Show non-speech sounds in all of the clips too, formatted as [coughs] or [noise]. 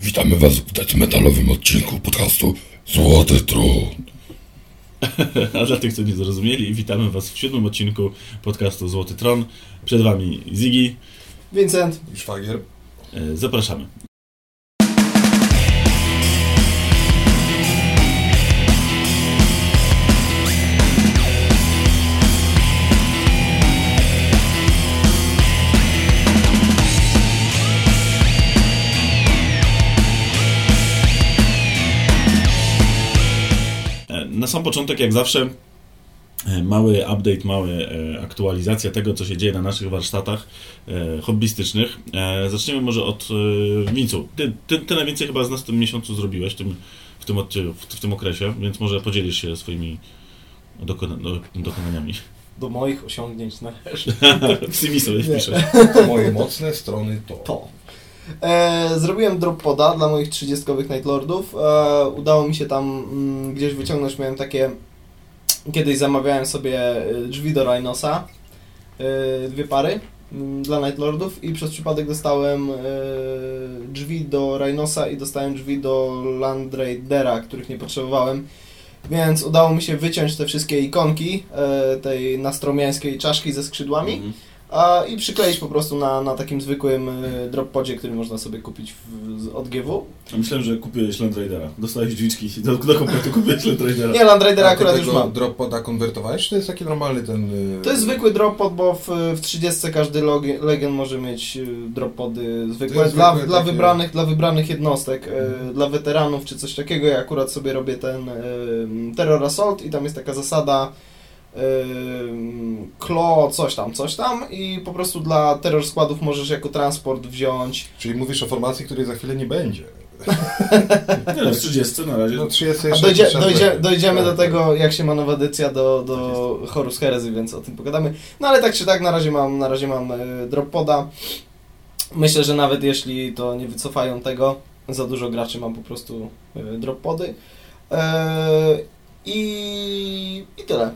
Witamy Was w metalowym odcinku podcastu Złoty Tron. [laughs] A dla tych, co nie zrozumieli, witamy Was w siódmym odcinku podcastu Złoty Tron. Przed Wami Ziggy. Vincent. I szwagier. E, Zapraszamy. Sam początek, jak zawsze, e, mały update, mała e, aktualizacja tego, co się dzieje na naszych warsztatach e, hobbystycznych. Zaczniemy może od Wincu. Ty, ty, ty najwięcej chyba z nas w tym miesiącu zrobiłeś, w tym, w tym, w, w tym okresie, więc może podzielisz się swoimi dokona, do, dokonaniami. Do moich osiągnięć należy [laughs] w CV sobie wpiszesz. [laughs] Moje mocne strony to. to. E, zrobiłem drop poda dla moich 30 Night Lordów. E, udało mi się tam mm, gdzieś wyciągnąć. Miałem takie. Kiedyś zamawiałem sobie e, drzwi do Rhinosa. E, dwie pary mm, dla Night Lordów i przez przypadek dostałem e, drzwi do Rhinosa i dostałem drzwi do Land Raidera, których nie potrzebowałem. Więc udało mi się wyciąć te wszystkie ikonki e, tej nastromiańskiej czaszki ze skrzydłami. Mhm. A, I przykleić po prostu na, na takim zwykłym y, drop podzie, który można sobie kupić w, z, od GW. A Myślałem, że kupiłeś Land Raidera. Dostałeś drzwiczki do, do kompletu kupiłeś Land Raidera. Nie, Land Raidera akurat już mam. drop poda konwertowałeś, czy to jest taki normalny ten... y, To jest zwykły drop pod, bo w, w 30 każdy logi- legion może mieć y, drop pody zwykłe. Dla, zwykłe dla, takie- wybranych, dla wybranych jednostek, y, Mhm. dla weteranów czy coś takiego. Ja akurat sobie robię ten Terror Assault i tam jest taka zasada Klo, coś tam, coś tam i po prostu dla terror składów możesz jako transport wziąć Czyli mówisz o formacji, której za chwilę nie będzie. [laughs] Nie no, w 30 na razie. No 30 A jeszcze dojdzie, dojdzie, dojdziemy do Tak. tego, jak się ma nowa edycja do, do Horus Heresy, więc o tym pogadamy. No ale tak czy tak, na razie mam, na razie mam e, drop poda. Myślę, że nawet jeśli to nie wycofają tego, za dużo graczy mam po prostu e, drop pody. E, i, I tyle.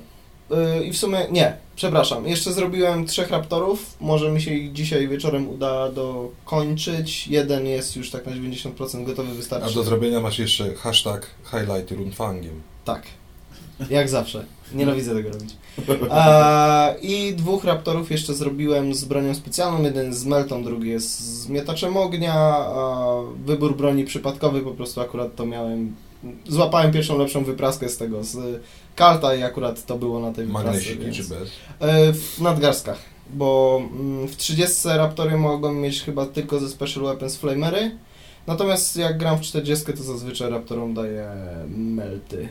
E, I w sumie, nie, przepraszam, jeszcze zrobiłem trzech raptorów, może mi się ich dzisiaj wieczorem uda dokończyć. Jeden jest już tak na 90% gotowy, wystarczy. A do zrobienia masz jeszcze hashtag highlighty runfangiem. Tak. Jak zawsze. Nienawidzę tego robić. A, [laughs] I dwóch raptorów jeszcze zrobiłem z bronią specjalną. Jeden z meltą, drugi jest z miotaczem ognia. A wybór broni przypadkowy, po prostu akurat to miałem. Złapałem pierwszą lepszą wypraskę z tego, z Kalta i akurat to było na tej. Magnesiki więc- czy bez? E, W nadgarstkach, bo mm, w 30 Raptory mogłem mieć chyba tylko ze Special Weapons Flamery. Natomiast jak gram w 40 to zazwyczaj Raptorom daję melty.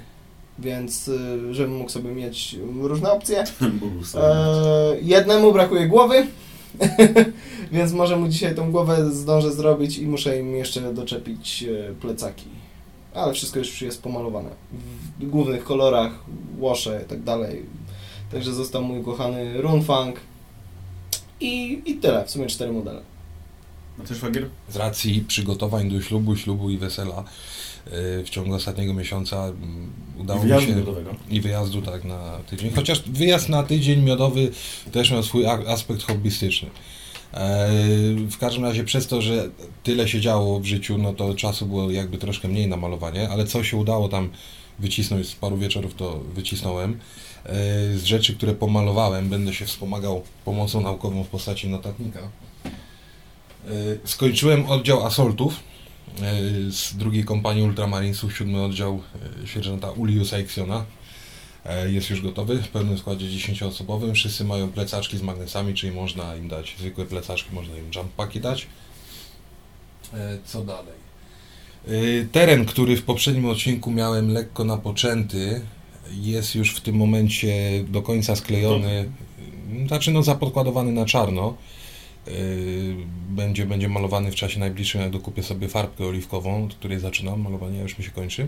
Więc y, żebym mógł sobie mieć różne opcje. [laughs] E, jednemu brakuje głowy, [laughs] więc może mu dzisiaj tą głowę zdążę zrobić i muszę im jeszcze doczepić e, plecaki. Ale wszystko już jest pomalowane. W głównych kolorach, łosze i tak dalej. Także został mój kochany Runfang. I, I tyle, w sumie cztery modele. A ty szwagier? Z racji przygotowań do ślubu, ślubu i wesela y, w ciągu ostatniego miesiąca mm, udało mi się... miodowego. I wyjazdu tak na tydzień. Chociaż wyjazd na tydzień miodowy też miał swój aspekt hobbystyczny. E, W każdym razie przez to, że tyle się działo w życiu, no to czasu było jakby troszkę mniej na malowanie, ale co się udało tam wycisnąć, z paru wieczorów to wycisnąłem. E, Z rzeczy, które pomalowałem, będę się wspomagał pomocą naukową w postaci notatnika. E, Skończyłem oddział asoltów z drugiej kompanii Ultramarinesów, siódmy oddział sierżanta Uliusa Ixiona. E, Jest już gotowy w pełnym składzie 10-osobowym. Wszyscy mają plecaczki z magnesami, czyli można im dać zwykłe plecaczki, można im jump packi dać. E, Co dalej? E, Teren, który w poprzednim odcinku miałem lekko napoczęty, jest już w tym momencie do końca sklejony, znaczy no zapodkładowany na czarno. Yy, Będzie, będzie malowany w czasie najbliższym, jak dokupię sobie farbkę oliwkową, od której zaczynam malowanie, już mi się kończy.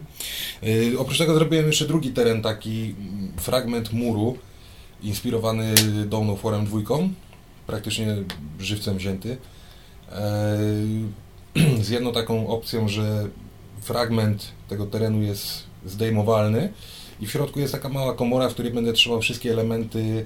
Yy, Oprócz tego zrobiłem jeszcze drugi teren, taki fragment muru, inspirowany Dawn of Warem dwójką, praktycznie żywcem wzięty. Yy, [clears throat] Z jedną taką opcją, że fragment tego terenu jest zdejmowalny i w środku jest taka mała komora, w której będę trzymał wszystkie elementy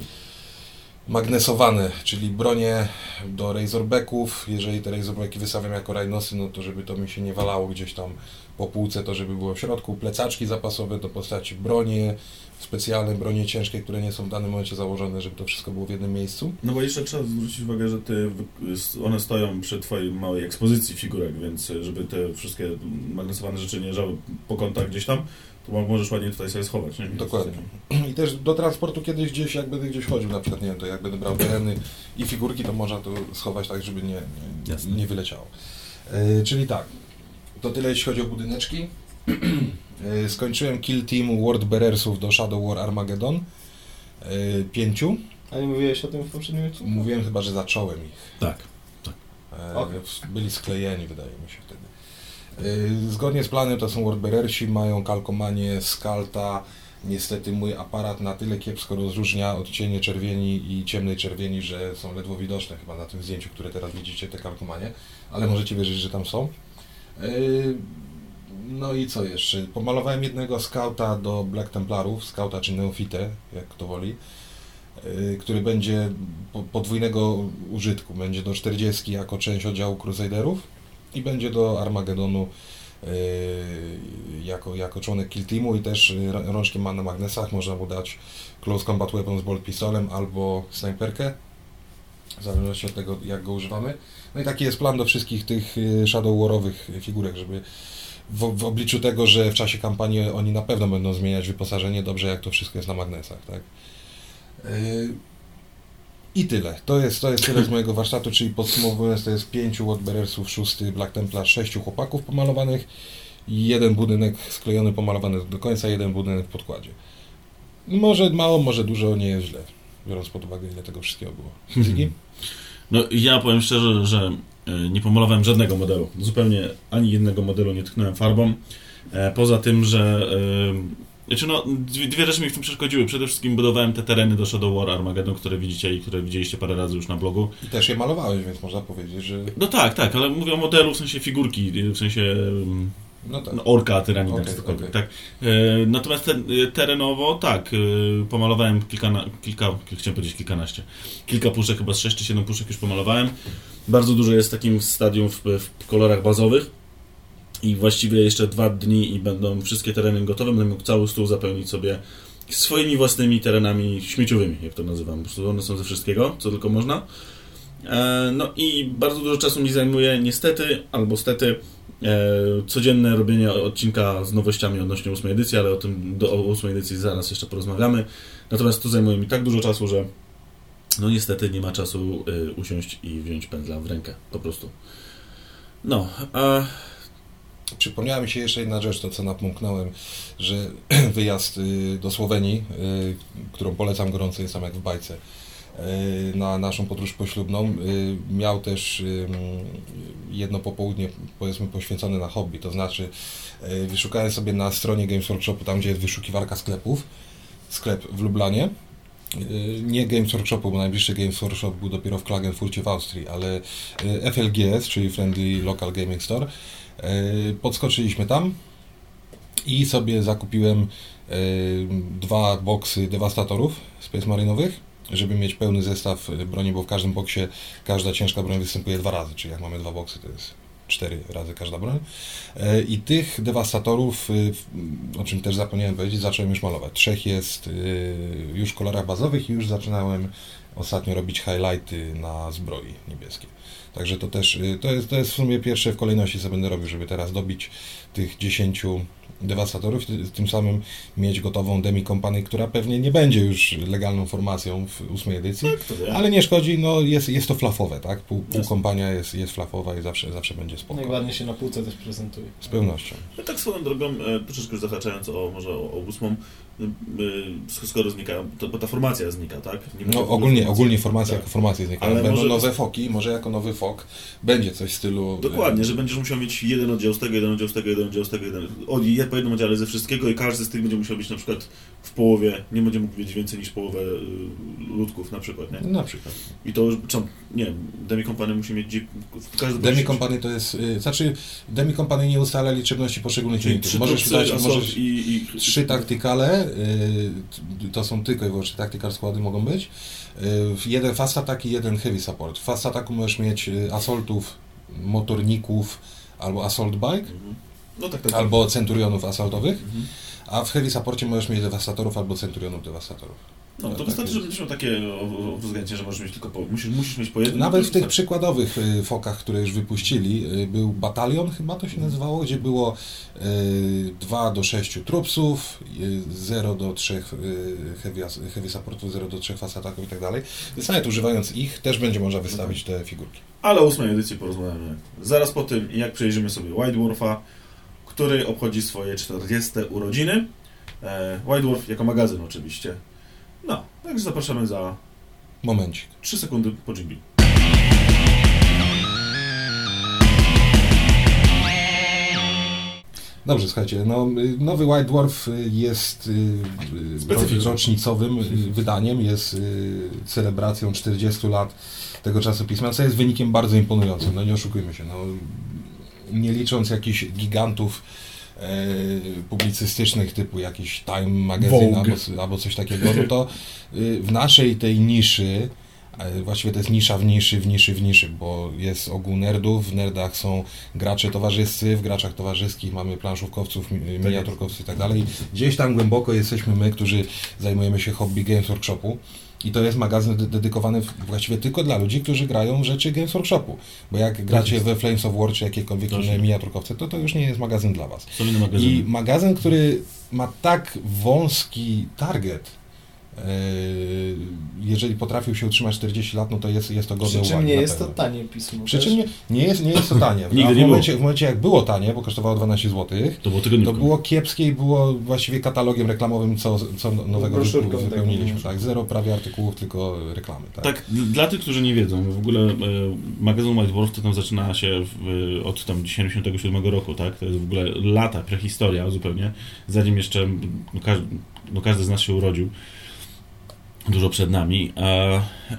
magnesowane, czyli bronie do Razorbacków. Jeżeli te Razorbacki wystawiam jako Rhinosy, no to żeby to mi się nie walało gdzieś tam po półce, to żeby było w środku. Plecaczki zapasowe do postaci bronie, specjalne bronie ciężkie, które nie są w danym momencie założone, żeby to wszystko było w jednym miejscu. No bo jeszcze trzeba zwrócić uwagę, że wy- one stoją przy twojej małej ekspozycji figurek, więc żeby te wszystkie magnesowane rzeczy nie leżały po kątach gdzieś tam, to mo- możesz ładnie tutaj sobie schować, nie? Dokładnie. I też do transportu kiedyś gdzieś, jak będę gdzieś chodził, na przykład, nie wiem, to jak będę brał tereny i figurki, to można to schować tak, żeby nie, nie, Jasne. nie wyleciało. E, czyli tak, to tyle jeśli chodzi o budyneczki. [clears throat] E, skończyłem Kill Team World Bearersów do Shadow War Armageddon. E, pięciu. A nie mówiłeś o tym w poprzednim odcinku? Mówiłem chyba, że zacząłem ich. Tak. E, Okej. Byli sklejeni, wydaje mi się wtedy. E, Zgodnie z planem to są Wordbearersi, mają kalkomanię Skalta. Niestety mój aparat na tyle kiepsko rozróżnia odcienie czerwieni i ciemnej czerwieni, że są ledwo widoczne chyba na tym zdjęciu, które teraz widzicie, te kalkomanie, ale możecie wierzyć, że tam są. E, No i co jeszcze? Pomalowałem jednego skauta do Black Templarów, skauta czy neofitę, jak kto woli y, który będzie po- podwójnego użytku. Będzie do 40 jako część oddziału Crusaderów i będzie do Armagedonu y, jako, jako członek Kill Teamu i też rą- rączki ma na magnesach. Można mu dać Close Combat Weapon z Bolt Pistolem albo snajperkę, w zależności od tego jak go używamy. No i taki jest plan do wszystkich tych y, Shadow Warowych figurek, żeby w, w obliczu tego, że w czasie kampanii oni na pewno będą zmieniać wyposażenie, dobrze jak to wszystko jest na magnesach, tak? I tyle. To jest, to jest tyle z mojego warsztatu, czyli podsumowując, to jest pięciu Wordbearersów, szósty Black Templar, sześciu chłopaków pomalowanych jeden budynek sklejony, pomalowany do końca, jeden budynek w podkładzie. Może mało, może dużo, nie jest źle, biorąc pod uwagę, ile tego wszystkiego było. Ziggy? No ja powiem szczerze, że e, nie pomalowałem żadnego modelu. Zupełnie ani jednego modelu nie tknąłem farbą. E, Poza tym, że... Znaczy no, dwie, dwie rzeczy mi w tym przeszkodziły. Przede wszystkim budowałem te tereny do Shadow War Armageddon, które widzicie i które widzieliście parę razy już na blogu. I też je malowałeś, więc można powiedzieć, że... No tak, tak, ale mówię o modelu w sensie figurki, w sensie mm, No tak. no, orka, tyranida, Okej, czy cokolwiek, okej. tak. E, natomiast te, e, terenowo, tak, e, pomalowałem kilka, kilka, chciałem powiedzieć kilkanaście, kilka puszek, chyba z 6 czy 7 puszek już pomalowałem. Bardzo dużo jest w takim stadium w, w kolorach bazowych i właściwie jeszcze dwa dni i będą wszystkie tereny gotowe, będę mógł cały stół zapełnić sobie swoimi własnymi terenami śmieciowymi, jak to nazywam. Po prostu one są ze wszystkiego, co tylko można. E, No i bardzo dużo czasu mi zajmuje niestety, albo stety, e, codzienne robienie odcinka z nowościami odnośnie ósmej edycji, ale o tym do o ósmej edycji zaraz jeszcze porozmawiamy. Natomiast to zajmuje mi tak dużo czasu, że no niestety nie ma czasu y, usiąść i wziąć pędzla w rękę, po prostu. No, a Przypomniała mi się jeszcze jedna rzecz, to co napomknąłem, że [clears throat] wyjazd y, do Słowenii, y, którą polecam gorąco, jest tam jak w bajce, y, na naszą podróż poślubną, miał też jedno popołudnie, powiedzmy, poświęcone na hobby, to znaczy wyszukałem sobie na stronie Games Workshopu, tam gdzie jest wyszukiwarka sklepów, sklep w Lublanie, nie Games Workshopu, bo najbliższy Games Workshop był dopiero w Klagenfurcie w Austrii, ale FLGS, czyli Friendly Local Gaming Store, Podskoczyliśmy tam i sobie zakupiłem e, dwa boksy dewastatorów Space Marinowych, żeby mieć pełny zestaw e, broni, bo w każdym boksie każda ciężka broń występuje dwa razy, czyli jak mamy dwa boksy, to jest cztery razy każda broń. E, I tych dewastatorów, e, o czym też zapomniałem powiedzieć, zacząłem już malować. Trzech jest e, już w kolorach bazowych i już zaczynałem ostatnio robić highlighty na zbroi niebieskiej. Także to też, y, to jest, to jest w sumie pierwsze w kolejności, co będę robił, żeby teraz dobić tych 10 dewastatorów, ty- tym samym mieć gotową Demi Company, która pewnie nie będzie już legalną formacją w ósmej edycji, wie. ale nie szkodzi, no jest, jest to flafowe, tak? Pół, pół Jasne. kompania jest, jest flafowa i zawsze, zawsze będzie spoko. Najładniej się na półce też prezentuje. Z pewnością. No tak swoją drogą, e, troszeczkę już zahaczając o może o, o ósmą, skoro znika, to, bo ta formacja znika, tak? No ogólnie, formacji. ogólnie formacja Tak. jako formacja znika. Ale Będą może- nowe foki, może jako nowy fok będzie coś w stylu... Dokładnie, że będziesz musiał mieć jeden oddział z tego, jeden oddział z tego, jeden oddział z tego, jeden... O, i po jednym oddziale ze wszystkiego i każdy z tych będzie musiał być na przykład w połowie, nie będzie mógł mieć więcej niż połowę y, ludków na przykład, nie? Na przykład. I to co, nie Demi Company musi mieć każdy Demi Company to jest, y, znaczy Demi Company nie ustala liczebności poszczególnych unitów. Możesz dać, możesz i, i... trzy taktykale, y, to są tylko i wyłącznie tactical składy mogą być, jeden fast attack i jeden heavy support. W fast attacku możesz mieć e, assaultów, motorników albo assault bike, No tak, tak. albo centurionów assaultowych, Mhm. A w heavy supporcie możesz mieć dewastatorów albo centurionów dewastatorów. No, to tak wystarczy, że będziesz miał takie względzie, że możesz mieć tylko po, musisz, musisz mieć po jednym. Nawet w tych przykładowych y, fokach, które już wypuścili, y, był batalion chyba to się nazywało, gdzie było y, 2 do 6 trupsów, y, 0 do 3 y, heavy, heavy supportów, 0 do 3 fast ataków i tak dalej. Więc nawet używając ich też będzie można wystawić te figurki. Ale o ósmej edycji porozmawiamy zaraz po tym, jak przejrzymy sobie White Dwarfa, który obchodzi swoje 40 urodziny. E, White Dwarf jako magazyn oczywiście. No, także zapraszamy za Momencik. 3 sekundy po dżingli. Dobrze, słuchajcie, no, nowy White Dwarf jest y, y, rocznicowym y, wydaniem, jest y, celebracją 40 lat tego czasopisma, co jest wynikiem bardzo imponującym, no nie oszukujmy się, no, nie licząc jakichś gigantów e, publicystycznych typu jakiś Time Magazine albo, albo coś takiego, no to y, w naszej tej niszy Właściwie to jest nisza w niszy, w niszy, w niszy, bo jest ogół nerdów, w nerdach są gracze towarzyscy, w graczach towarzyskich mamy planszówkowców, mi- miniaturkowców i tak dalej. Gdzieś tam głęboko jesteśmy my, którzy zajmujemy się hobby Games Workshopu i to jest magazyn de- dedykowany właściwie tylko dla ludzi, którzy grają w rzeczy Games Workshopu, bo jak gracie we Flames of War czy jakiekolwiek inne miniaturkowce, to to już nie jest magazyn dla Was. Są inne magazyny. I magazyn, który ma tak wąski target, jeżeli potrafił się utrzymać 40 lat, no to jest, jest to godne Przy czym uwagi nie jest to tanie pismo. Przy czym nie, nie, jest, nie jest to tanie. [laughs] Nigdy w, nie momencie, w momencie jak było tanie, bo kosztowało 12 zł, To było to było kiepskie i było właściwie katalogiem reklamowym, co, co nowego Broszurką wypu- taką. wypełniliśmy. Tak, zero prawie artykułów, tylko reklamy. Tak. Tak, dla tych, którzy nie wiedzą, w ogóle e, magazyn White to tam zaczyna się w, od tam 77 roku, tak? To jest w ogóle lata, prehistoria zupełnie, zanim jeszcze no, każdy, no, każdy z nas się urodził. Dużo przed nami.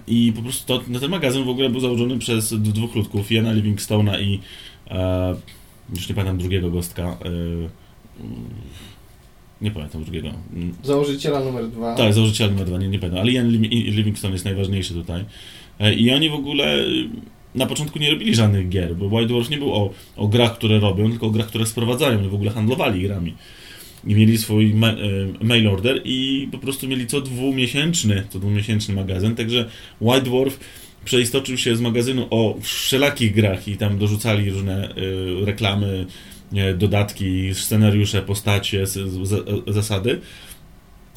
I po prostu to, no, ten magazyn w ogóle był założony przez dwóch ludków, Jana Livingstone'a i już nie pamiętam drugiego gostka. E, mm, nie pamiętam drugiego. Mm, Założyciela numer dwa. tak, założyciel numer dwa, nie, nie pamiętam, ale i- Livingstone jest najważniejszy tutaj. E, I oni w ogóle na początku nie robili żadnych gier, bo White Dwarf nie był o, o grach, które robią, tylko o grach, które sprowadzają. Oni w ogóle handlowali grami. I mieli swój ma- e, mail order i po prostu mieli co dwumiesięczny, co dwumiesięczny magazyn, także White Dwarf przeistoczył się z magazynu o wszelakich grach i tam dorzucali różne y, reklamy, dodatki, scenariusze, postacie, z, z, zasady.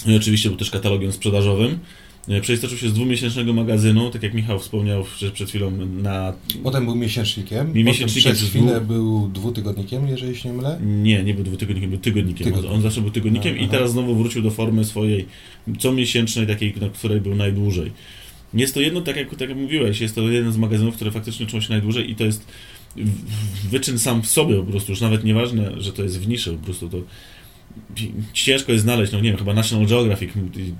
I oczywiście był też katalogiem sprzedażowym. E, Przeistoczył się z dwumiesięcznego magazynu, tak jak Michał wspomniał przed, chwilą, na... Potem był miesięcznikiem, I miesięcznikiem przez chwilę był dwutygodnikiem, jeżeli się nie mylę. Nie, nie był dwutygodnikiem, był tygodnikiem. Tygodnik. On zawsze był tygodnikiem i Aha. teraz znowu wrócił do formy swojej comiesięcznej, takiej, na której był najdłużej. Jest to jedno, tak jak, tak jak mówiłeś, jest to jeden z magazynów, które faktycznie trzyma się najdłużej i to jest wyczyn sam w sobie po prostu, już nawet nieważne, że to jest w niszy, po prostu to ciężko jest znaleźć, no nie wiem, chyba National Geographic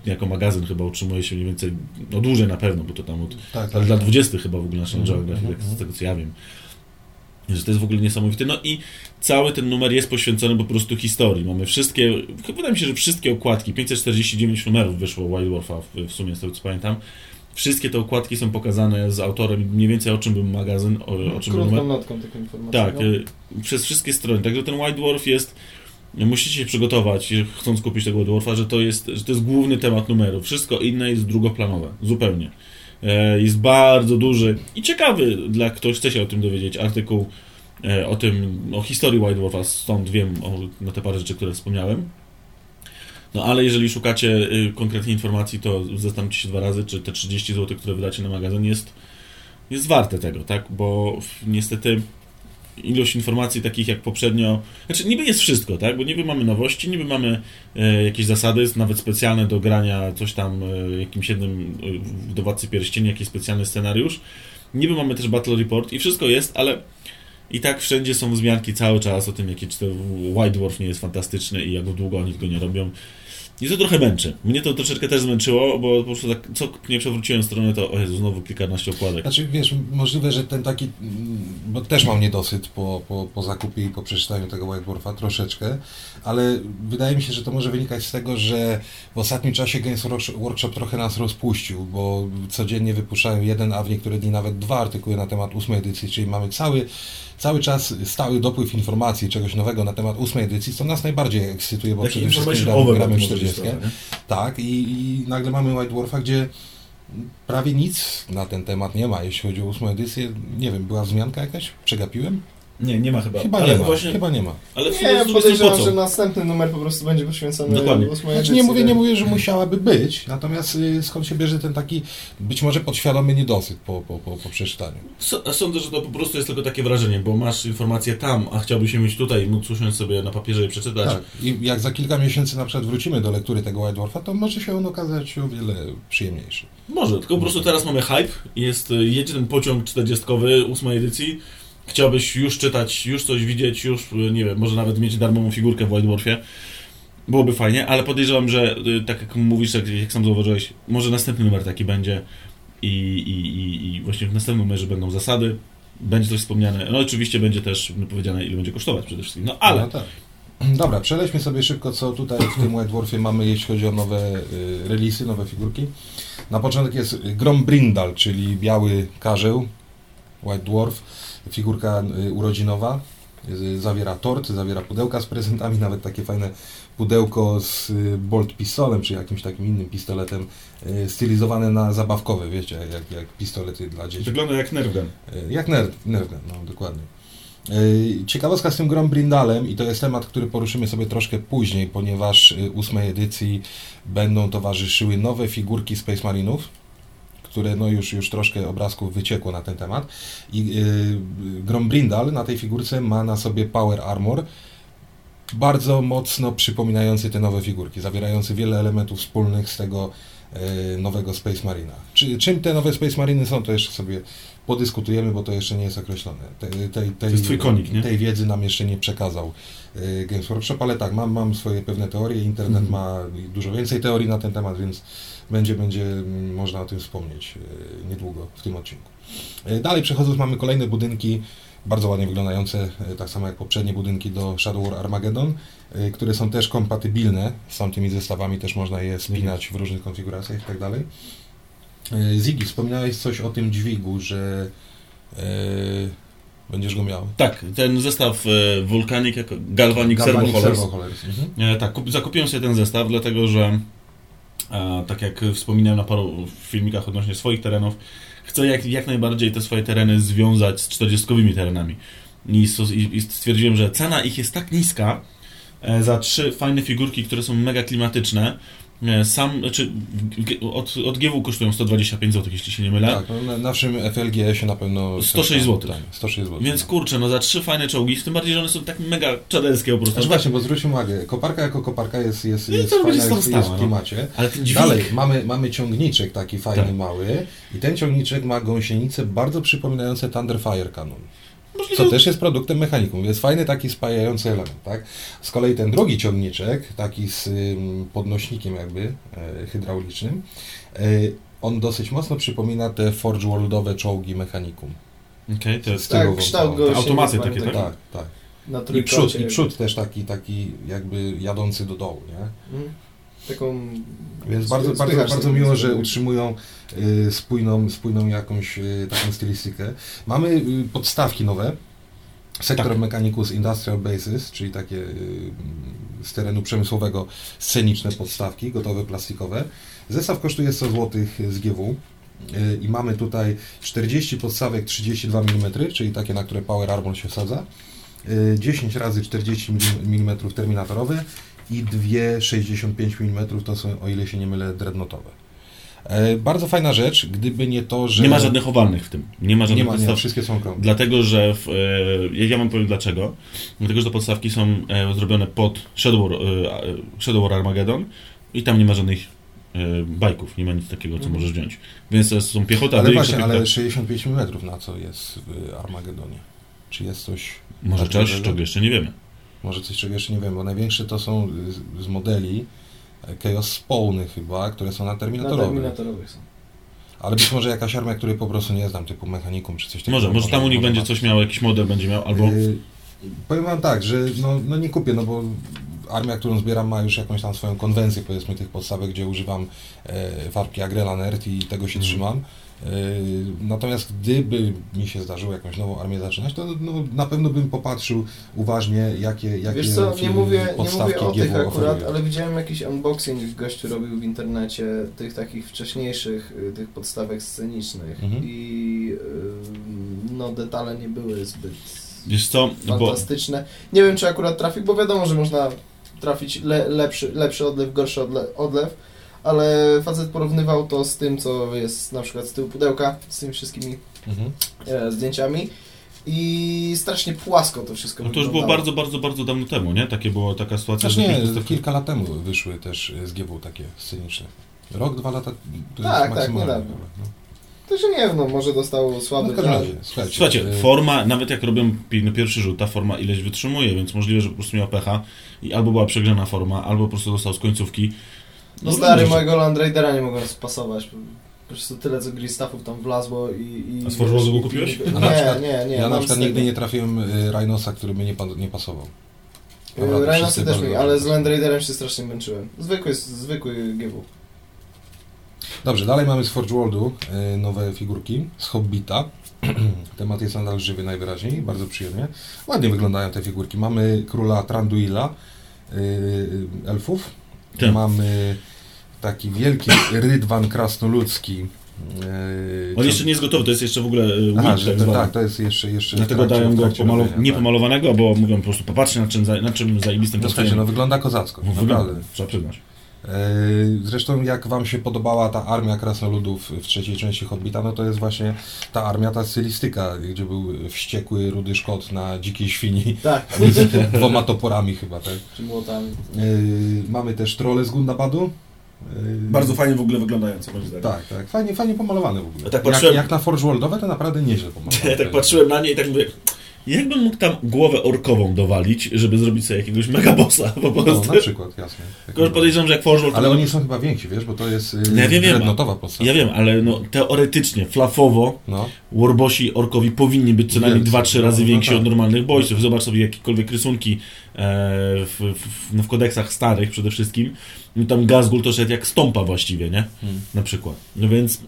jako magazyn chyba utrzymuje się mniej więcej, no dłużej na pewno, bo to tam od Tak, ale dla 20 chyba w ogóle National Mhm, Geographic, mhm, jak z tego co ja wiem. Że to jest w ogóle niesamowite. No i cały ten numer jest poświęcony po prostu historii. Mamy wszystkie, chyba wydaje mi się, że wszystkie okładki, 549 numerów wyszło White Dwarfa w, w sumie, z tego co pamiętam. Wszystkie te okładki są pokazane z autorem, mniej więcej o czym był magazyn, o, o czym był numer. notką taką. Tak, no. przez wszystkie strony. Także ten White Dwarf jest. Musicie się przygotować, chcąc kupić tego Dwarfa, że to jest, że to jest główny temat numeru. Wszystko inne jest drugoplanowe, zupełnie. E, Jest bardzo duży i ciekawy dla ktoś chce się o tym dowiedzieć. Artykuł e, o tym, o historii White Dwarfa, stąd wiem o, na te parę rzeczy, które wspomniałem. No ale jeżeli szukacie y, konkretnej informacji, to zastanówcie się dwa razy, czy te 30 zł, które wydacie na magazyn jest, jest warte tego, tak? Bo niestety ilość informacji takich jak poprzednio, znaczy niby jest wszystko, tak? Bo niby mamy nowości, niby mamy e, jakieś zasady, nawet specjalne do grania coś tam, e, jakimś jednym e, w Dowładcy Pierścieni, jakiś specjalny scenariusz. Niby mamy też Battle Report i wszystko jest, ale i tak wszędzie są wzmianki cały czas o tym, jaki White Dwarf nie jest fantastyczny i jak długo oni tego nie robią. I to trochę męczy. Mnie to troszeczkę też zmęczyło, bo po prostu tak, co nie przewróciłem stronę, to o Jezu, znowu kilkanaście okładek. Znaczy, wiesz, możliwe, że ten taki, bo też mam niedosyt po, po, po zakupie i po przeczytaniu tego White Dwarfa troszeczkę, ale wydaje mi się, że to może wynikać z tego, że w ostatnim czasie Games Workshop trochę nas rozpuścił, bo codziennie wypuszczają jeden, a w niektóre dni nawet dwa artykuły na temat ósmej edycji, czyli mamy cały, cały czas stały dopływ informacji, czegoś nowego na temat ósmej edycji, co nas najbardziej ekscytuje, bo przede wszystkim gramy, gramy w może być 40. trochę, nie? Tak, i, i nagle mamy White Dwarfa, gdzie prawie nic na ten temat nie ma, jeśli chodzi o ósmą edycję. Nie wiem, była wzmianka jakaś? Przegapiłem? Nie, nie ma chyba. Chyba ale nie ma, Właśnie, chyba nie ma. Ale w sumie Nie, podejrzewam, po że następny numer po prostu będzie poświęcony Dokładnie. ósmej Znaczy nie mówię, nie mówię, że musiałaby być, natomiast y, skąd się bierze ten taki być może podświadomy niedosyt po, po, po, po przeczytaniu. Sądzę, że to po prostu jest tylko takie wrażenie, bo masz informacje tam, a chciałbyś je mieć tutaj i móc usiąść sobie na papierze i przeczytać. Tak. I jak za kilka miesięcy na przykład wrócimy do lektury tego White Dwarfa, to może się on okazać o wiele przyjemniejszy. Może, tylko po prostu teraz mamy hype, jest, y, jedzie ten pociąg 40 ósmej edycji, chciałbyś już czytać, już coś widzieć, już, nie wiem, może nawet mieć darmową figurkę w White Dwarfie. Byłoby fajnie, ale podejrzewam, że y, tak jak mówisz, jak, jak sam zauważyłeś, może następny numer taki będzie i, i, i, właśnie w następnym numerze będą zasady, będzie coś wspomniane, no oczywiście będzie też powiedziane, ile będzie kosztować przede wszystkim, no ale No tak. [clears throat] Dobra, przelećmy sobie szybko, co tutaj w tym White Dwarfie mamy, jeśli chodzi o nowe y, releasy, nowe figurki. Na początek jest Grombrindal, czyli biały karzeł, White Dwarf, figurka y, urodzinowa. Y, Zawiera tort, zawiera pudełka z prezentami, [laughs] nawet takie fajne pudełko z y, Bolt pistolem, czy jakimś takim innym pistoletem, stylizowane na zabawkowe, wiecie, jak, jak pistolety dla dzieci. wygląda jak Nerven. E, Jak nerd, Nerden, no dokładnie. Ciekawostka z tym Grom Brindalem i to jest temat, który poruszymy sobie troszkę później, ponieważ ósmej edycji będą towarzyszyły nowe figurki Space Marinów, które no już, już troszkę obrazków wyciekło na ten temat. I y, Grom Brindal na tej figurce ma na sobie Power Armor, bardzo mocno przypominający te nowe figurki, zawierający wiele elementów wspólnych z tego nowego Space Marina. Czy, czym te nowe Space Mariny są, to jeszcze sobie podyskutujemy, bo to jeszcze nie jest określone. Te, tej, tej, jest twój konik, nie? tej wiedzy nam jeszcze nie przekazał e, Games Workshop, ale tak, mam, mam swoje pewne teorie, internet Mhm. ma dużo więcej teorii na ten temat, więc będzie, będzie mm, można o tym wspomnieć e, niedługo w tym odcinku. E, Dalej przechodząc mamy kolejne budynki, bardzo ładnie wyglądające, e, tak samo jak poprzednie budynki do Shadow War Armageddon, e, które są też kompatybilne z tamtymi zestawami, też można je spinać w różnych konfiguracjach i tak dalej. E, Ziggy, wspominałeś coś o tym dźwigu, że będziesz go miał. Tak, ten zestaw Vulcanic jako Galvanic, Servo Haulers. Servo Haulers. Mhm. Tak, kup, zakupiłem sobie ten zestaw, dlatego że tak jak wspominałem na paru filmikach odnośnie swoich terenów, chcę jak, jak najbardziej te swoje tereny związać z 40 terenami. I, I stwierdziłem, że cena ich jest tak niska e, za trzy fajne figurki, które są mega klimatyczne. E, sam, czy od, od GW kosztują 125 zł, jeśli się nie mylę. Tak, no, na naszym FLG-sie na pewno... 106 zł. Tak, 106 zł. Więc kurczę, no za trzy fajne czołgi, tym bardziej, że one są tak mega czadelskie po prostu. Znaczy właśnie, bo zwróćmy uwagę, koparka jako koparka jest, jest, No jest to fajna, stała, jest, jest w no. klimacie. Ale ten. Dalej, mamy, mamy ciągniczek taki fajny, Tak. mały i ten ciągniczek ma gąsienicę bardzo przypominające Thunderfire Cannon. Możliwe, Co też jest produktem mechanikum, jest fajny taki spajający element, tak? Z kolei ten drugi ciągniczek, taki z podnośnikiem jakby e, hydraulicznym, e, on dosyć mocno przypomina te Forge Worldowe czołgi mechanikum. Okej, to jest... Tak, kształt go się Automaty takie, tak? Tak, tak. Na I przód, I przód też taki, taki jakby jadący do dołu, nie? Mhm. Taką... Więc bardzo, bardzo, bardzo miło, że utrzymują y, spójną, spójną jakąś y, taką stylistykę. Mamy y, podstawki nowe. Sector Tak. Mechanicus Industrial Bases, czyli takie y, z terenu przemysłowego sceniczne podstawki, gotowe plastikowe. Zestaw kosztuje 100 zł z GW. Y, I mamy tutaj 40 podstawek 32 mm, czyli takie, na które Power Armor się wsadza. Y, 10 razy 40 mm terminatorowe i dwie 65 mm to są, o ile się nie mylę, dreadnoughtowe. E, bardzo fajna rzecz, gdyby nie to, że... Nie ma żadnych owalnych w tym. Nie ma Nie żadnych ma, nie, podstaw. wszystkie są okrągłe. Dlatego, że w, e, ja wam powiem dlaczego. Dlatego, że te podstawki są e, zrobione pod Shadow War, e, Shadow War Armageddon i tam nie ma żadnych e, bajków, nie ma nic takiego, co Mhm. możesz wziąć. Więc to są piechota, Ale właśnie, piechota- ale 65 mm na co jest w Armagedonie? Czy jest coś... Może coś, czego jeszcze nie wiemy. Może coś, czego jeszcze nie wiem, bo największe to są z, z modeli Chaos Spawny chyba, które są na Na Terminatorowych. terminatorowych są. Ale być może jakaś armia, której po prostu nie znam, typu Mechanikum czy coś takiego. Może, może tam u nich będzie coś miał, jakiś model będzie miał, albo... Yy, powiem wam tak, że no, no nie kupię, no bo armia, którą zbieram ma już jakąś tam swoją konwencję, powiedzmy, tych podstawek, gdzie używam e, farbki Agrela Nerd i tego się Mhm. trzymam. E, natomiast gdyby mi się zdarzyło jakąś nową armię zaczynać, to no, na pewno bym popatrzył uważnie, jakie, jakie Wiesz co, nie mówię, nie podstawki mówię o tych GW akurat, oferują. ale widziałem jakiś unboxing gościu robił w internecie tych takich wcześniejszych, y, tych podstawek scenicznych Mhm. i y, no detale nie były zbyt Wiesz co, bo... fantastyczne. Nie wiem czy akurat trafił, bo wiadomo, że można trafić le, lepszy, lepszy odlew, gorszy odle, odlew, ale facet porównywał to z tym, co jest na przykład z tyłu pudełka, z tymi wszystkimi Mhm. e, zdjęciami i strasznie płasko to wszystko No to już było bardzo, bardzo, bardzo dawno temu, nie? Takie była taka sytuacja, Znaczy nie, kilka lat temu wyszły też z GW takie sceniczne. Rok, dwa lata to Tak, jest tak, maksymalnie. niedawno. No. To się nie wiem, no może dostał No, słaby razie, słuchajcie. Słuchajcie, y, forma, nawet jak robią na pierwszy rzut, ta forma ileś wytrzymuje, więc możliwe, że po prostu miał pecha i albo była przegrzana forma, albo po prostu dostał z końcówki. No stary, mojego Land Raidera nie mogłem spasować. Po prostu tyle, co Gristaffów tam wlazło i... i A z Forge Worldu go kupiłeś? Nie, przykład- nie, nie. ja na przykład nigdy nie trafiłem y, Rhinosa, który by nie, nie pasował. Y, Naprawdę, Rhinosy też mi, ale z. Land Raiderem się strasznie męczyłem. Zwykły, zwykły GW. Dobrze, dalej mamy z Forge Worldu y, nowe figurki z Hobbita. [clears throat] Temat jest nadal żywy najwyraźniej, bardzo przyjemnie. Ładnie wyglądają te figurki. Mamy króla Tranduila, y, elfów. Tak. Mamy taki wielki rydwan krasnoludzki. y, On jeszcze nie jest gotowy, to jest jeszcze w ogóle y, Aha, tak to, tak, to jest jeszcze, jeszcze Dlatego dają go pomalo- robienia, nie tak. pomalowanego, bo mówią po prostu popatrzcie na czym, na czym zajebistym No no wygląda kozacko, Wygląda, naprawdę. trzeba przyznać. E, Zresztą jak Wam się podobała ta armia krasnoludów w trzeciej części Hobbita, no to jest właśnie ta armia, ta stylistyka, gdzie był wściekły rudy szkot na dzikiej świni Tak, [laughs] z dwoma toporami chyba, tak? czy młotami. E, Mamy też trole z Gundabadu. E, Bardzo fajnie w ogóle wyglądające, moim zdaniem. Tak, tak, fajnie, fajnie pomalowane w ogóle. Ja tak patrzyłem- jak, jak na Forge Worldowe to naprawdę nieźle [laughs] pomalowane. Ja tak patrzyłem na nie i tak mówię, jakbym mógł tam głowę orkową dowalić, żeby zrobić sobie jakiegoś megabossa po No, prostu. na przykład, jasne. Tylko podejrzewam, że jak Forge. Ale oni są chyba więksi, wiesz, bo to jest y, Ja wiem, dreadnoughtowa podstawa. Ja wiem, ale no, teoretycznie, flafowo, No, Warbosi orkowi powinni być co najmniej Wielcy, 2-3 razy no, więksi no od tak. normalnych boysów. Zobacz sobie jakiekolwiek rysunki e, w, w, no, w kodeksach starych przede wszystkim. No, tam Gazgul to szedł jak stąpa właściwie, nie? Hmm. Na przykład. No więc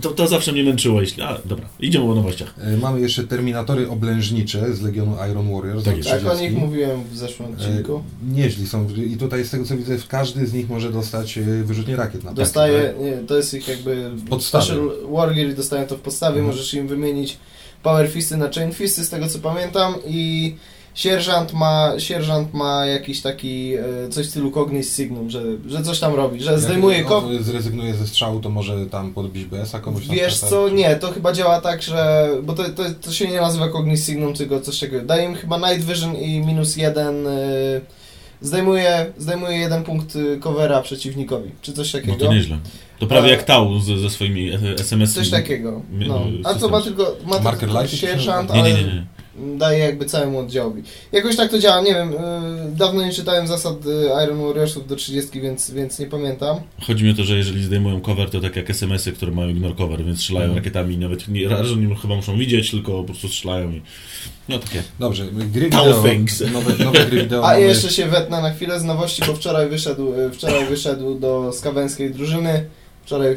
to, to, zawsze mnie męczyło, jeśli... Ale dobra, idziemy o nowościach. y, mamy jeszcze Terminatory oblężnicze z Legionu Iron Warriors. Tak. Tak o 30. nich mówiłem w zeszłym odcinku. E, Nieźli są. I tutaj z tego co widzę, każdy z nich może dostać e, wyrzutnie rakiet na Dostaje, nie, to jest ich jakby... Podstawy. Special Warrior dostają to w podstawie, Mhm. możesz im wymienić Power Fisty na Chain Fisty, z tego co pamiętam i sierżant ma, sierżant ma jakiś taki, e, coś w stylu Cognis Signum, że, że coś tam robi, że zdejmuje kop... zrezygnuje ze strzału, to może tam podbić BS-a komuś tam Wiesz co, nie, to chyba działa tak, że. Bo to, to, to się nie nazywa Cognis Signum, tylko coś takiego. Daje im chyba Night Vision i minus jeden. Y, zdejmuje, zdejmuje jeden punkt y, covera przeciwnikowi, czy coś No takiego. to nieźle. To prawie jak Tau ze, ze swoimi e, SMS-ami. Coś takiego. No. A to ma tylko. Ma Marker tylko sierżant, Nie, ale nie, nie, nie. Daje jakby całemu oddziałowi. Jakoś tak to działa, nie wiem. Y, dawno nie czytałem zasad y, Iron Warriorsów do 30, więc, więc nie pamiętam. Chodzi mi o to, że jeżeli zdejmują cover, to tak jak SMS-y, które mają ignore cover, więc strzelają Mhm. rakietami i nawet nie, nie chyba muszą widzieć, tylko po prostu strzelają i... No takie. Dobrze, gry wideo. Nowe, nowe gry wideo. [laughs] A jeszcze się wetnę na chwilę z nowości, bo wczoraj wyszedł, y, wczoraj wyszedł do skawenskiej drużyny. Wczoraj,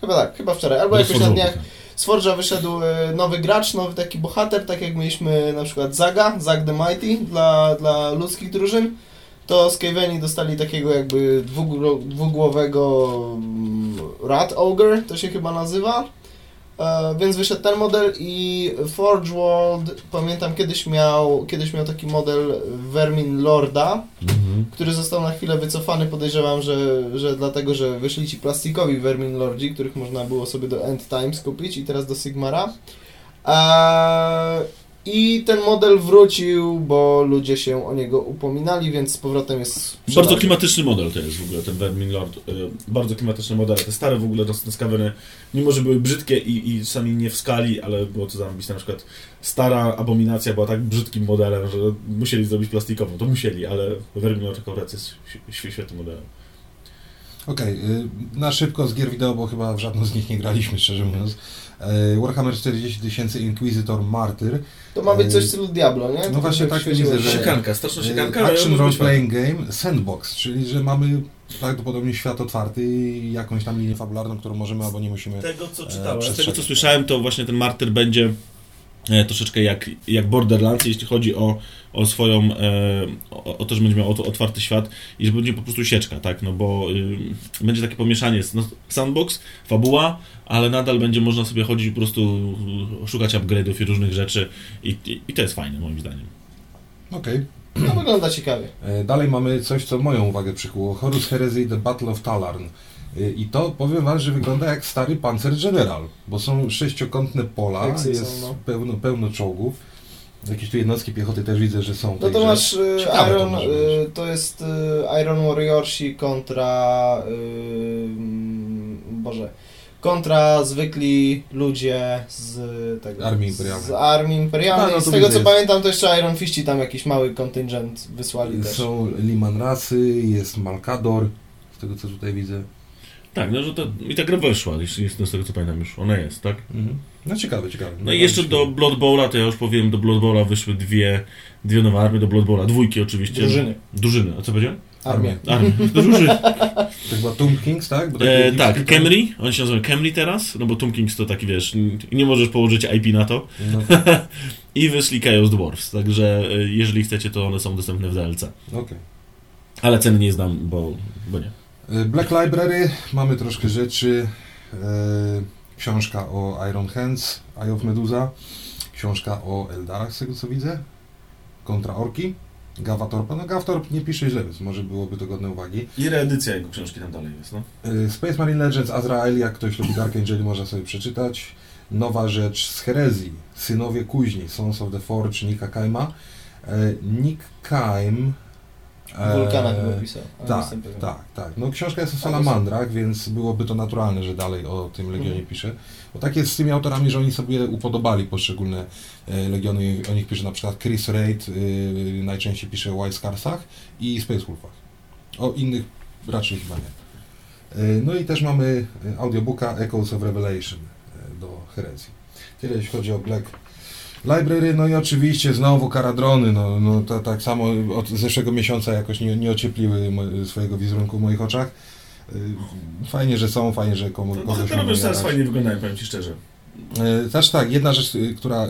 chyba tak, chyba wczoraj, albo jakoś na dniach. Z Forge'a wyszedł y, nowy gracz, nowy taki bohater, tak jak mieliśmy na przykład Zaga, Zag the Mighty dla, dla ludzkich drużyn. To Skaveni dostali takiego jakby dwugło- dwugłowego mm, Rat Ogre, to się chyba nazywa. E, więc wyszedł ten model i Forge World, pamiętam kiedyś miał, kiedyś miał taki model Vermin Lorda, Mhm. który został na chwilę wycofany, podejrzewam, że, że dlatego, że wyszli ci plastikowi Vermin Lordzi, których można było sobie do End Times kupić i teraz do Sigmara. Eee, I ten model wrócił, bo ludzie się o niego upominali, więc z powrotem jest Bardzo klimatyczny model to jest w ogóle, ten Vermin Lord. Y, Bardzo klimatyczny model. Te stare w ogóle te skaweny, mimo że były brzydkie i, i czasami nie w skali, ale było to zarobiste. Na przykład stara abominacja była tak brzydkim modelem, że musieli zrobić plastikową. To musieli, ale Vermin Lord akurat jest świe- świe- świetnym modelem. Okej, y, na szybko z gier wideo, bo chyba w żadną z nich nie graliśmy, szczerze mówiąc. E, Warhammer 40 tysięcy Inquisitor Martyr. To ma być coś w stylu Diablo, nie? No właśnie tak świeciło widzę, że-. Siekanka, straszna E, siekanka, Action Role. Playing Game Sandbox, czyli że mamy prawdopodobnie świat otwarty i jakąś tam linię fabularną, którą możemy albo nie musimy. tego co e, czytałem, z tego co słyszałem, to właśnie ten martyr będzie e, troszeczkę jak, jak Borderlands, jeśli chodzi o, o swoją, e, o, o to, że będzie miał ot- otwarty świat i że będzie po prostu sieczka, tak, no bo y, będzie takie pomieszanie, z- no, sandbox, fabuła, ale nadal będzie można sobie chodzić po prostu y, szukać upgrade'ów i różnych rzeczy i, i, i to jest fajne moim zdaniem. Okej. No wygląda ciekawie. E, Dalej mamy coś, co moją uwagę przykuło. Horus Heresy The Battle of Talarn. E, I to powiem wam, że wygląda jak stary Panzer General, bo są sześciokątne pola, jest są, no. pełno, pełno czołgów. Jakieś tu jednostki piechoty też widzę, że są. No to masz y, Ciekawe to Iron, może y, to jest y, Iron Warriorsi kontra y, Boże, kontra zwykli ludzie z tego, Armii Imperialnej. Z Armii Imperialnej. A, no to z tego co jest. pamiętam to jeszcze Iron Fiści tam jakiś mały kontyngent wysłali też. Są Liman Rasy, jest Malkador, z tego co tutaj widzę. Tak, no że to i ta gra weszła, jeśli jest, z tego co pamiętam już, ona jest, tak? Mhm. No ciekawe, ciekawe. No i jeszcze do Blood Bowla, to ja już powiem, do Blood Bowla wyszły dwie, dwie nowe armie, do Blood Bowla, dwójki oczywiście. Drużyny. Drużyny, a co powiedziałem? Armia. Armie. Drużyny. To chyba Tomb Kings, tak? Bo takie E, tak, Camry, on się nazywa Camry teraz, no bo Tomb Kings to taki, wiesz, nie możesz położyć IP na to. No, [laughs] I wyszli Chaos Dwarfs, także e, jeżeli chcecie, to one są dostępne w DLC. okej. Ale ceny nie znam, bo, bo nie. E, Black Library, mamy troszkę rzeczy. E, książka o Iron Hands, Eye of Medusa. Książka o Eldarach, z tego co widzę. Kontra Orki. Gavatorpa. No Gavatorp nie pisze źle, więc może byłoby to godne uwagi. I reedycja jego książki tam dalej jest, no. E, Space Marine Legends Azrael, jak ktoś lubi Dark Angeli, można sobie przeczytać. Nowa rzecz z herezji. Synowie Kuźni, Sons of the Forge, Nika Kaima. Nick Kaim... e, Wulkana chyba pisał. Tak, tak, tak. No książka jest o salamandrach, więc byłoby to naturalne, że dalej o tym Legionie Mhm. pisze. Bo tak jest z tymi autorami, że oni sobie upodobali poszczególne e, Legiony. O nich pisze na przykład Chris Raid, y, najczęściej pisze o White Scarsach i Space Wolfach. O innych raczej chyba nie. E, No i też mamy audiobooka Echoes of Revelation do herezji. Tyle jeśli chodzi o Black Library, no i oczywiście znowu karadrony, no, no to tak samo od zeszłego miesiąca jakoś nie, nie ociepliły swojego wizerunku w moich oczach. Y, Fajnie, że są, fajnie, że komu, No, kogoś robisz teraz fajnie wyglądają, powiem Ci szczerze. Y, Też tak, jedna rzecz, y, która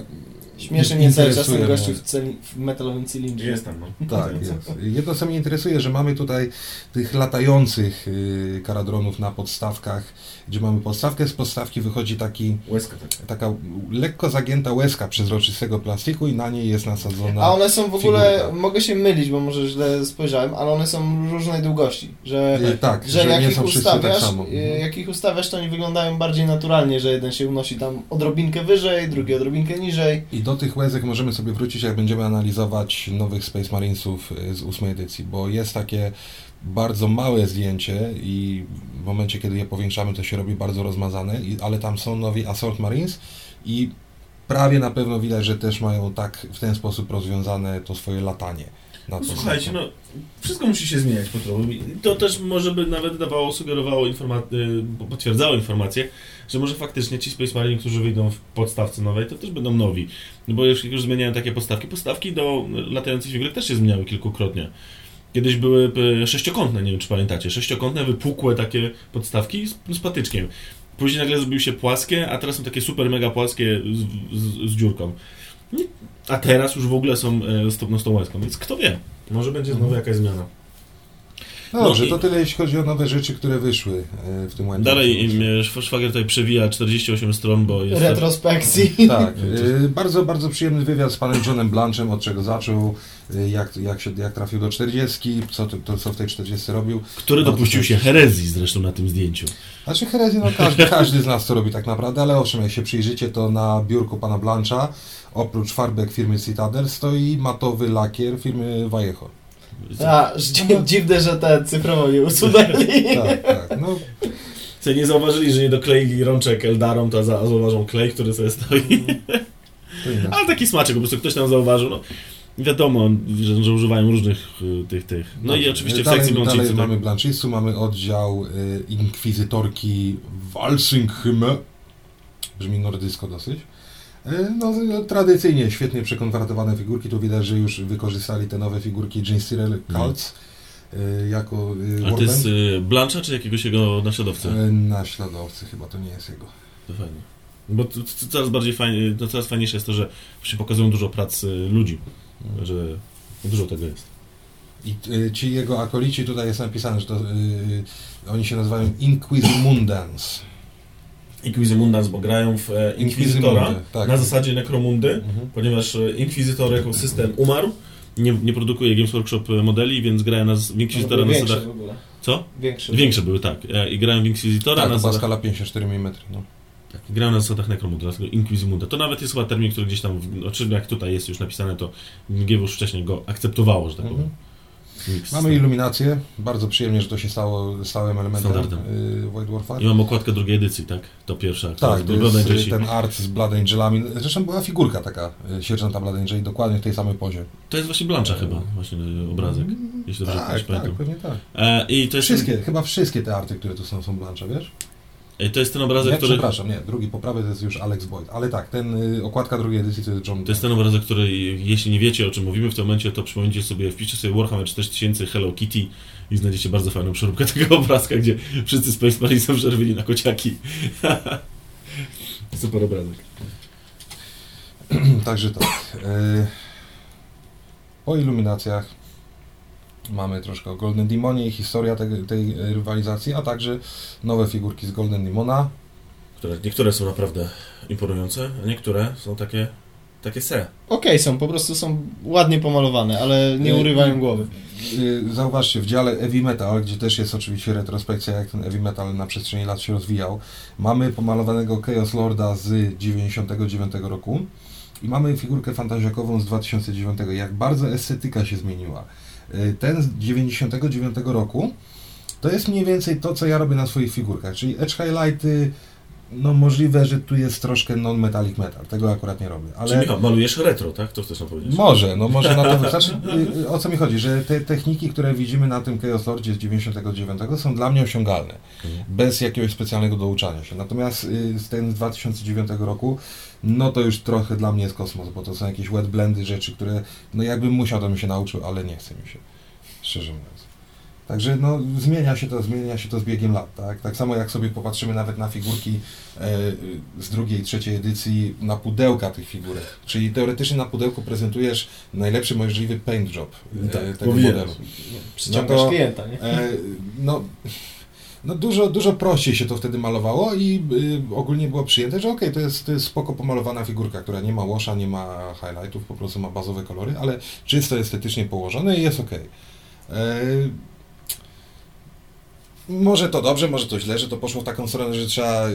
Śmieszy mnie cały czas ten gościu mnie. w, celi, w metalowym cylindrze. [laughs] Jest tam, no. Tak, jest. Jedno co mnie interesuje, że mamy tutaj tych latających y, karadronów na podstawkach, gdzie mamy podstawkę, z podstawki wychodzi taki, Łezka taka. taka lekko zagięta łezka przezroczystego plastiku i na niej jest nasadzona... A one są w ogóle, figurka. mogę się mylić, bo może źle spojrzałem, ale one są różnej długości, że, Y, tak, że, jak nie ich są wszyscy ustawiasz, tak samo. y, Mhm. jak ich ustawiasz, to oni wyglądają bardziej naturalnie, że jeden się unosi tam odrobinkę wyżej, drugi odrobinkę niżej. I do tych łezek możemy sobie wrócić, jak będziemy analizować nowych Space Marinesów y, z ósmej edycji, bo jest takie bardzo małe zdjęcie i w momencie, kiedy je powiększamy, to się robi bardzo rozmazane, ale tam są nowi Assault Marines i prawie na pewno widać, że też mają tak w ten sposób rozwiązane to swoje latanie. No, słuchajcie, no wszystko musi się zmieniać po trochu. To też może by nawet dawało, sugerowało, informa- y, potwierdzało informację, że może faktycznie ci Space Marine, którzy wyjdą w podstawce nowej, to też będą nowi. No bo już, już zmieniają takie podstawki. Podstawki do latających figurek też się zmieniały kilkukrotnie. Kiedyś były y, sześciokątne, nie wiem czy pamiętacie, sześciokątne, wypukłe takie podstawki z, z patyczkiem. Później nagle zrobiły się płaskie, a teraz są takie super mega płaskie z, z, z dziurką. A teraz już w ogóle są e, z, tą- no, z tą łezką, więc kto wie, może będzie znowu jakaś zmiana. No dobrze, No i- to tyle jeśli chodzi o nowe rzeczy, które wyszły y, w tym momencie. Dalej im, e, Szw- szwagier tutaj przewija 48 stron, bo jest... Retrospekcji. [laughs] Tak, bardzo, bardzo przyjemny wywiad z panem Johnem Blanchem, od czego zaczął, jak, jak, się, jak trafił do 40, co, to, co w tej 40 robił. który Bardzo dopuścił się herezji zresztą na tym zdjęciu. Znaczy herezję, no każdy, każdy z nas to robi tak naprawdę, ale owszem, jak się przyjrzycie, to na biurku pana Blancha, oprócz farbek firmy Citadel, stoi matowy lakier firmy Vallejo. A, dzi- dziwne, że te cyfrowo nie usunęli. [laughs] Tak, tak, no Co nie zauważyli, że nie dokleili rączek Eldarom, to za- zauważą klej, który sobie stoi. Ale taki smaczek, po prostu ktoś tam zauważył. No. Wiadomo, że, że używają różnych y, tych, tych. No i Dobrze. oczywiście w dalej, sekcji dalej Blanchistu, tak? mamy Blanchistu, mamy oddział y, inkwizytorki Walsinghyme. Brzmi nordycko dosyć. Y, No, y, tradycyjnie świetnie przekonwertowane figurki. Tu widać, że już wykorzystali te nowe figurki Gene Styrel Cults y, jako A to jest Blancha czy jakiegoś jego naśladowcy? Naśladowcy chyba, to nie jest jego. To fajnie. Bo to, to coraz bardziej fajnie, to coraz fajniejsze jest to, że się pokazują dużo prac y, że dużo tego jest. I y, ci jego akolici, tutaj jest napisane, że to, y, oni się nazywają Inquisimundans. Inquizimundans, bo grają w e, Inkwizytora tak. na zasadzie Nekromundy, Mhm. ponieważ e, Inkwizytor jako system umarł, nie, nie produkuje Games Workshop e, modeli, więc grają na, w Inkwizytora na Większe zasadach... w ogóle. Co? Większe. Większe były, tak. E, I grają w Inkwizytora Tak, na to była zasadach... skala 54 mm. No. Tak, grają na zasadach Nekromundy, dlatego Inquizimunda. To nawet jest chyba termin, który gdzieś tam, znaczy jak tutaj jest już napisane, to GW już wcześniej go akceptowało, że tak Mhm. powiem. Mix. Mamy iluminację. Bardzo przyjemnie, że to się stało stałym elementem Standardem. y, White Warfare. I mam okładkę drugiej edycji, tak? To pierwsza, Tak, to Blood jest Angels. y, ten art z Blood Angelami. Zresztą była figurka taka y, sierżanta Blood Angel, dokładnie w tej samej pozie. To jest właśnie Blancha chyba, właśnie obrazek, jeśli dobrze Tak, tak, pamiętam. pewnie tak. E, I to jest, Wszystkie, chyba wszystkie te arty, które tu są, są Blanche, wiesz? E, to jest ten obrazek, Nie, który... przepraszam, nie, drugi poprawy to jest już Alex Boyd. Ale tak, ten y, okładka drugiej edycji to jest John To jest ten obrazek, który, jeśli nie wiecie o czym mówimy w tym momencie, to przypomnijcie sobie, wpiszcie sobie Warhammer 4000 Hello Kitty i znajdziecie bardzo fajną przeróbkę [laughs] tego obrazka, gdzie wszyscy Space Marines są przerwili na kociaki. [laughs] Super obrazek. [clears throat] Także tak. y, Po iluminacjach mamy troszkę o Golden Demonie i historia tej, tej rywalizacji, a także nowe figurki z Golden Demona. Które, niektóre są naprawdę imponujące, a niektóre są takie, takie se. Okej są, po prostu są ładnie pomalowane, ale nie Y, urywają głowy. Y, Zauważcie, w dziale Heavy Metal, gdzie też jest oczywiście retrospekcja, jak ten Heavy Metal na przestrzeni lat się rozwijał, mamy pomalowanego Chaos Lorda z 99 roku i mamy figurkę fantazjakową z 2009. Jak bardzo estetyka się zmieniła. Y, Ten z 99 roku to jest mniej więcej to, co ja robię na swoich figurkach, czyli edge highlighty, no możliwe, że tu jest troszkę non-metallic metal, tego akurat nie robię, ale... Czyli malujesz retro, tak? To chcesz nam powiedzieć? Może, no może na to wystarczy. [laughs] Y, y, O co mi chodzi? Że te techniki, które widzimy na tym Chaos Lordzie z 99 są dla mnie osiągalne. Mhm. Bez jakiegoś specjalnego douczania się. Natomiast y, z ten z 2009 roku, no to już trochę dla mnie jest kosmos, bo to są jakieś wet blendy, rzeczy, które no jakbym musiał, to bym się nauczył, ale nie chce mi się. Szczerze mówiąc. Także no, zmienia się to, zmienia się to z biegiem lat, tak? Tak samo jak sobie popatrzymy nawet na figurki e, z drugiej, trzeciej edycji, na pudełka tych figurek. Czyli teoretycznie na pudełku prezentujesz najlepszy możliwy paint job e, Tak, tego modelu. Przyciągasz No to- klienta, nie? E, no, no dużo, dużo prościej się to wtedy malowało i y, ogólnie było przyjęte, że okej, to, jest, to jest spoko pomalowana figurka, która nie ma washa, nie ma highlightów, po prostu ma bazowe kolory, ale czysto estetycznie położone i jest okej. E, Może to dobrze, może to źle, że to poszło w taką stronę, że trzeba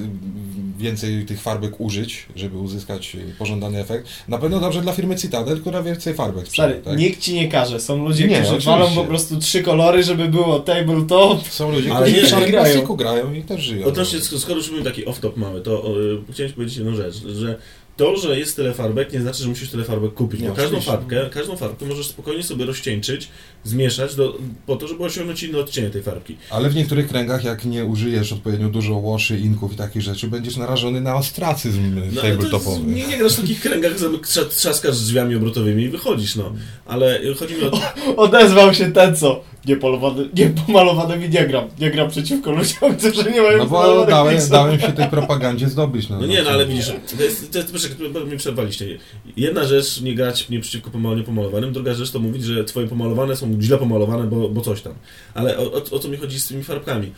więcej tych farbek użyć, żeby uzyskać pożądany efekt. Na pewno dobrze dla firmy Citadel, która więcej farbek Stary, sprzeda. Tak? nikt ci nie każe. Są ludzie, Nie, którzy oczywiście. walą po prostu trzy kolory, żeby było tabletop. Są ludzie, Ale którzy nie, w szarym grają. grają i też żyją. Odnośnie, sk- skoro już mamy taki off-top mały, to y, chciałem ci powiedzieć jedną rzecz, że to, że jest tyle farbek, nie znaczy, że musisz tyle farbek kupić, Nie, bo każdą farbkę, każdą farbkę możesz spokojnie sobie rozcieńczyć, zmieszać do, po to, żeby osiągnąć inny odcień tej farbki. Ale w niektórych kręgach, jak nie użyjesz odpowiednio dużo łoszy, inków i takich rzeczy, będziesz narażony na ostracyzm No, tabletopowy. nie, nie grasz w takich kręgach, że trza- trzaskasz drzwiami obrotowymi i wychodzisz, no. Ale chodzi mi o... Odezwał się ten, co niepolowany, niepomalowany nie gram. Nie gram przeciwko ludziom, [laughs] którzy nie mają No bo pomalowanych dałem, dałem się tej propagandzie zdobyć. No, No nie, no co? ale widzisz, to jest, to jest proszę, mnie przerwaliście. Jedna rzecz, nie grać nie przeciwko pomal- niepomalowanym, druga rzecz to mówić, że twoje pomalowane są źle pomalowane, bo, bo coś tam. Ale o, o, o co mi chodzi z tymi farbkami?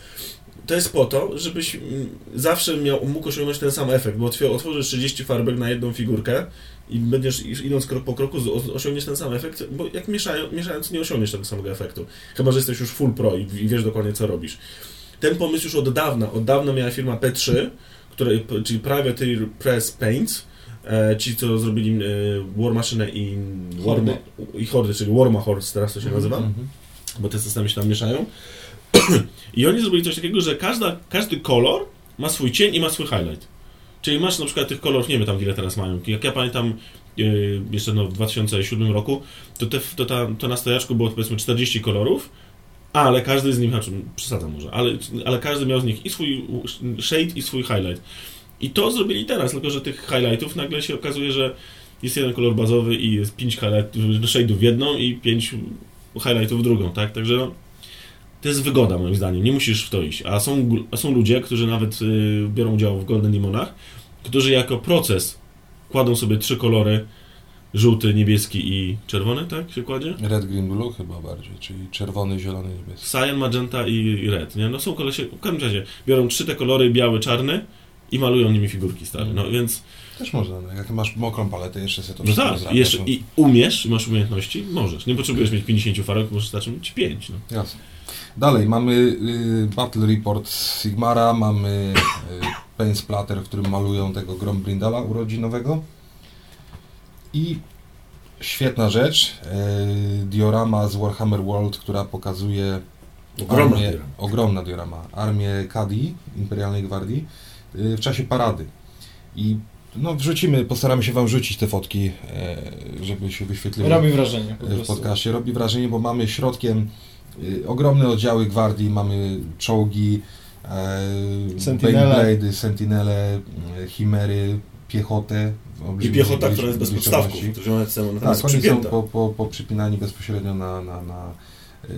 To jest po to, żebyś mm, zawsze miał, mógł osiągnąć ten sam efekt, bo otw- otworzysz 30 farbek na jedną figurkę i będziesz idąc krok po kroku osiągniesz ten sam efekt, bo jak mieszają, mieszając nie osiągniesz tego samego efektu. Chyba, że jesteś już full pro i, i wiesz dokładnie co robisz. Ten pomysł już od dawna, od dawna miała firma P3, której, czyli Privateer Press Paints, e, ci co zrobili e, War Machine i Hordy. I Hordy, czyli Warma Hordes teraz to się nazywa Mhm. bo te systemy się tam mieszają. [clears throat] I oni zrobili coś takiego, że każda, każdy kolor ma swój cień i ma swój highlight. Czyli masz na przykład tych kolorów, nie wiem tam ile teraz mają. Jak ja pamiętam, yy, jeszcze no, w 2007 roku, to, te, to, ta, to na stojaczku było powiedzmy 40 kolorów, ale każdy z nich, znaczy przesadzam może, ale, ale każdy miał z nich i swój shade i swój highlight. I to zrobili teraz, tylko że tych highlightów nagle się okazuje, że jest jeden kolor bazowy i jest pięć highlightów, shade'ów w jedną i pięć highlightów w drugą, tak? Także no, to jest wygoda moim zdaniem, nie musisz w to iść. A są, a są ludzie, którzy nawet y, biorą udział w Golden Demonach, którzy jako proces kładą sobie trzy kolory, żółty, niebieski i czerwony, tak się kładzie? Red, green, blue chyba bardziej, czyli czerwony, zielony, niebieski. Cyan, magenta i red, nie? No są kolesie, w każdym razie biorą trzy te kolory, biały, czarny i malują nimi figurki stare, no więc Też można, no, jak masz mokrą paletę, jeszcze sobie to no tak, jeszcze, no. i umiesz, masz umiejętności, możesz. Nie potrzebujesz mieć 50 farek, możesz starczyć 5, no. Jasne. Dalej, mamy y, Battle Report Sigmara, mamy y, Paint Splatter, w którym malują tego Grombrindala urodzinowego. I świetna rzecz, y, diorama z Warhammer World, która pokazuje Ogromna armię, diorama. ogromna diorama, armię Kadi, Imperialnej Gwardii, y, w czasie parady. I no, wrzucimy, postaramy się Wam wrzucić te fotki, e, żeby się wyświetliły Robi wrażenie po w podcaście. Robi wrażenie, bo mamy środkiem y, ogromne oddziały gwardii, mamy czołgi, e, Sentinele. Sentinele, y, chimery, piechotę. I piechota, która jest bez podstawków, którzy mają są Tak, oni są po, po, po przypinani bezpośrednio na, na, na y,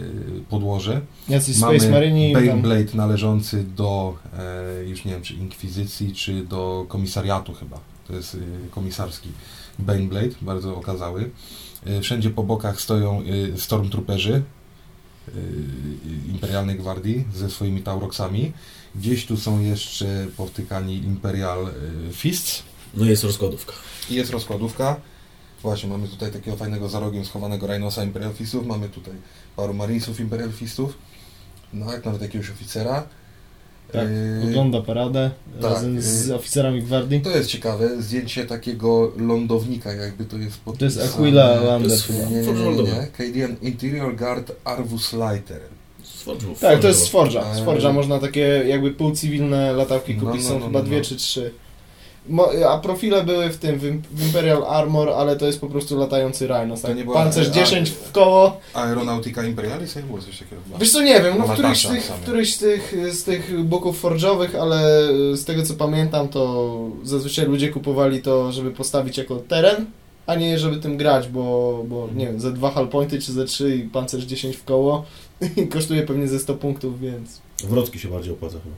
podłoże. Jacyś Mamy Space Marini. tam- Beyblade należący do, e, już nie wiem, czy Inkwizycji, czy do komisariatu chyba. To jest y, komisarski Baneblade, bardzo okazały. Y, wszędzie po bokach stoją y, stormtrooperzy y, Imperialnej Gwardii ze swoimi Tauroxami. Gdzieś tu są jeszcze powtykani Imperial y, Fists. No jest rozkładówka. I jest rozkładówka. Właśnie, mamy tutaj takiego fajnego za rogiem schowanego Rhinosa Imperial Fistów, mamy tutaj paru Marinesów Imperial Fistów, no jak nawet jakiegoś oficera. Tak, Yy, ogląda paradę tak, razem z yy. oficerami gwardii. To jest ciekawe, zdjęcie takiego lądownika, jakby to jest To jest. Aquila To Lander jest- chyba. Nie, nie, nie, nie. Canadian Interior Guard Arvus Lighter. Z Forge'ów. Tak, to jest z. Forge'a. Z. Forge'a można takie jakby półcywilne latawki No, kupić, no, są no, chyba no, dwie no. czy trzy. A profile były w tym, w Im- w Imperial Armor, ale to jest po prostu latający Rhinos. To Tak? nie Pancerz a- 10 w koło. Aeronautica Imperialis, jak było coś takiego. Wiesz co, nie wiem, no w Ona któryś, z tych, któryś z tych, z tych boków forge'owych, ale z tego co pamiętam, to zazwyczaj ludzie kupowali to, żeby postawić jako teren, a nie żeby tym grać, bo, bo nie wiem, ze dwa hallpointy czy ze trzy i pancerz 10 w koło [laughs] kosztuje pewnie ze 100 punktów, więc... Wrotki się bardziej opłaca chyba.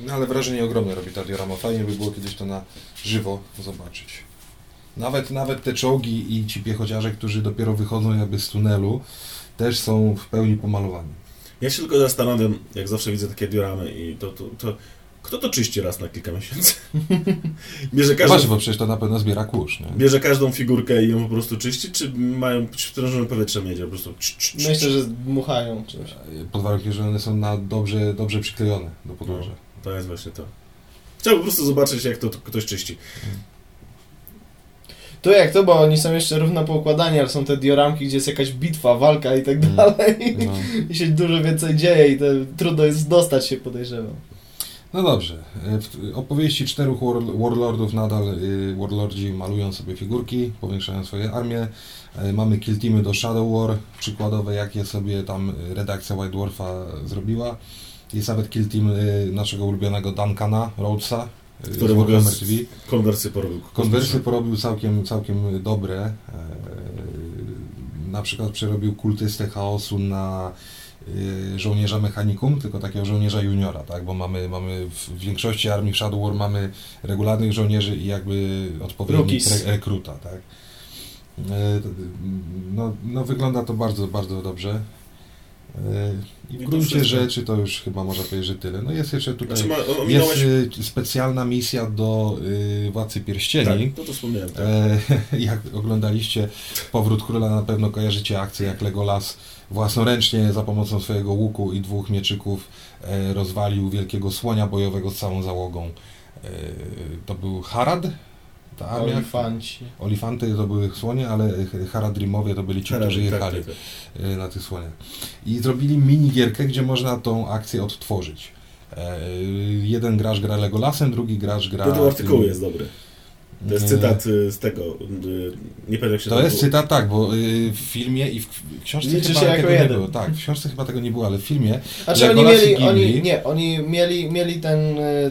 No ale wrażenie ogromne robi ta diorama. Fajnie by było kiedyś to na żywo zobaczyć. Nawet, nawet te czołgi i ci piechociarze, którzy dopiero wychodzą jakby z tunelu, też są w pełni pomalowani. Ja się tylko zastanawiam, jak zawsze widzę takie dioramy i to, to, to kto to czyści raz na kilka miesięcy? [laughs] bierze, Właśnie, każdą, bo przecież to na pewno zbiera kurz, nie? bierze każdą figurkę i ją po prostu czyści, czy mają sprężone powietrze miedzie po prostu? cz, cz, cz, Myślę, że dmuchają czymś. Pod warunkiem, że one są na dobrze, dobrze przyklejone do podłoża. To jest właśnie to. Chciałbym po prostu zobaczyć, jak to, to ktoś czyści. To jak to, bo oni są jeszcze równo poukładani, ale są te dioramki, gdzie jest jakaś bitwa, walka i tak Mm. dalej. No. [laughs] I się dużo więcej dzieje i to trudno jest dostać się, podejrzewam. No dobrze. E, W opowieści czterech war- warlordów nadal y, warlordzi malują sobie figurki, powiększają swoje armie. E, Mamy kill teamy do Shadow War, przykładowe jakie sobie tam redakcja White Dwarfa zrobiła. Jest nawet kill team y, naszego ulubionego Duncana Rhodesa, y, Który w ogóle TV. Konwersy porobił. Konwersy porobił całkiem, całkiem dobre. E, Na przykład przerobił kultystę chaosu na żołnierza mechanikum, tylko takiego żołnierza juniora, tak? Bo mamy, mamy w większości armii w Shadow War mamy regularnych żołnierzy i jakby odpowiednik re, rekruta, tak? E, No, no wygląda to bardzo, bardzo dobrze. E, I w gruncie rzeczy to już chyba można powiedzieć, że tyle. No jest jeszcze tutaj Znaczy, jest y, specjalna misja do y, Władcy Pierścieni. Tak, to to wspomniałem. Tak. E, [laughs] jak oglądaliście Powrót Króla, na pewno kojarzycie akcję, jak Legolas własnoręcznie za pomocą swojego łuku i dwóch mieczyków e, rozwalił wielkiego słonia bojowego z całą załogą. E, to był Harad? Ta armia? Olifanci. Olifanty to były słonie, ale Haradrimowie to byli ci, którzy Tak, jechali tak, tak. e, na tych słoniach. I zrobili minigierkę, gdzie można tą akcję odtworzyć. Jeden gracz gra Legolasem, drugi gracz gra... Tytuł artykułu tym- jest dobry. To jest Nie. cytat y, z tego, y, nie pamiętam jak się To jest było. cytat, tak, bo y, w filmie i w książce Liczy chyba tego nie jeden. było. Tak, w książce chyba tego nie było, ale w filmie Znaczy oni mieli, oni, nie, oni mieli, mieli ten,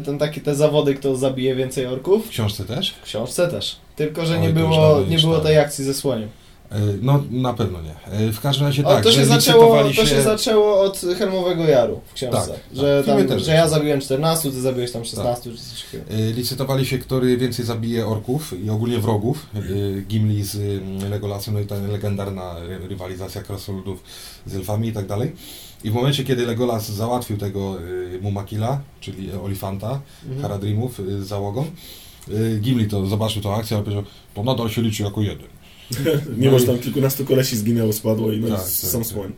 ten taki, te zawody, kto zabije więcej orków. w książce też. W książce też. Tylko, że Oj, nie było, nie nie było czytałem. tej akcji ze słoniem. Y, No na pewno nie. Y, W każdym razie O, tak, to, się że zaczęło, licytowali to się zaczęło od Helmowego Jaru w książce. Tak, że, tak. W filmie tam, że ja zabiłem 14, ty zabiłeś tam 16 czy coś takiego. Y, Licytowali się, który więcej zabije orków i ogólnie wrogów. Gimli z y, Legolasem, no i ta legendarna ry- rywalizacja krasnoludów z elfami i tak dalej. I w momencie, kiedy Legolas załatwił tego Mumakila, czyli Olifanta, Mhm. Haradrimów z załogą, Gimli to zobaczył tą akcję, ale powiedział, to nadal się liczy jako jeden. [laughs] Mimo, że tam kilkunastu kolesi zginęło, spadło i no, Tak, tak, tak, sam tak. słoń.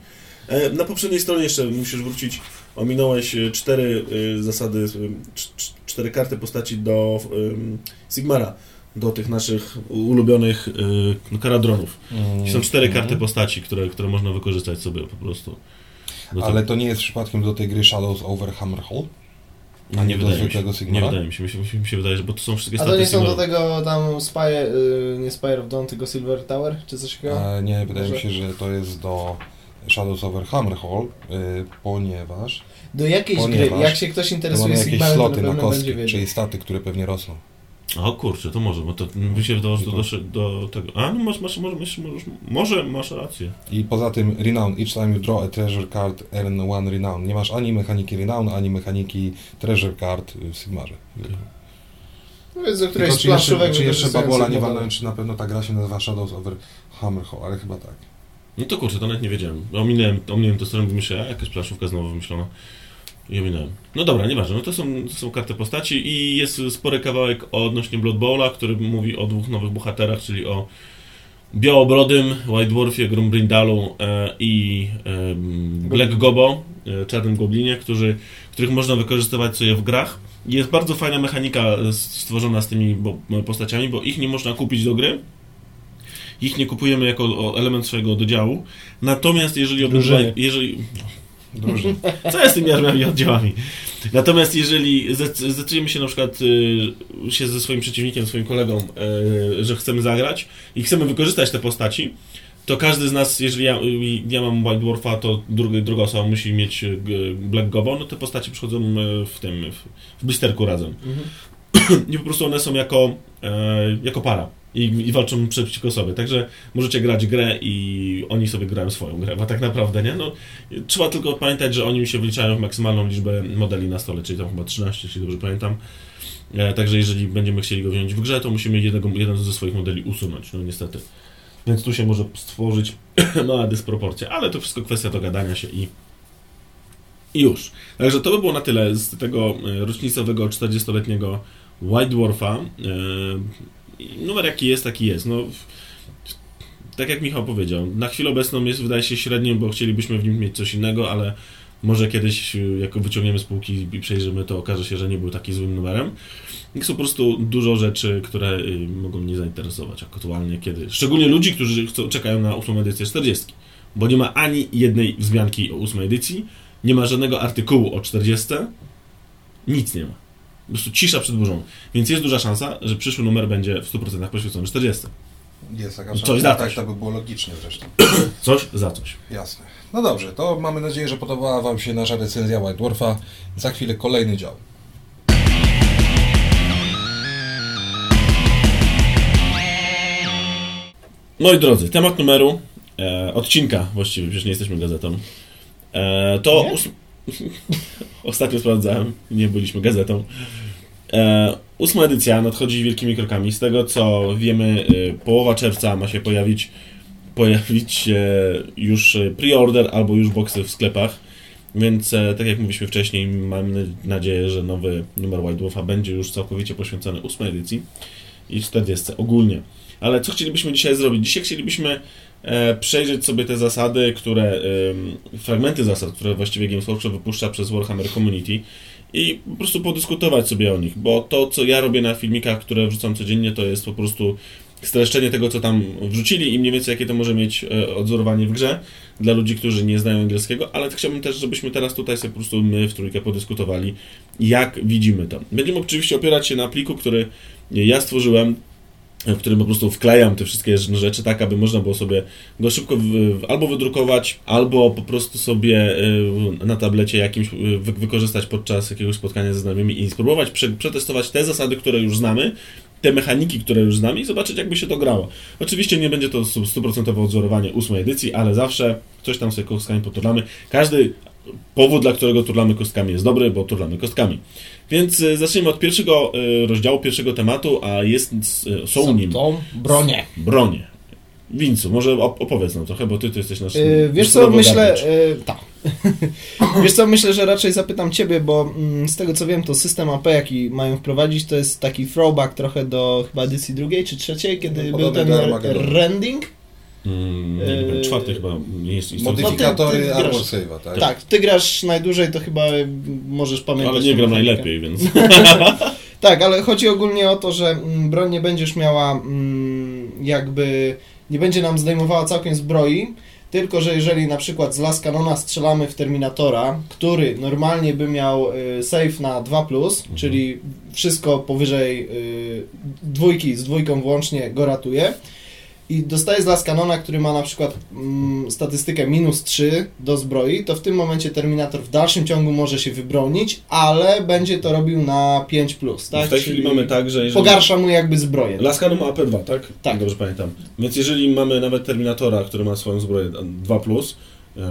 E, Na poprzedniej stronie jeszcze musisz wrócić. Ominąłeś e, cztery e, zasady, cz- cz- cztery karty postaci do Sigmara, do tych naszych ulubionych karadronów. Są cztery Mhm. karty postaci, które, które można wykorzystać sobie po prostu. Ale to nie jest przypadkiem do tej gry Shadows over Hammerhall? A nie do wydaje mi zwykłego się. Sigmara? Nie wydaje mi się. Mi, się, mi się wydaje, że bo to są wszystkie A staty to nie są do tego tam Spire, y, nie Spire of Dawn, tylko Silver Tower, czy coś takiego? E, nie, wydaje mi Może- się, że to jest do Shadows over Hammerhall, y, ponieważ Do jakiejś ponieważ gry, jak się ktoś to interesuje mamy jakieś Sigmarem, to na sloty na kostki, wiedział. czyli staty, które pewnie rosną. O kurczę, to może, bo to mi się wydawało, że to do, do tego. A, no masz, masz, może, masz, może, może masz rację. I poza tym Renown, each time you draw a treasure card, earn one Renown. Nie masz ani mechaniki Renown, ani mechaniki treasure card w Sigmarze. No więc do którejś czy jeszcze, czy jeszcze Babola nie walnąłem, czy na pewno ta gra się nazywa Shadows over Hammerhall, ale chyba tak. No to kurczę, to nawet nie wiedziałem. Ominąłem, ominąłem to stronę, myślę, a jakaś planszówka znowu wymyślona. Ominąłem. No dobra, nieważne, no to są, to są karty postaci i jest spory kawałek odnośnie Blood Bowla, który mówi o dwóch nowych bohaterach, czyli o Białobrodym, White Dwarfie, Grumbrindalu e, i e, Black Gobo, e, Czarnym Goblinie, którzy, których można wykorzystywać sobie w grach. Jest bardzo fajna mechanika e, stworzona z tymi bo, postaciami, bo ich nie można kupić do gry. Ich nie kupujemy jako element swojego dodziału. Natomiast jeżeli Drużyny. jeżeli Drużyn. co jest z tymi armiami oddziałami? Natomiast jeżeli zdec- zdecydujemy się na przykład y, się ze swoim przeciwnikiem, swoim kolegą, y, że chcemy zagrać i chcemy wykorzystać te postaci, to każdy z nas, jeżeli ja, ja mam White Dwarfa, to druga, druga osoba musi mieć y, Black Gobo, no te postacie przychodzą w tym, w, w blisterku razem. Mhm. [clears throat] I po prostu one są jako, e, jako para. I, I walczą przeciwko sobie. Także możecie grać grę i oni sobie grają swoją grę, bo tak naprawdę, nie? No, trzeba tylko pamiętać, że oni się wliczają w maksymalną liczbę modeli na stole, czyli tam chyba 13, jeśli dobrze pamiętam. E, także jeżeli będziemy chcieli go wziąć w grze, to musimy jednego, jeden ze swoich modeli usunąć, no niestety. Więc tu się może stworzyć [coughs] mała dysproporcja, ale to wszystko kwestia dogadania się i i już. Także to by było na tyle z tego e, rocznicowego 40-letniego White Dwarfa. E, Numer jaki jest, taki jest. No, tak jak Michał powiedział, na chwilę obecną jest, wydaje się, średnim, bo chcielibyśmy w nim mieć coś innego, ale może kiedyś, jak wyciągniemy z półki i przejrzymy, to okaże się, że nie był taki złym numerem. Jest po prostu dużo rzeczy, które e, mogą mnie zainteresować aktualnie, kiedy. Szczególnie ludzi, którzy chcą, czekają na 8 edycję 40. Bo nie ma ani jednej wzmianki o 8 edycji, nie ma żadnego artykułu o 40. Nic nie ma. Po prostu cisza przed burzą. Więc jest duża szansa, że przyszły numer będzie w 100% poświęcony 40. Jest taka Coś szansa. za tak, coś. to by było logicznie zresztą. [clears throat] Coś za coś. Jasne. No dobrze, to mamy nadzieję, że podobała Wam się nasza recenzja White Dwarfa. Za chwilę kolejny dział. Moi drodzy, temat numeru, e, odcinka właściwie, przecież nie jesteśmy gazetą. E, to. Nie? [laughs] Ostatnio sprawdzałem, nie byliśmy gazetą. E, ósma edycja nadchodzi wielkimi krokami. Z tego co wiemy, e, połowa czerwca ma się pojawić pojawić się już pre-order albo już boxy w sklepach. Więc e, tak jak mówiliśmy wcześniej, mamy nadzieję, że nowy numer White Dwarfa będzie już całkowicie poświęcony ósmej edycji i 40 ogólnie. Ale co chcielibyśmy dzisiaj zrobić? Dzisiaj chcielibyśmy przejrzeć sobie te zasady, które, fragmenty zasad, które właściwie Games Workshop wypuszcza przez Warhammer Community i po prostu podyskutować sobie o nich, bo to, co ja robię na filmikach, które wrzucam codziennie, to jest po prostu streszczenie tego, co tam wrzucili i mniej więcej jakie to może mieć e, odzorowanie w grze dla ludzi, którzy nie znają angielskiego, ale chciałbym też, żebyśmy teraz tutaj sobie po prostu my w trójkę podyskutowali, jak widzimy to. Będziemy oczywiście opierać się na pliku, który ja stworzyłem w którym po prostu wklejam te wszystkie rzeczy tak, aby można było sobie go szybko albo wydrukować, albo po prostu sobie y, na tablecie jakimś y, wy, wykorzystać podczas jakiegoś spotkania ze znajomymi i spróbować prze, przetestować te zasady, które już znamy, te mechaniki, które już znamy i zobaczyć, jakby się to grało. Oczywiście nie będzie to stu- stuprocentowe odzorowanie ósmej edycji, ale zawsze coś tam sobie kostkami poturlamy. Każdy powód, dla którego turlamy kostkami jest dobry, bo turlamy kostkami. Więc y, zacznijmy od pierwszego y, rozdziału, pierwszego tematu, a jest, y, są nim to bronie. bronie. Wincu, może op- opowiedz nam trochę, bo ty, ty jesteś naszym... Yy, wiesz co, myślę, yy, tak. [laughs] wiesz co, myślę, że raczej zapytam Ciebie, bo mm, z tego co wiem, to system AP, jaki mają wprowadzić, to jest taki throwback trochę do chyba edycji drugiej czy trzeciej, kiedy No, był ten rending. Mm, nie, nie czwarty chyba nie jest istotny. Modyfikatory ty- ty Armor Save'a, tak? Tak, Ty grasz najdłużej, to chyba możesz pamiętać. Ale nie gram mechanikę. najlepiej, więc... [laughs] Tak, ale chodzi ogólnie o to, że mm, broń nie będziesz miała mm, jakby, nie będzie nam zdejmowała całkiem zbroi, tylko że jeżeli na przykład z las kanona strzelamy w Terminatora, który normalnie by miał y, save na 2+, czyli wszystko powyżej y, dwójki, z dwójką włącznie go ratuje, i dostaje z las kanona, który ma na przykład mm, statystykę minus 3 do zbroi, to w tym momencie Terminator w dalszym ciągu może się wybronić, ale będzie to robił na 5+, plus, tak? w tej chwili mamy tak, że jeżeli... Pogarsza mu jakby zbroję. Laskanu ma AP2, tak? Tak. Dobrze pamiętam. Więc jeżeli mamy nawet Terminatora, który ma swoją zbroję 2+, e,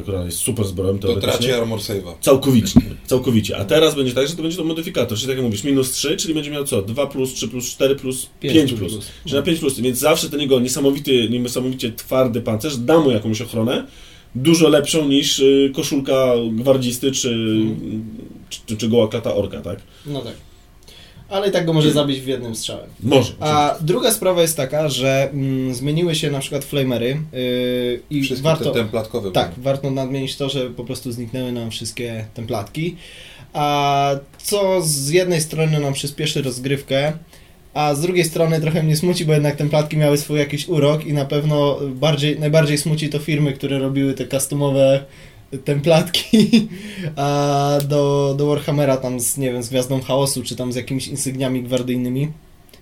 która jest super zbroją To traci Armor Save'a. Całkowicie, całkowicie. A teraz będzie tak, że to będzie to modyfikator, czyli tak jak mówisz, minus 3, czyli będzie miał co? 2 plus, 3 plus, 4 plus, 5, Pięć plus. plus. Czyli na 5 plus, więc zawsze ten jego niesamowity, niesamowicie twardy pancerz da mu jakąś ochronę, dużo lepszą niż y, koszulka gwardzisty czy, czy, czy goła klata orka, tak? No tak. Ale i tak go może zabić w jednym strzałem. Może. A druga sprawa jest taka, że mm, zmieniły się na przykład flamery yy, i Wszystkie warto... te templatkowe. Tak, warto nadmienić to, że po prostu zniknęły nam wszystkie templatki. A co z jednej strony nam przyspieszy rozgrywkę, a z drugiej strony trochę mnie smuci, bo jednak templatki miały swój jakiś urok i na pewno bardziej, najbardziej smuci to firmy, które robiły te customowe templatki [laughs] a do, do Warhammera tam z, nie wiem, z Gwiazdą Chaosu, czy tam z jakimiś insygniami gwardyjnymi.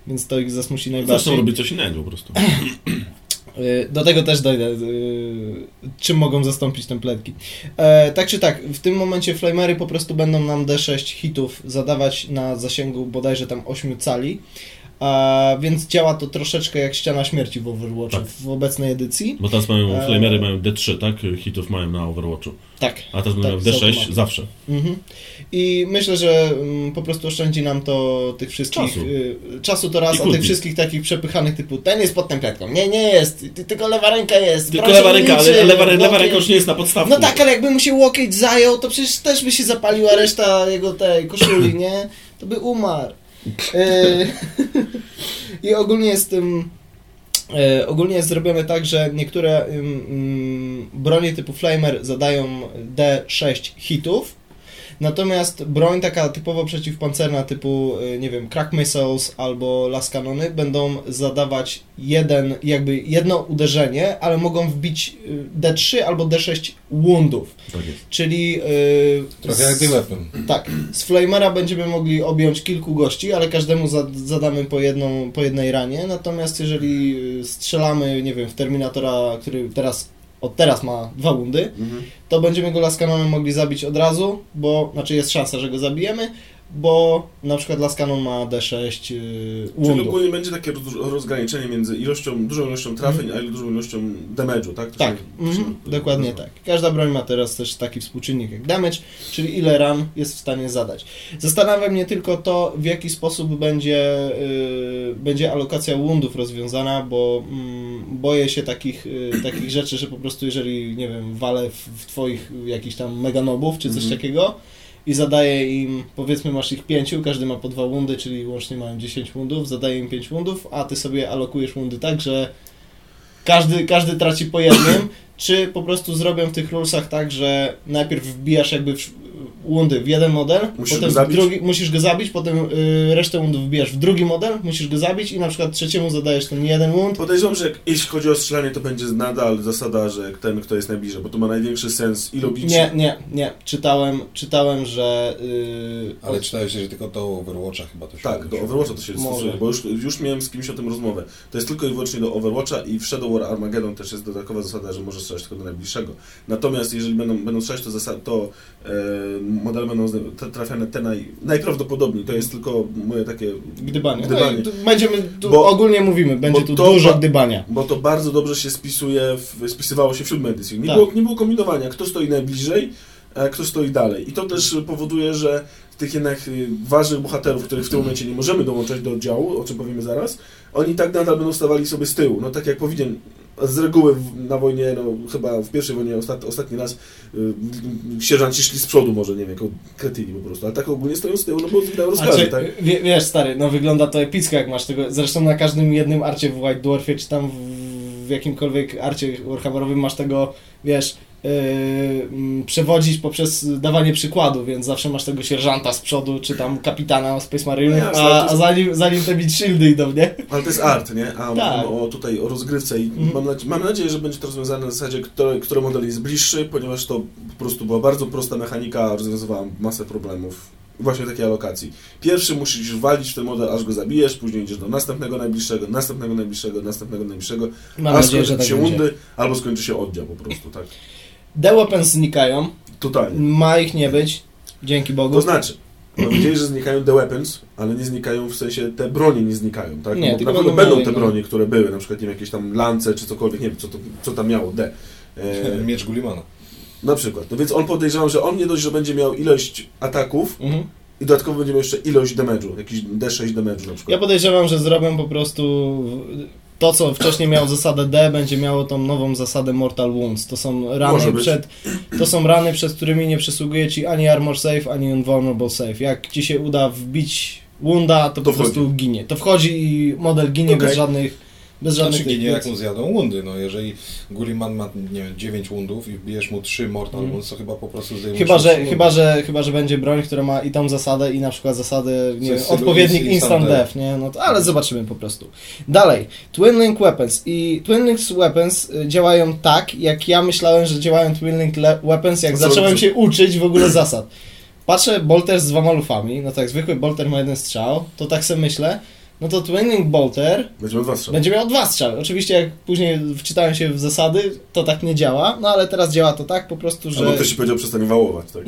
Więc to ich zasmuci najbardziej. Zresztą robi coś innego po prostu. [clears throat] Y, Do tego też dojdę, y, czym mogą zastąpić templetki. E, tak czy tak, w tym momencie flamery po prostu będą nam D6 hitów zadawać na zasięgu bodajże tam 8 cali, a, więc działa to troszeczkę jak ściana śmierci w Overwatchu Tak. w obecnej edycji. Bo teraz mają, Eee. flamery mają D3, tak? Hitów mają na Overwatchu. Tak. A teraz Tak, z D6 automatu. zawsze. Mhm. I myślę, że mm, po prostu oszczędzi nam to tych wszystkich. Czasu. y, czasu to I raz, a tych wszystkich takich przepychanych typu ten jest pod templetką. Nie, nie jest, ty, tylko lewa ręka jest. Tylko lewa ręka, ale liczy, lewa, lewa łokieć. ręka już nie jest na podstawku. No tak, ale jakby mu się łokieć zajął, to przecież też by się zapaliła reszta jego tej koszuli, nie? To by umarł. E, [laughs] I ogólnie jest. E, ogólnie jest zrobione tak, że niektóre bronie typu Flamer zadają D6 hitów, natomiast broń taka typowo przeciwpancerna typu, y, nie wiem, Crack Missiles albo Las Canony będą zadawać jeden, jakby jedno uderzenie, ale mogą wbić y, D3 albo D6 woundów, Tak czyli... y, Trochę jak Weapon. tak, z Flamera będziemy mogli objąć kilku gości, ale każdemu za, zadamy po, jedną, po jednej ranie. Natomiast jeżeli y, strzelamy, nie wiem, w Terminatora, który teraz od teraz ma dwa wundy, Mhm. to będziemy go laskanonem mogli zabić od razu, bo, znaczy jest szansa, że go zabijemy, bo na przykład laskanon ma D6 yy, Czyli ogólnie będzie takie roz- rozgraniczenie między ilością, dużą ilością trafień, a dużą ilością damage'u, tak? To Tak, się- mhm, się- dokładnie tak. Każda broń ma teraz też taki współczynnik jak damage, czyli ile ran jest w stanie zadać. Zastanawia mnie tylko to, w jaki sposób będzie, yy, będzie alokacja woundów rozwiązana, bo mm, boję się takich, yy, takich rzeczy, że po prostu jeżeli, nie wiem, walę w, w twoich jakichś tam meganobów czy coś Mhm. takiego i zadaję im, powiedzmy masz ich pięciu, każdy ma po dwa wundy, czyli łącznie mają 10 wundów, zadaję im 5 wundów, a ty sobie alokujesz wundy tak, że każdy, każdy traci po jednym, czy po prostu zrobią w tych rulesach tak, że najpierw wbijasz jakby w łundy w jeden model, Musisz potem go zabić? drugi, musisz go zabić, potem y, resztę łundów wbierz w drugi model, musisz go zabić i na przykład trzeciemu zadajesz ten jeden łund. Podejrzewam, że jak, jeśli chodzi o strzelanie, to będzie nadal zasada, że ten, kto jest najbliżej, bo to ma największy sens i logiczny. Nie, nie, nie. Czytałem, czytałem, że... y, Ale czytałeś, że tylko do Overwatcha chyba to się Tak, do Overwatcha to się stosuje, bo już, już miałem z kimś o tym rozmowę. To jest tylko i wyłącznie do Overwatcha i w Shadow War Armageddon też jest dodatkowa zasada, że możesz strzelać tylko do najbliższego. Natomiast jeżeli będą, będą strzelać, to, zasad, to e, modele będą trafiane te naj, najprawdopodobniej. To jest tylko moje takie Gdybanie. Gdybanie. No będziemy, tu Bo- ogólnie mówimy, będzie tu to dużo gdybania. Bo to bardzo dobrze się spisuje, w, spisywało się w siódmej edycji. Nie, Tak. było, nie było kombinowania, kto stoi najbliżej, a kto stoi dalej. I to też powoduje, że tych jednak y, ważnych bohaterów, których w tym momencie nie możemy dołączać do oddziału, o czym powiemy zaraz, oni tak nadal będą stawali sobie z tyłu. No tak jak powinien. Z reguły na wojnie, no chyba w pierwszej wojnie ostat, ostatni raz y, sierżanci szli z przodu może, nie wiem, jako kretyni po prostu, ale tak ogólnie stoją z tyłu, no bo wydają rozkazy, Znaczy, tak? wie, wiesz stary, no wygląda to epicko jak masz tego, zresztą na każdym jednym arcie w White Dwarfie, czy tam w, w jakimkolwiek arcie Warhammerowym masz tego, wiesz, yy, mm, przewodzić poprzez dawanie przykładu, więc zawsze masz tego sierżanta z przodu, czy tam kapitana Space jasne, a, a zanim, zanim te beat shieldy idą, nie? Ale to jest art, nie? A Tak. o, tutaj o rozgrywce i Mhm. mam, nadzie- mam nadzieję, że będzie to rozwiązane na zasadzie, który, który model jest bliższy, ponieważ to po prostu była bardzo prosta mechanika, rozwiązywała masę problemów. Właśnie takiej alokacji. Pierwszy musisz walić w ten model, aż go zabijesz, później idziesz do następnego najbliższego, następnego najbliższego, następnego najbliższego, Mam a nadzieję, skończy tak się łundy, albo skończy się oddział po prostu, tak? The Weapons znikają, Totalnie. ma ich nie być, dzięki Bogu. To znaczy, powiedzieli, że znikają the weapons, ale nie znikają w sensie te bronie nie znikają, tak? Nie, Bo tylko na pewno będą będą te bronie, które były, na przykład nie wiem, jakieś tam lance czy cokolwiek, nie wiem, co, to, co tam miało, D. E, [laughs] Miecz Gullimana. na przykład. No więc on podejrzewał, że on nie dość, że będzie miał ilość ataków Mhm. i dodatkowo będzie miał jeszcze ilość damage'u, jakiś D6 damage'u na przykład. Ja podejrzewam, że zrobią po prostu to, co wcześniej miało zasadę D, będzie miało tą nową zasadę Mortal Wounds. To są rany przed, to są rany, przed którymi nie przysługuje ci ani armor save, ani invulnerable save. Jak ci się uda wbić Wunda, to, To po wchodzi. prostu ginie. To wchodzi i model ginie Okej. bez żadnych bez żadnych Znaczy ginie jak mu zjadą wundy, no jeżeli Gulliman ma, nie wiem, 9 wundów i wbijesz mu 3 mortal Mhm. wounds, to chyba po prostu zdejmujesz Chyba że, chyba, że, chyba, że będzie broń, która ma i tą zasadę, i na przykład zasadę, nie wiem, odpowiednik instant instant death. nie? No to, ale zobaczymy po prostu. Dalej, Twin Link Weapons. I Twin Link Weapons y, działają tak, jak ja myślałem, że działają Twin Link Weapons, jak co zacząłem się uczyć w ogóle zasad. Patrzę, bolter z dwoma lufami, no tak, zwykły bolter ma jeden strzał, to tak sobie myślę, no to Twin Link Bolter Będzie miał dwa strzały. będzie miał dwa strzały. Oczywiście jak później wczytałem się w zasady, to tak nie działa, no ale teraz działa to tak po prostu, że... Albo ktoś ci powiedział, przestań wałować, tak?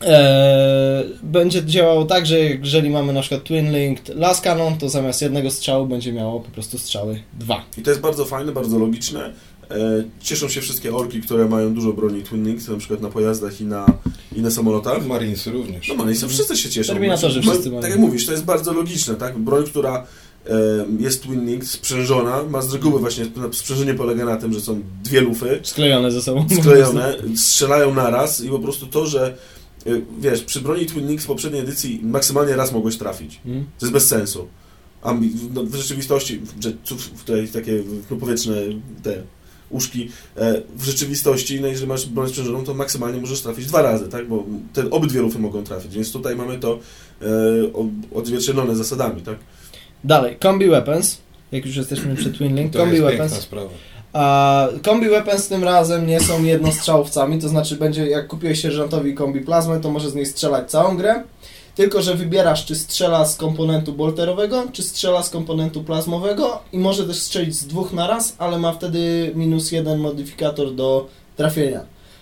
Eee, [laughs] [laughs] będzie działało tak, że jeżeli mamy na przykład Twin Linked Las Cannon, to zamiast jednego strzału będzie miało po prostu strzały dwa. I to jest bardzo fajne, bardzo logiczne. E, cieszą się wszystkie orki, które mają dużo broni Twin Links, na przykład na pojazdach i na, i na samolotach. Marinesy również. No Marines wszyscy się cieszą. Terminatorzy Znaczy, wszyscy no, mają. Tak jak mówisz, to jest bardzo logiczne, tak? Broń, która e, jest Twin Link, sprzężona, ma z reguły właśnie, sprzężenie polega na tym, że są dwie lufy, Sklejone ze sobą. sklejone, strzelają naraz i po prostu to, że e, wiesz, przy broni Twin Link z poprzedniej edycji maksymalnie raz mogłeś trafić. Mhm. To jest bez sensu. A mi- no, w rzeczywistości, że tutaj takie powietrzne te uszki, e, w rzeczywistości, no jeżeli masz broń sprzężoną, to maksymalnie możesz trafić dwa razy, tak? Bo te obydwie lufy mogą trafić, więc tutaj mamy to e, odzwierciedlone zasadami, tak? Dalej, Combi Weapons. Jak już jesteśmy przy Twin Link, To Combi jest Weapons. A Combi Weapons tym razem nie są jednostrzałowcami, to znaczy będzie, jak kupiłeś sierżantowi Combi Plazmę, to może z niej strzelać całą grę. Tylko, że wybierasz, czy strzela z komponentu bolterowego, czy strzela z komponentu plazmowego i może też strzelić z dwóch naraz, ale ma wtedy minus jeden modyfikator do trafienia.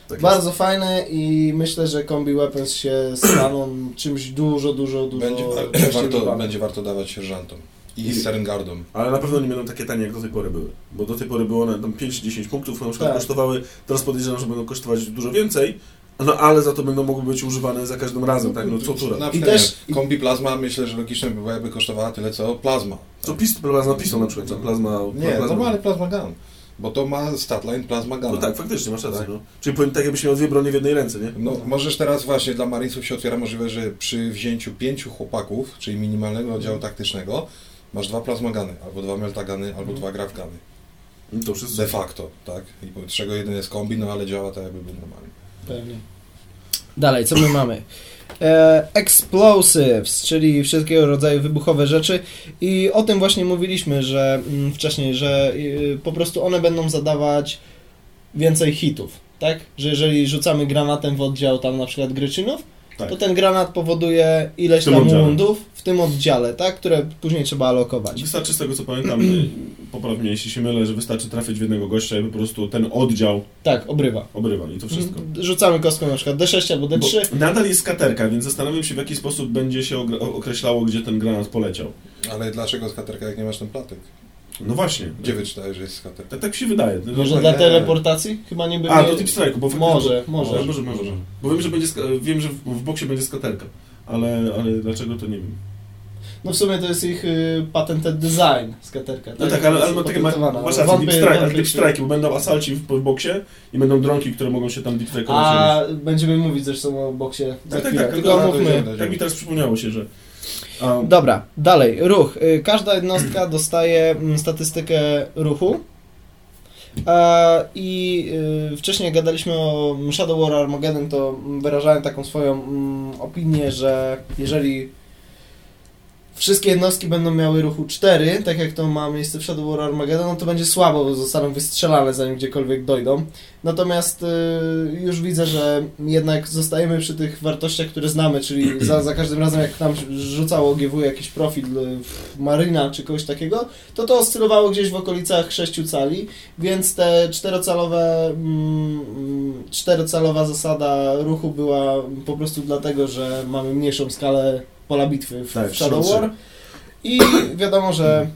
tak Bardzo fajne i myślę, że Combi Weapons się staną [clears throat] czymś dużo, dużo, dużo Będzie, warto, będzie warto dawać sierżantom. I I- Sterngardom. Ale na pewno nie będą takie tanie, jak do tej pory były. Bo do tej pory było one tam 5-10 punktów, na przykład Tak. kosztowały, teraz podejrzewam, że będą kosztować dużo więcej, no ale za to będą mogły być używane za każdym razem, tak? No co tura. Na I przykład, też- nie, kombi plazma myślę, że logiczne by kosztowała tyle co plazma. Co pis, plazma pisą na przykład, co plazma... Nie, plazma. normalny plazma gun. Bo to ma statline plazma gun. No tak, faktycznie, masz rację. Tak. No. Czyli powinien tak, jakbyś miał dwie bronie w jednej ręce, nie? No, możesz teraz właśnie dla Marinesów się otwiera możliwość, że przy wzięciu pięciu chłopaków, czyli minimalnego oddziału taktycznego, masz dwa plazmagany, albo dwa meltagany, albo dwa grafgany. No to wszystko. De facto, tak? I czego jeden jest kombi, no ale działa tak jakby był normalny. Pewnie. Dalej, co my mamy? E, explosives, czyli wszelkiego rodzaju wybuchowe rzeczy i o tym właśnie mówiliśmy, że mm, wcześniej, że y, po prostu one będą zadawać więcej hitów, tak? Że jeżeli rzucamy granatem w oddział tam na przykład gryczynów, Tak. to ten granat powoduje ileś W tym tam oddziale. woundów w tym oddziale, tak? Które później trzeba alokować. Wystarczy z tego co pamiętam, popraw mnie jeśli się mylę, że wystarczy trafić w jednego gościa i po prostu ten oddział Tak, obrywa. obrywa i to wszystko. Rzucamy kostką na przykład D6 albo Bo D3. nadal jest skaterka, więc zastanawiam się w jaki sposób będzie się określało, gdzie ten granat poleciał. Ale dlaczego skaterka, jak nie masz ten platek? No właśnie. Gdzie wyczytałeś, że jest skaterka? Tak, tak się wydaje. No, Może no, dla nie. teleportacji? Chyba nie by A, do Deep Strike'u, bo Może, może. Może, może, może. Bo wiem, że będzie, wiem, że w, boksie będzie skaterka, ale, ale dlaczego to nie wiem. No w sumie to jest ich y, patented design, skaterka. No tak, ale, ale no, takie ma, Patentowana. masz rację, Deep Strike, Deep Strike, bo będą asalci w, w boksie i będą dronki, które mogą się tam Deep Strike'ować. A będziemy mówić zresztą o boksie Tak, tak, tak, Tylko dojdziemy. Tak mi teraz przypomniało się, że... A, Dobra, dalej. Ruch. Y, Każda jednostka dostaje mm, statystykę ruchu. E, I y, wcześniej gadaliśmy o Shadow War Armageddon, to mm, wyrażałem taką swoją mm, opinię, że jeżeli wszystkie jednostki będą miały ruchu 4, tak jak to ma miejsce w Shadow War Armageddon, no to będzie słabo, bo zostaną wystrzelane zanim gdziekolwiek dojdą. Natomiast y, już widzę, że jednak zostajemy przy tych wartościach, które znamy, czyli [clears throat] za, za każdym razem jak nam rzucało GW jakiś profil y, w Marina czy kogoś takiego, to to oscylowało gdzieś w okolicach 6 cali, więc te czterocalowe, mm, mm, czterocalowa zasada ruchu była po prostu dlatego, że mamy mniejszą skalę pola bitwy w, Tak, w Shadow War. I [clears throat] wiadomo, że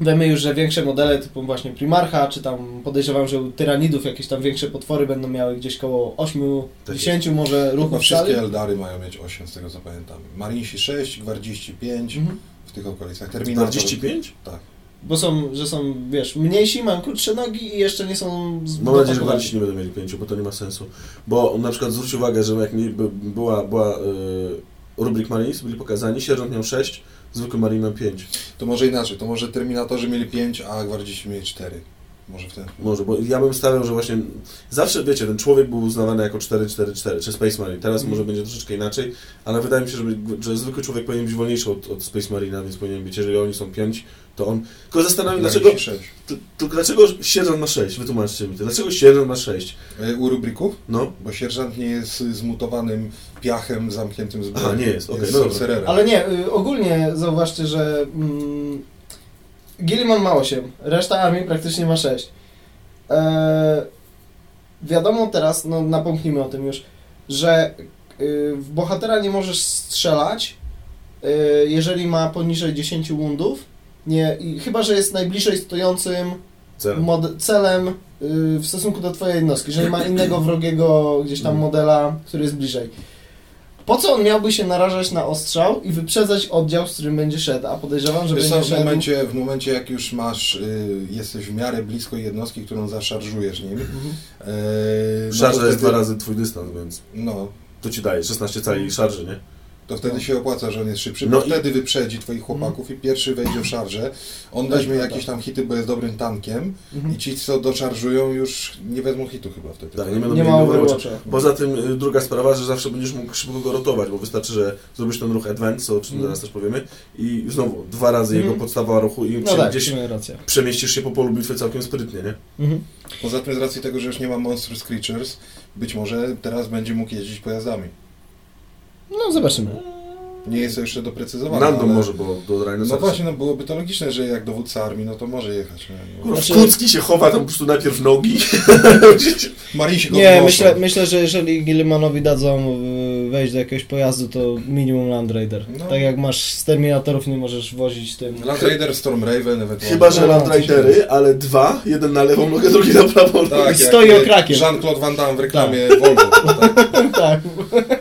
wiemy już, że większe modele typu właśnie Primarcha, czy tam podejrzewam, że u tyranidów jakieś tam większe potwory będą miały gdzieś koło 8-10 może Chyba ruchów w wszystkie Eldary mają mieć 8 z tego co pamiętam. Marinsi 6, Gwardziści 5, Mhm. w tych okolicach. Terminator. 45? Tak. Bo są, że są, wiesz, mniejsi, mają krótsze nogi i jeszcze nie są Mam nadzieję, że gwardziści nie będą mieli pięciu, bo to nie ma sensu. Bo na przykład zwróć uwagę, że jak była, była yy, rubrik Marines, byli pokazani, sierżant miał 6, zwykły Marine miał 5. To może inaczej, to może Terminatorzy mieli 5, a Gwardziści mieli 4. Może w ten Może, bo ja bym stawiał, że właśnie zawsze, wiecie, ten człowiek był uznawany jako 4-4-4, czy Space Marine. Teraz Mhm. może będzie troszeczkę inaczej, ale wydaje mi się, że, że zwykły człowiek powinien być wolniejszy od, od Space Marina, więc powinien być, jeżeli oni są 5, to on... Tylko zastanawiam się, dlaczego, Gwardziści 6. t- tylko dlaczego sierżant ma 6? Wytłumaczcie mi to. Dlaczego sierżant ma 6? E, U rubrików? No, Bo sierżant nie jest zmutowanym piachem zamkniętym z broni. Aha, nie jest, okej, jest no. Ale nie, y, ogólnie zauważcie, że mm, Gilliman ma 8, reszta armii praktycznie ma 6. Eee, wiadomo teraz, no napomknijmy o tym już, że y, w bohatera nie możesz strzelać, y, jeżeli ma poniżej 10 wundów, nie, i, chyba że jest najbliżej stojącym cel. mod- celem y, w stosunku do twojej jednostki, jeżeli ma innego wrogiego gdzieś tam modela, który jest bliżej. Po co on miałby się narażać na ostrzał i wyprzedzać oddział, z którym będzie szedł? A podejrzewam, że Wiesz co, będzie w szedł... momencie, w momencie jak już masz, y, jesteś w miarę blisko jednostki, którą zaszarżujesz nim, Mhm. e, no Szarża jest dwa razy twój dystans, więc No, to ci daje 16 cali szarży, nie? To wtedy się opłaca, że on jest szybszy, No bo i- wtedy wyprzedzi twoich chłopaków i pierwszy wejdzie w szarżę. On Tak, weźmie jakieś tam hity, bo jest dobrym tankiem Mhm. i ci, co doszarżują, już nie wezmą hitu chyba wtedy. Tak, nie będą Nie mieli ma Overwatcha. Poza tym y, druga sprawa, że zawsze będziesz mógł szybko go rotować, bo wystarczy, że zrobisz ten ruch advance, o czym Mm. zaraz też powiemy, i znowu dwa razy Mhm. jego podstawa ruchu i No tak, gdzieś przemieścisz się po polu bitwy całkiem sprytnie, nie? Mhm. Poza tym z racji tego, że już nie ma Monstrous Creatures, być może teraz będzie mógł jeździć pojazdami. No zobaczymy. Nie jest to jeszcze doprecyzowane. Nando ale... może, bo do Rhino No właśnie, no byłoby to logiczne, że jak dowódca armii, no to może jechać. Nie? No. Kurwa, Znaczy- Kucki się chowa tam po prostu najpierw nogi. [laughs] Marinsi go Nie, wnoszą. myślę, myślę, że jeżeli Gillimanowi dadzą y, wejść do jakiegoś pojazdu, to minimum Land Raider. No. Tak jak masz z Terminatorów, nie możesz wozić tym. Land Raider, Storm Raven, ewentualnie. Chyba, że No, Land Ridery, ale dwa, jeden na lewą nogę, drugi na prawą nogę. Tak, jak Stoi e, okrakiem. Jean-Claude Van Damme w reklamie Volvo. [laughs] Tak. tak,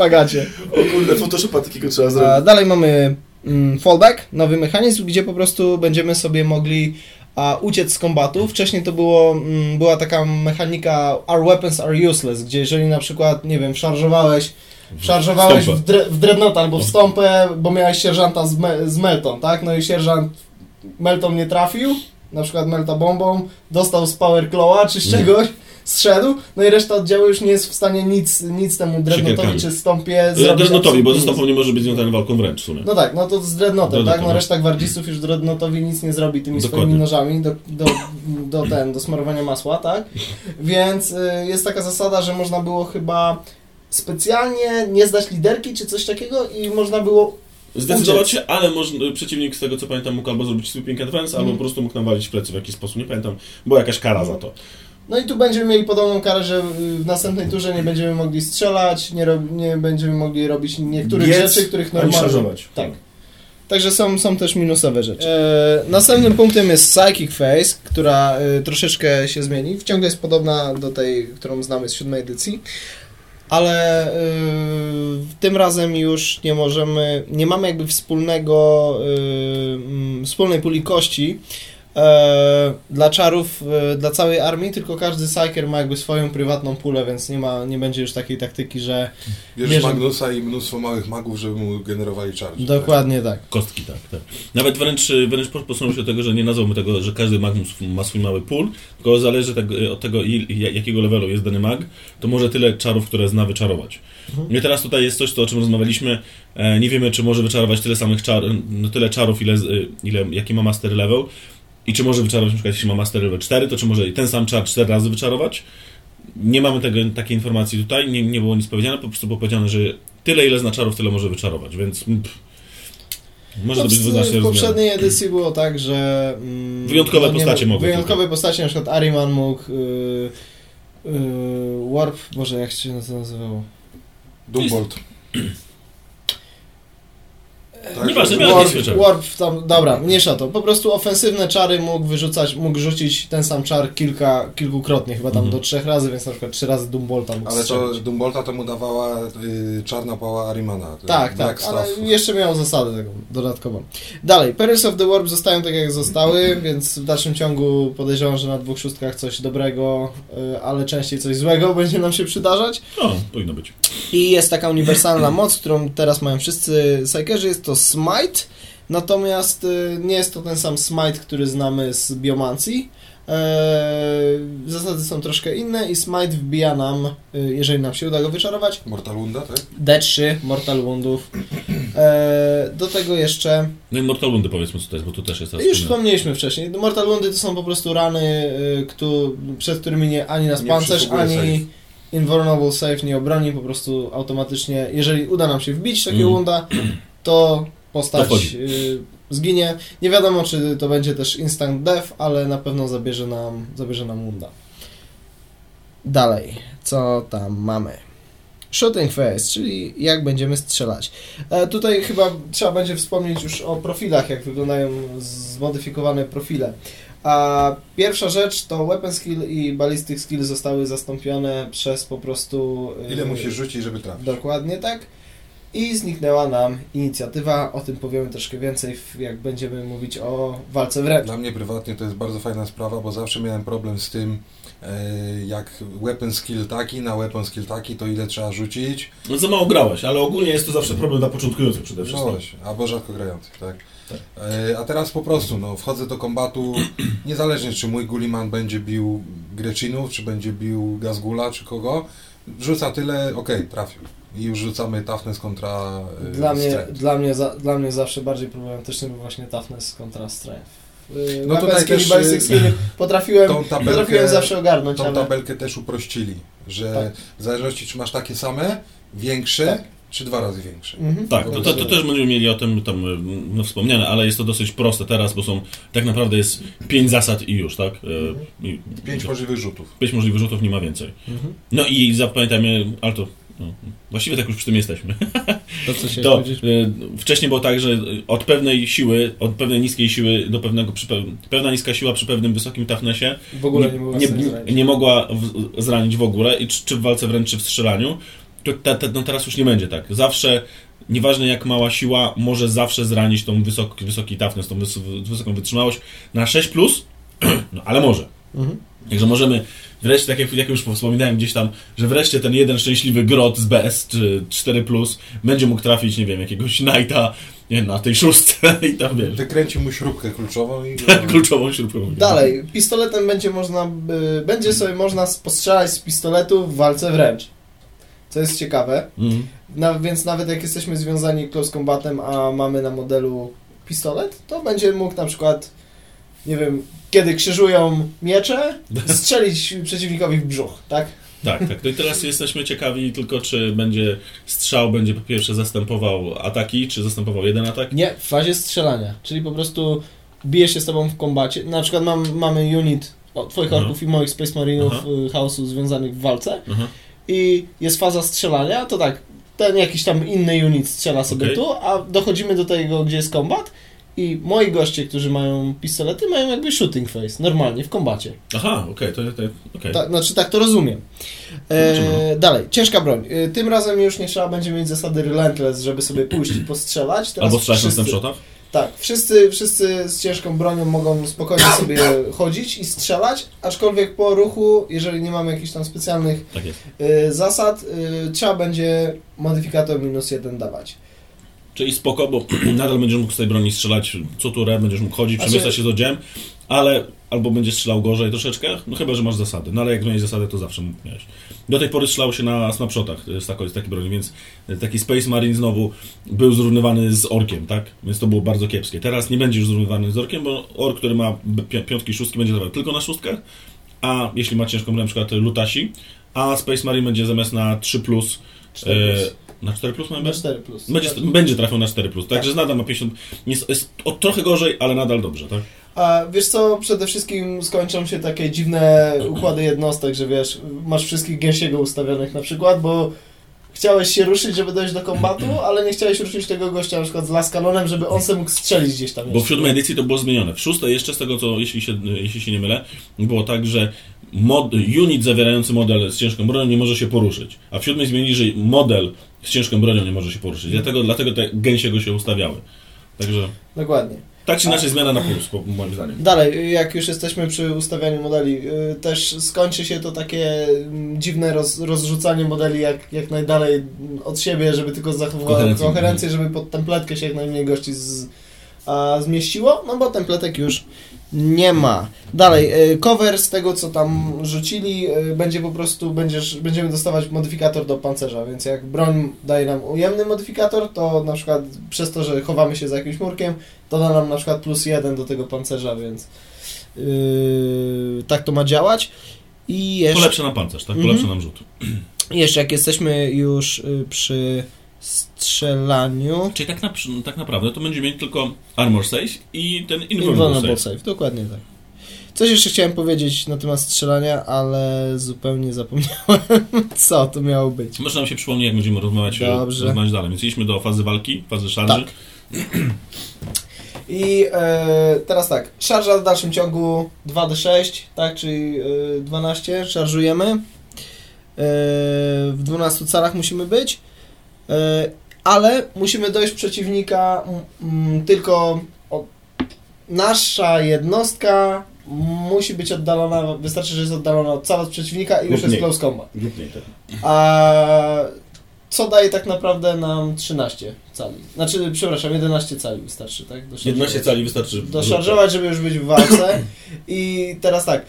szpagacie. O kurde, Photoshopa takiego trzeba A zrobić. dalej mamy mm, fallback, nowy mechanizm, gdzie po prostu będziemy sobie mogli a, uciec z kombatu. Wcześniej to było, mm, była taka mechanika Our weapons are useless, gdzie jeżeli na przykład, nie wiem, szarżowałeś Szarżowałeś w, dre, w albo w stąpę, bo miałeś sierżanta z, me, z meltą, tak? No i sierżant meltą nie trafił, na przykład melta bombą, dostał z power claw'a czy z czegoś, zszedł, no i reszta oddziału już nie jest w stanie nic, nic temu Dreadnoughtowi czy Stąpie zrobić. Dreadnoughtowi, bo ze nic. stopą nie może być związany walką wręcz w sumie. No tak, no to z Dreadnoughtem, tak? Dreadnoughtem, No no. reszta gwardzistów już Dreadnoughtowi nic nie zrobi tymi Dokładnie. swoimi nożami do, do, do, ten, do smarowania masła, tak? Więc y, jest taka zasada, że można było chyba specjalnie nie zdać liderki czy coś takiego i można było Zdecydować Uciec. się, ale może, przeciwnik z tego co pamiętam mógł albo zrobić sweeping advance, albo Mhm. po prostu mógł nawalić plecy w jakiś sposób, nie pamiętam. Była jakaś kara za to. No i tu będziemy mieli podobną karę, że y, w następnej turze nie będziemy mogli strzelać, nie, rob, nie będziemy mogli robić niektórych Biec, rzeczy, których normalnie... Tak. Także są, są też minusowe rzeczy. E, następnym punktem jest Psychic Phase, która e, troszeczkę się zmieni. Ciągle jest podobna do tej, którą znamy z siódmej edycji. Ale e, tym razem już nie możemy, nie mamy jakby wspólnego, mm, wspólnej puli kości e, dla czarów, e, dla całej armii, tylko każdy Psyker ma jakby swoją prywatną pulę, więc nie ma, nie będzie już takiej taktyki, że Bierzesz Bierze- Magnusa i mnóstwo małych magów, żeby mu generowali charge. dokładnie tak. Kostki, tak, tak. Nawet wręcz, wręcz posunął się do tego, że nie nazwałbym tego, że każdy mag ma swój mały pool, tylko zależy tego, od tego, il, jakiego levelu jest dany mag, to może tyle czarów, które zna wyczarować. Mhm. I teraz tutaj jest coś, to, o czym rozmawialiśmy. E, nie wiemy, czy może wyczarować tyle samych czar, no tyle czarów, ile, z- ile, jaki ma master level. I czy może wyczarować, na przykład jeśli ma master level 4, to czy może i ten sam czar 4 razy wyczarować? Nie mamy tego, takiej informacji tutaj, nie, nie było nic powiedziane, po prostu było powiedziane, że tyle, ile zna czarów, tyle może wyczarować, więc mm, pff, może No, to być w, wyznacznie w poprzedniej edycji było tak, że... Mm, Wyjątkowe nie postacie mogły Wyjątkowe postacie, na przykład Ariman mógł... Yy, yy, Warp... Boże, jak się to nazywało? Dumbolt. [clears throat] Tak, Nieważne, Warp, jakieś rzeczy. warp tam, dobra, mniejsza to. Po prostu ofensywne czary mógł wyrzucać, mógł rzucić ten sam czar kilka, kilkukrotnie, chyba tam Mhm. do trzech razy, więc na przykład trzy razy Dumbolta mógł Ale to strzelić. Dumbolta to mu dawała y, czarna pała Arimana. to Tak, tak, ale jeszcze miał zasadę taką dodatkową. Dalej, Perils of the Warp zostają tak jak zostały, więc w dalszym ciągu podejrzewam, że na dwóch szóstkach coś dobrego, y, ale częściej coś złego [laughs] będzie nam się przydarzać. O, powinno być. I jest taka uniwersalna moc, którą teraz mają wszyscy Psykerzy, jest to Smite, natomiast y, nie jest to ten sam Smite, który znamy z Biomancji. Eee, zasady są troszkę inne i Smite wbija nam, y, jeżeli nam się uda go wyczarować, Mortal Wounda, tak? D3 Mortal Woundów. Eee, do tego jeszcze, No i Mortal Woundy powiedzmy co to jest, bo tu też jest już wspomnieliśmy wcześniej, Mortal Woundy to są po prostu rany, y, któ- przed którymi nie, ani nas Nie pancerz, ani save. Invulnerable Save nie obroni, po prostu automatycznie, jeżeli uda nam się wbić takiego Mm. wunda, to To postać wchodzi. y, zginie. Nie wiadomo, czy to będzie też instant death, ale na pewno zabierze nam, zabierze nam wunda. Dalej, co tam mamy? Shooting phase, czyli jak będziemy strzelać. E, tutaj chyba trzeba będzie wspomnieć już o profilach, jak wyglądają zmodyfikowane profile. A pierwsza rzecz to weapon skill i ballistic skill zostały zastąpione przez po prostu... y, Ile musisz rzucić, żeby trafić? Dokładnie tak. I zniknęła nam inicjatywa. O tym powiemy troszkę więcej, jak będziemy mówić o walce wręcz. Dla mnie prywatnie to jest bardzo fajna sprawa, bo zawsze miałem problem z tym, e, jak weapon skill taki na weapon skill taki, to ile trzeba rzucić. No za mało grałeś, ale ogólnie jest to zawsze problem dla początkujących przede No wszystkim. właśnie, albo rzadko grających, tak? E, A teraz po prostu, no, wchodzę do kombatu, [clears throat] niezależnie czy mój Gulliman będzie bił Grecinów, czy będzie bił Gazgula, czy kogo, rzuca tyle, okej, trafił. I już rzucamy toughness kontra e, Dla mnie, strength. dla, mnie za, dla mnie zawsze bardziej problematyczny był właśnie toughness kontra strength. Yy, No tutaj też, ballistic skill potrafiłem, Tą tabelkę, potrafiłem zawsze ogarnąć, tą ale... tabelkę też uprościli, że Tak. w zależności czy masz takie same, większe, Tak. czy dwa razy większe. Mhm. Tak, to, to, to też będziemy mieli o tym tam no, wspomniane, ale jest to dosyć proste teraz, bo są tak naprawdę jest pięć zasad i już, tak? E, I, Pięć możliwych rzutów. pięć możliwych rzutów, nie ma więcej. Mhm. No i zapamiętajmy, ale to no, właściwie tak już przy tym jesteśmy. [laughs] To co się To e, wcześniej było tak, że od pewnej siły, od pewnej niskiej siły do pewnego, przy, pe- pewna niska siła przy pewnym wysokim toughnessie W ogóle nie było nie, nie, nie mogła w, zranić w ogóle, i czy, czy w walce wręcz, czy w strzelaniu. To, te, te, no teraz już nie będzie tak. Zawsze, nieważne jak mała siła, może zawsze zranić tą wysoki, wysoki toughness, tą wys, wysoką wytrzymałość na 6+, plus, [clears throat] no ale może. Mhm. Także możemy wreszcie, tak jak, jak już wspominałem gdzieś tam, że wreszcie ten jeden szczęśliwy grot z BS czy 4 plus będzie mógł trafić, nie wiem, jakiegoś Knighta nie na tej szóstce [laughs] i tam wiesz, Wykręci mu śrubkę kluczową i... kluczową śrubką. Dalej, pistoletem będzie można, y, będzie sobie można postrzelać z pistoletu w walce wręcz. Co jest ciekawe. Mhm. Na, więc nawet jak jesteśmy związani close combatem, a mamy na modelu pistolet, to będzie mógł na przykład, nie wiem, kiedy krzyżują miecze, [laughs] strzelić przeciwnikowi w brzuch, tak? Tak, tak. No i teraz jesteśmy ciekawi tylko, czy będzie strzał, będzie po pierwsze zastępował ataki, czy zastępował jeden atak. Nie, w fazie strzelania, czyli po prostu bije się z tobą w kombacie. Na przykład mam, mamy unit twoich Aha. orków i moich Space Marinów Aha. y, chaosu związanych w walce Aha. i jest faza strzelania, to tak, ten jakiś tam inny unit strzela sobie Okej. tu, a dochodzimy do tego, gdzie jest kombat i moi goście, którzy mają pistolety, mają jakby shooting face, normalnie, w kombacie. Aha, okej, to, to okej. Ta, znaczy tak to rozumiem. E, dalej, ciężka broń. E, tym razem już nie trzeba będzie mieć zasady relentless, żeby sobie pójść i postrzelać. Teraz Albo strzelać na wszyscy- snapshotach? Tak, wszyscy, wszyscy z ciężką bronią mogą spokojnie sobie [coughs] chodzić i strzelać, aczkolwiek po ruchu, jeżeli nie mamy jakichś tam specjalnych Tak y, zasad, y, trzeba będzie modyfikator minus jeden dawać. Czyli spoko, bo [clears throat] nadal będziesz mógł z tej broni strzelać co turę, będziesz mógł chodzić, Znaczy- przemieszczać się do dziem, ale albo będziesz strzelał gorzej troszeczkę, no chyba, że masz zasady. No ale jak miałeś zasady, to zawsze miałeś. Do tej pory strzelał się na snapshotach z takiej, z takiej broni, więc taki Space Marine znowu był zrównywany z orkiem, tak? Więc to było bardzo kiepskie. Teraz nie będzie już zrównywany z orkiem, bo ork, który ma pi- piątki, szóstki, będzie dawał tylko na szóstkach, a jeśli ma ciężką na przykład lutasi, a Space Marine będzie zamiast na 3+, plus, 4 plus. Na 4 plus mamy Na 4 plus. będzie, będzie trafiał na 4, plus, także nadal ma 50. Jest, jest o, trochę gorzej, ale nadal dobrze, tak? A wiesz co, przede wszystkim skończą się takie dziwne układy jednostek, że wiesz, masz wszystkich gęsiego ustawionych na przykład, bo chciałeś się ruszyć, żeby dojść do kombatu, [clears throat] ale nie chciałeś ruszyć tego gościa na przykład z laskanonem, żeby on se mógł strzelić gdzieś tam Bo w siódmej edycji to było zmienione. W szóstej jeszcze z tego, co jeśli się, jeśli się nie mylę, było tak, że mod, unit zawierający model z ciężką bronią nie może się poruszyć. A w siódmej zmienili, że model z ciężką bronią nie może się poruszyć. Dlatego, dlatego te gęsiego się ustawiały. Także Dokładnie. tak czy inaczej zmiana na plus, po- moim zdaniem. Dalej, jak już jesteśmy przy ustawianiu modeli, y, też skończy się to takie mm, dziwne roz, rozrzucanie modeli jak, jak najdalej od siebie, żeby tylko Koherencję. koherencję, żeby pod templetkę się jak najmniej gości z, a, zmieściło, no bo templetek już nie ma. Dalej, y, cover z tego co tam rzucili, y, będzie po prostu, będziesz, będziemy dostawać modyfikator do pancerza, więc jak broń daje nam ujemny modyfikator, to na przykład przez to, że chowamy się za jakimś murkiem, to da nam na przykład plus jeden do tego pancerza, więc yy, tak to ma działać. I jeszcze, Polepsza nam pancerz, tak? Polepsza nam rzut. jeszcze jak jesteśmy już przy strzelaniu... Czyli tak, na, tak naprawdę to będzie mieć tylko armor save i ten invulnerable save. save, dokładnie tak. Coś jeszcze chciałem powiedzieć na temat strzelania, ale zupełnie zapomniałem, [laughs] co to miało być. Może nam się przypomni, jak będziemy rozmawiać, Dobrze. rozmawiać dalej. Więc idźmy do fazy walki, fazy szarży. Tak. [clears throat] I e, teraz tak, szarża w dalszym ciągu 2d6, tak, czyli e, 12, szarżujemy. E, w 12 calach musimy być, ale musimy dojść przeciwnika tylko nasza jednostka musi być oddalona, wystarczy, że jest oddalona od cała przeciwnika i Lub już jest mniej. close combat. Lub tak. A co daje tak naprawdę nam 13 cali? Znaczy, przepraszam, 11 cali wystarczy, tak? Do 11 cali wystarczy. Doszarżować, żeby już być w walce. I teraz tak.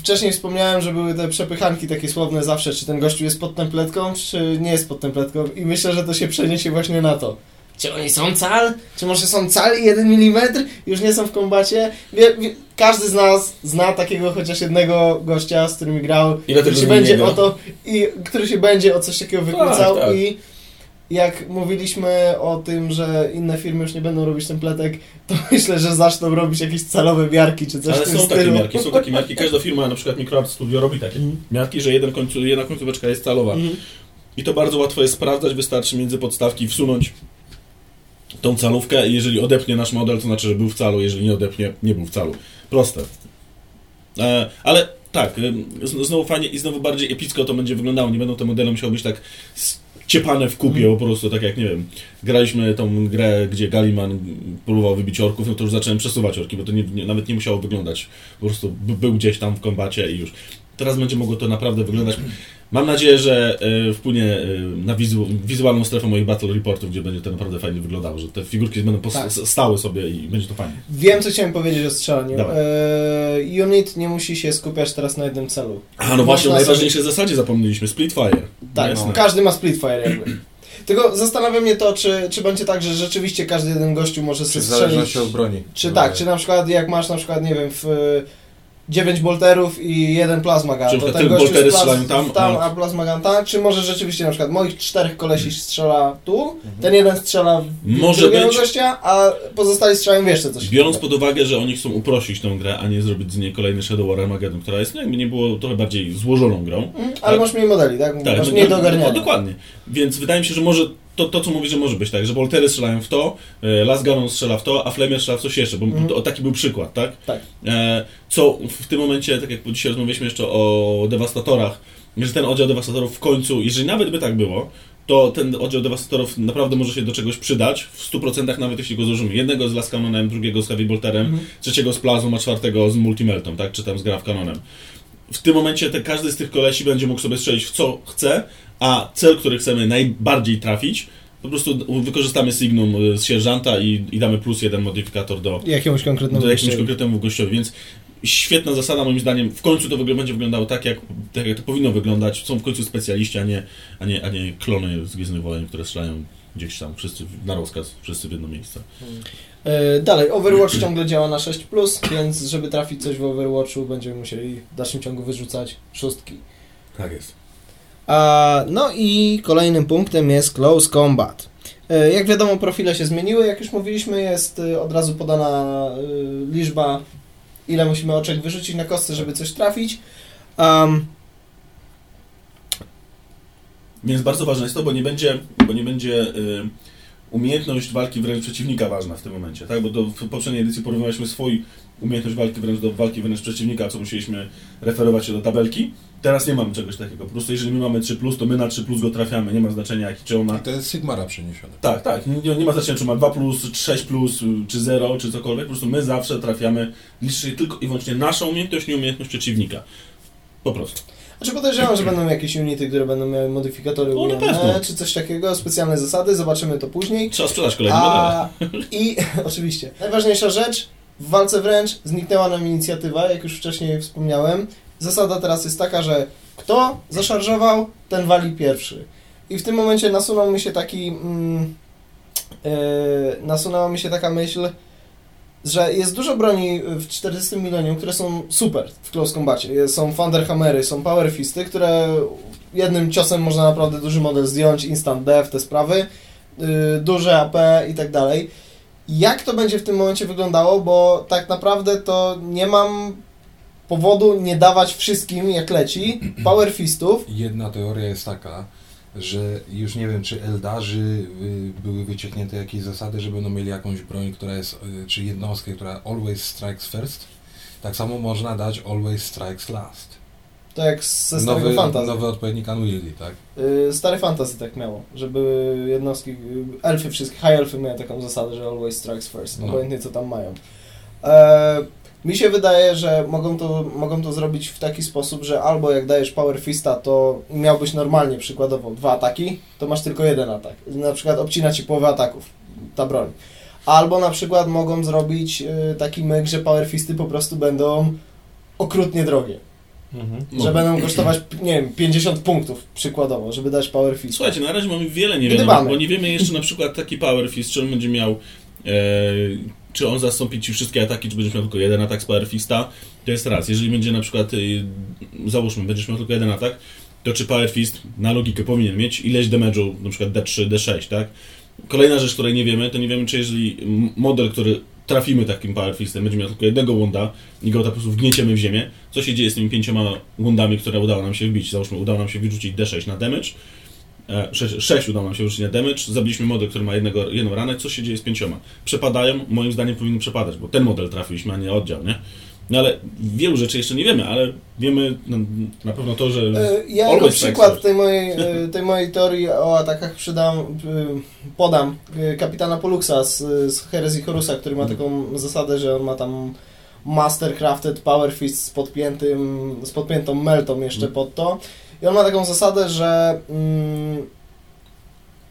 Wcześniej wspomniałem, że były te przepychanki takie słowne zawsze, czy ten gościu jest pod templetką, czy nie jest pod templetką. I myślę, że to się przeniesie właśnie na to. Czy oni są cal? Czy może są cal i 1 mm? Już nie są w kombacie? Wie, wie, każdy z nas zna takiego chociaż jednego gościa, z którym grał, I dlatego który się będzie niego. o to i który się będzie o coś takiego wykłócał tak. i jak mówiliśmy o tym, że inne firmy już nie będą robić templetek, to [laughs] myślę, że zaczną robić jakieś calowe miarki czy coś Ale w tym są takie stylu. miarki, są takie miarki. Każda firma, na przykład Microart Studio robi takie Mhm. miarki, że jeden końcu, jedna końcóweczka jest calowa. Mhm. I to bardzo łatwo jest sprawdzać, wystarczy między podstawki wsunąć tą calówkę i jeżeli odepnie nasz model, to znaczy, że był w calu, jeżeli nie odepnie, nie był w calu. Proste. E, ale tak, z- znowu fajnie i znowu bardziej epicko to będzie wyglądało. Nie będą te modele musiały być tak ciepane w kupie po prostu, tak jak, nie wiem, graliśmy tą grę, gdzie Galiman próbował wybić orków, no to już zacząłem przesuwać orki, bo to nie, nie, nawet nie musiało wyglądać. Po prostu był gdzieś tam w kombacie i już. Teraz będzie mogło to naprawdę wyglądać. Mam nadzieję, że e, wpłynie e, na wizu, wizualną strefę moich battle reportów, gdzie będzie to naprawdę fajnie wyglądało, że te figurki będą Tak. stały sobie i będzie to fajnie. Wiem, co chciałem powiedzieć o strzelaniu. Dawaj. E, unit nie musi się skupiać teraz na jednym celu. A no właśnie, o Można najważniejszej zasadzie zapomnieliśmy, Splitfire. Tak, Jasne. każdy ma Splitfire jakby. Tylko zastanawia mnie to, czy, czy będzie tak, że rzeczywiście każdy jeden gościu może Czy sobie w strzelić. zależności od broni. Czy No, tak, czy na przykład jak masz na przykład, nie wiem, w 9 bolterów i jeden plazmagan, Czy to te ten boltery strzelają tam, tam a- a plazmagan tak, czy może rzeczywiście na przykład moich czterech kolesi strzela tu, ten jeden strzela w Może drugiego być. gościa, a pozostali strzelają w jeszcze coś. Biorąc pod uwagę, że oni chcą uprościć tę grę, a nie zrobić z niej kolejny Shadow War Armageddon, która jest, no jakby nie było trochę bardziej złożoną grą. Mhm, Ale tak. masz mniej modeli, tak? Tak, masz no, mniej do no, ogarniania. no, dokładnie. Więc wydaje mi się, że może to, to co mówisz, że może być tak, że Boltery strzelają w to, e, Las Ganon strzela w to, a Flamer strzela w coś jeszcze, bo Mhm. to, taki był przykład, tak? Tak. E, co w tym momencie, tak jak dzisiaj rozmawialiśmy jeszcze o dewastatorach, że ten oddział dewastatorów w końcu, jeżeli nawet by tak było, to ten oddział dewastatorów naprawdę może się do czegoś przydać, w 100% nawet jeśli go złożymy. Jednego z Las Canonem, drugiego z Heavy Bolterem, Mhm. trzeciego z Plazmą, a czwartego z Multimeltą, tak? Czy tam z Graf Canonem. W tym momencie te, każdy z tych kolesi będzie mógł sobie strzelić w co chce, a cel, który chcemy najbardziej trafić, po prostu wykorzystamy Signum y, z sierżanta i, i damy plus jeden modyfikator do, Jakiemuś konkretnemu do jakiemuś gościowi. konkretnemu gościowi, więc świetna zasada moim zdaniem. W końcu to będzie wyglądało tak jak, tak, jak to powinno wyglądać. Są w końcu specjaliści, a nie, a nie, a nie klony z Gwiezdnych Wojen, które strzelają gdzieś tam, wszyscy na rozkaz, wszyscy w jedno miejsce. E, Dalej, Overwatch ciągle działa na 6+, więc żeby trafić coś w Overwatchu będziemy musieli w dalszym ciągu wyrzucać szóstki. Tak jest. No i kolejnym punktem jest Close Combat. E, Jak wiadomo, profile się zmieniły. Jak już mówiliśmy, jest e, od razu podana e, liczba, ile musimy oczek wyrzucić na kostce, żeby coś trafić. Um, Więc bardzo ważne jest to, bo nie będzie, bo nie będzie y, umiejętność walki wręcz przeciwnika ważna w tym momencie, tak? Bo do, w poprzedniej edycji porównywaliśmy swój umiejętność walki wręcz do walki wręcz przeciwnika, co musieliśmy referować się do tabelki. Teraz nie mamy czegoś takiego. Po prostu jeżeli my mamy 3+, to my na 3+, go trafiamy. Nie ma znaczenia, jaki czy on ma I to jest Sigmara przeniesione. Tak, tak. Nie, nie ma znaczenia, czy ma 2, plus, 6, plus, czy 0, czy cokolwiek. Po prostu my zawsze trafiamy, liczy tylko i wyłącznie naszą umiejętność, nie umiejętność przeciwnika. Po prostu. Znaczy podejrzewam, że będą jakieś unity, które będą miały modyfikatory O, na ujemne, czy coś takiego, specjalne zasady, zobaczymy to później. Trzeba sprzedać kolejny. A, I [laughs] oczywiście, najważniejsza rzecz, w walce wręcz zniknęła nam inicjatywa, jak już wcześniej wspomniałem. Zasada teraz jest taka, że kto zaszarżował, ten wali pierwszy. I w tym momencie nasunął mi się taki. Mm, e, nasunęła mi się taka myśl, że jest dużo broni w 40 milionie, które są super w close combacie. Są Thunderhammery, są Power Fisty, które jednym ciosem można naprawdę duży model zdjąć, instant death, te sprawy, yy, duże AP i tak dalej. Jak to będzie w tym momencie wyglądało, bo tak naprawdę to nie mam powodu nie dawać wszystkim, jak leci, [clears throat] Power Fistów. Jedna teoria jest taka, że już nie wiem, czy Eldarzy y, były wyciągnięte jakieś zasady, że będą mieli jakąś broń, która jest, y, czy jednostkę, która always strikes first. Tak samo można dać always strikes last. To jak ze starego Nowy, fantasy. nowy odpowiednik Unwieldy, tak? Yy, Stare fantasy tak miało, że były jednostki, yy, elfy wszystkie, high elfy miały taką zasadę, że always strikes first, No. obojętnie co tam mają. E, mi się wydaje, że mogą to, mogą to zrobić w taki sposób, że albo jak dajesz Power Fista, to miałbyś normalnie przykładowo dwa ataki, to masz tylko jeden atak. Na przykład obcina ci połowę ataków, ta broń. Albo na przykład mogą zrobić yy, taki myk, że Power Fisty po prostu będą okrutnie drogie. No. Że będą kosztować, nie wiem, 50 punktów przykładowo, żeby dać Power Fist. Słuchajcie, na razie mamy wiele niewiadomych, Gdybamy. bo nie wiemy jeszcze na przykład taki Power Fist, czy on będzie miał, e, czy on zastąpi ci wszystkie ataki, czy będziesz miał tylko jeden atak z Power Fista. To jest raz. Jeżeli będzie na przykład, y, załóżmy, będziesz miał tylko jeden atak, to czy Power Fist na logikę powinien mieć ileś damage'u, na przykład D3, D6, tak? Kolejna rzecz, której nie wiemy, to nie wiemy, czy jeżeli model, który trafimy takim Power Fistem, będzie miał tylko jednego wunda i go po prostu wgnieciemy w ziemię, co się dzieje z tymi pięcioma wundami, które udało nam się wbić? Załóżmy, udało nam się wyrzucić D6 na damage, 6, 6 udało nam się wyrzucić na damage, zabiliśmy model, który ma jednego, jedną ranę, co się dzieje z pięcioma? Przepadają, moim zdaniem powinny przepadać, bo ten model trafiliśmy, a nie oddział, nie? No ale wielu rzeczy jeszcze nie wiemy, ale wiemy no, na pewno to, że... E, Ja jako przykład tej mojej, e, [laughs] tej mojej teorii o atakach przydam, e, podam kapitana Poluxa z, z Herezji Horusa, który ma taką zasadę, że on ma tam Mastercrafted Power Fist z podpiętym, z podpiętą meltą jeszcze pod to. I on ma taką zasadę, że mm,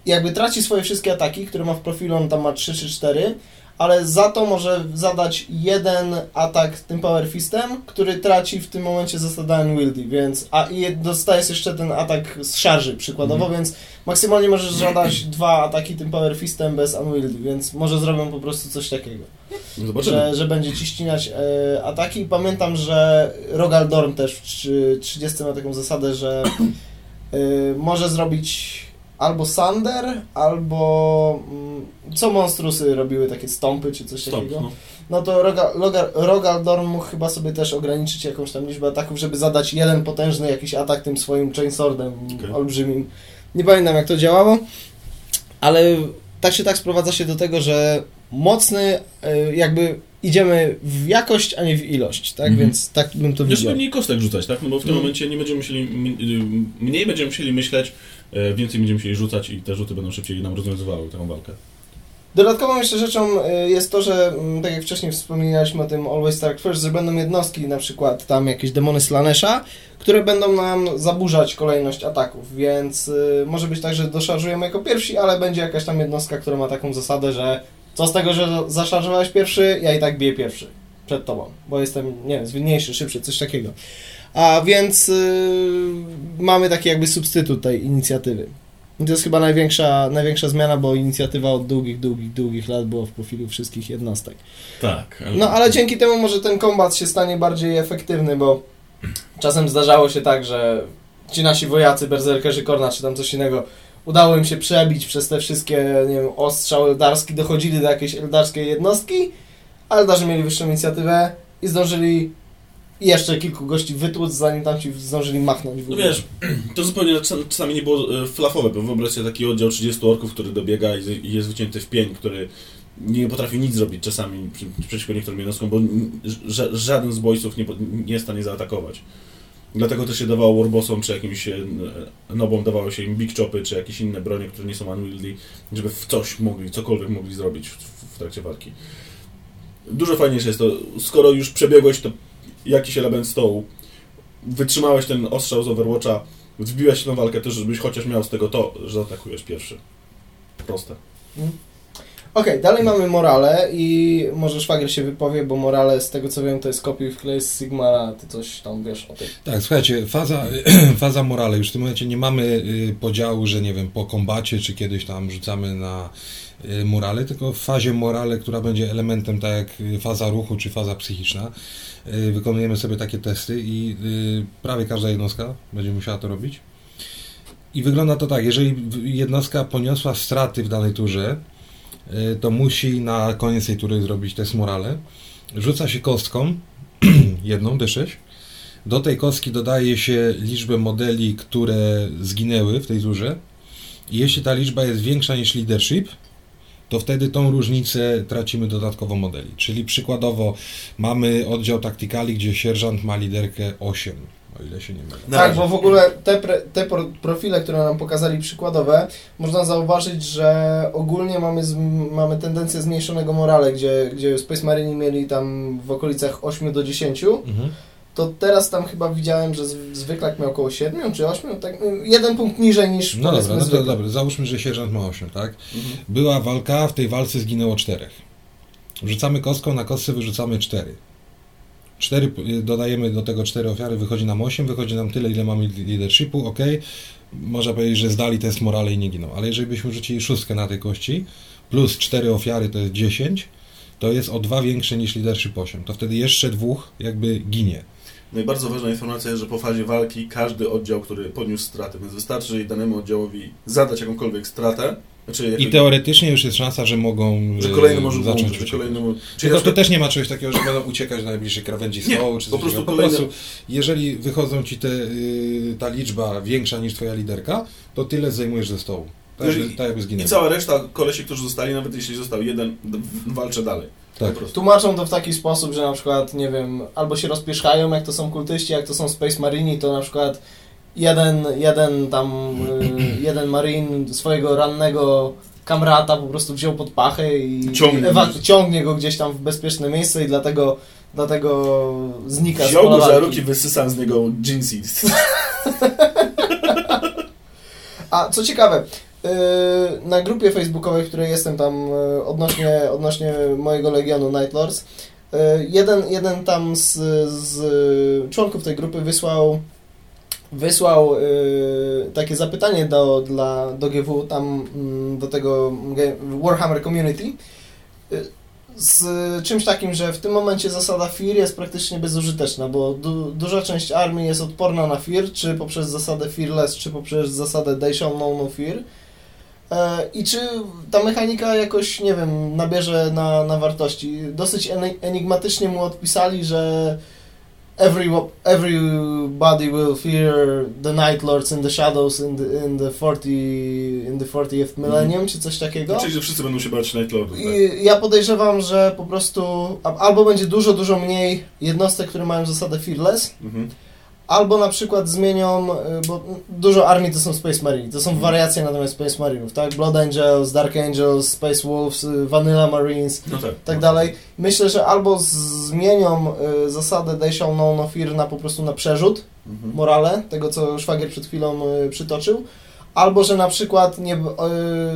jakby traci swoje wszystkie ataki, które ma w profilu, on tam ma 3 czy 4, ale za to może zadać jeden atak tym Power Fistem, który traci w tym momencie zasadę Unwieldy, więc a i dostajesz jeszcze ten atak z szarży przykładowo, więc maksymalnie możesz zadać dwa ataki tym Power Fistem bez Unwieldy, więc może zrobią po prostu coś takiego Zobaczymy. że, że będzie ci ścinać e, ataki. I pamiętam, że Rogaldorn też w trzy- 30 ma taką zasadę, że e, może zrobić albo Sander, albo mm, co monstrusy robiły, takie stąpy czy coś takiego. no. No to Roga, Loga, Rogaldorn mógł chyba sobie też ograniczyć jakąś tam liczbę ataków, żeby zadać jeden potężny jakiś atak tym swoim chainswordem Okej. olbrzymim. Nie pamiętam jak to działało, ale tak czy tak sprowadza się do tego, że mocny e, jakby idziemy w jakość, a nie w ilość, tak? Mhm. Więc tak bym to Jeszcze widział. mniej kostek rzucać, tak? No bo w tym Mm. momencie nie będziemy musieli, y, mniej będziemy musieli myśleć, e, więcej będziemy musieli rzucać i te rzuty będą szybciej nam rozwiązywały tę walkę. Dodatkową jeszcze rzeczą y, jest to, że mm, tak jak wcześniej wspominaliśmy o tym Always Start First, że będą jednostki, na przykład tam jakieś demony Slanesha, które będą nam zaburzać kolejność ataków, więc y, może być tak, że doszarżujemy jako pierwsi, ale będzie jakaś tam jednostka, która ma taką zasadę, że co z tego, że zaszarżowałeś pierwszy, ja i tak biję pierwszy przed tobą, bo jestem, nie wiem, zwinniejszy, szybszy, coś takiego. A więc y, mamy taki jakby substytut tej inicjatywy. I To jest chyba największa, największa zmiana, bo inicjatywa od długich, długich, długich lat była w profilu wszystkich jednostek. Tak. No ale dzięki temu może ten kombat się stanie bardziej efektywny, bo czasem zdarzało się tak, że ci nasi wojacy, berserkerzy Korna czy tam coś innego, udało im się przebić przez te wszystkie, nie wiem, ostrzał eldarski, dochodzili do jakiejś eldarskiej jednostki, a eldarzy mieli wyższą inicjatywę i zdążyli jeszcze kilku gości wytłuc, zanim tam ci zdążyli machnąć. w No ogóle. wiesz, [clears throat] to zupełnie czas- czasami nie było e, flafowe, bo wyobraź sobie taki oddział 30 orków, który dobiega i jest wycięty w pień, który nie potrafi nic zrobić czasami przeciwko niektórym jednostkom, bo żaden z boysów nie, nie jest w stanie zaatakować. Dlatego też się dawało Warbossom czy jakimś e, nobom, dawało się im Big Chopy czy jakieś inne bronie, które nie są unwieldy, żeby w coś mogli, cokolwiek mogli zrobić w, w trakcie walki. Dużo fajniejsze jest to, skoro już przebiegłeś to jakiś element stołu, wytrzymałeś ten ostrzał z Overwatcha, wbiłeś się tą walkę, to żebyś chociaż miał z tego to, że atakujesz pierwszy. Proste. Okej, dalej mamy Morale i może Szwagier się wypowie, bo Morale z tego co wiem to jest kopiuj wklej z Sigmara, ty coś tam wiesz o tym. Tak, słuchajcie, faza, [clears throat] faza morale. Już w tym momencie nie mamy y, podziału, że nie wiem, po kombacie, czy kiedyś tam rzucamy na y, morale, tylko w fazie morale, która będzie elementem tak jak y, faza ruchu, czy faza psychiczna. Wykonujemy sobie takie testy i prawie każda jednostka będzie musiała to robić. I wygląda to tak, jeżeli jednostka poniosła straty w danej turze, to musi na koniec tej tury zrobić test morale. Rzuca się kostką, [clears throat] jedną D6, do tej kostki dodaje się liczbę modeli, które zginęły w tej turze. I jeśli ta liczba jest większa niż leadership, to wtedy tą różnicę tracimy dodatkowo modeli. Czyli przykładowo mamy oddział taktykali, gdzie sierżant ma liderkę 8, o ile się nie mylę. Tak, razie. bo w ogóle te, pre, te pro, profile, które nam pokazali przykładowe, można zauważyć, że ogólnie mamy, z, mamy tendencję zmniejszonego morale, gdzie, gdzie Space Marine mieli tam w okolicach 8 do 10, Mhm. to teraz tam chyba widziałem, że z- zwykłak miał około 7 czy 8, tak, jeden punkt niżej niż No dobra, no to dobra, załóżmy, że sierżant ma 8, tak? Mhm. Była walka, w tej walce zginęło 4. Rzucamy kostką, na kostce wyrzucamy 4. 4 dodajemy do tego 4 ofiary, wychodzi nam 8, wychodzi nam tyle, ile mamy leadershipu, ok. Można powiedzieć, że zdali test morale i nie giną. Ale jeżeli byśmy rzucili szóstkę na tej kości, plus 4 ofiary to jest 10, to jest o 2 większe niż leadership 8. To wtedy jeszcze dwóch jakby ginie. No i bardzo ważna informacja jest, że po fazie walki każdy oddział, który poniósł straty, więc wystarczy danemu oddziałowi zadać jakąkolwiek stratę, znaczy I jakby, teoretycznie już jest szansa, że mogą że e, kolejny może zacząć umrzeć, że kolejny... Czyli Tylko na tu też nie ma czegoś takiego, że będą uciekać do najbliższej krawędzi Nie, stołu, czy po coś prostu takiego. po prostu, jeżeli wychodzą ci te, y, ta liczba większa niż twoja liderka, to tyle zajmujesz ze stołu. Tak, Jeżeli- tak jakby I zginęli. cała reszta kolesi, którzy zostali, nawet jeśli został jeden, walczę dalej. Tak. Po prostu. Tłumaczą to w taki sposób, że na przykład, nie wiem, albo się rozpieszkają, jak to są kultyści, jak to są Space Marini, to na przykład jeden, jeden tam, y, jeden Marine swojego rannego kamrata po prostu wziął pod pachę i Ciągnie. ewa- ciągnie go gdzieś tam w bezpieczne miejsce i dlatego, dlatego znika z Wziął pola go za ruki, wysysam z niego jeansy. [laughs] A co ciekawe, yy, na grupie facebookowej, w której jestem tam yy, odnośnie, odnośnie mojego Legionu Night Lords, yy, jeden, jeden tam z, z członków tej grupy wysłał wysłał yy, takie zapytanie do, dla, do GW, tam mm, do tego Warhammer Community yy, z czymś takim, że w tym momencie zasada FIR jest praktycznie bezużyteczna, bo du, duża część armii jest odporna na FIR, czy poprzez zasadę Fearless, czy poprzez zasadę They Shall Know No Fear. E, I czy ta mechanika jakoś, nie wiem, nabierze na, na wartości? Dosyć eni- enigmatycznie mu odpisali, że every, everybody will fear the Night Lords in the Shadows in the, in the, 40, in the 40th millennium, czy coś takiego. Czyli, że wszyscy będą się bać Night Lordów. Tak? I ja podejrzewam, że po prostu albo będzie dużo, dużo mniej jednostek, które mają zasadę Fearless, Mhm. Albo na przykład zmienią, y, bo dużo armii to są Space Marine, to są wariacje natomiast Space Marinów, tak? Blood Angels, Dark Angels, Space Wolves, y, Vanilla Marines No tak. tak dalej. Myślę, że albo zmienią y, zasadę They Shall Know No Fear na po prostu na przerzut, Mhm. morale, tego co Szwagier przed chwilą przytoczył, albo że na przykład nie,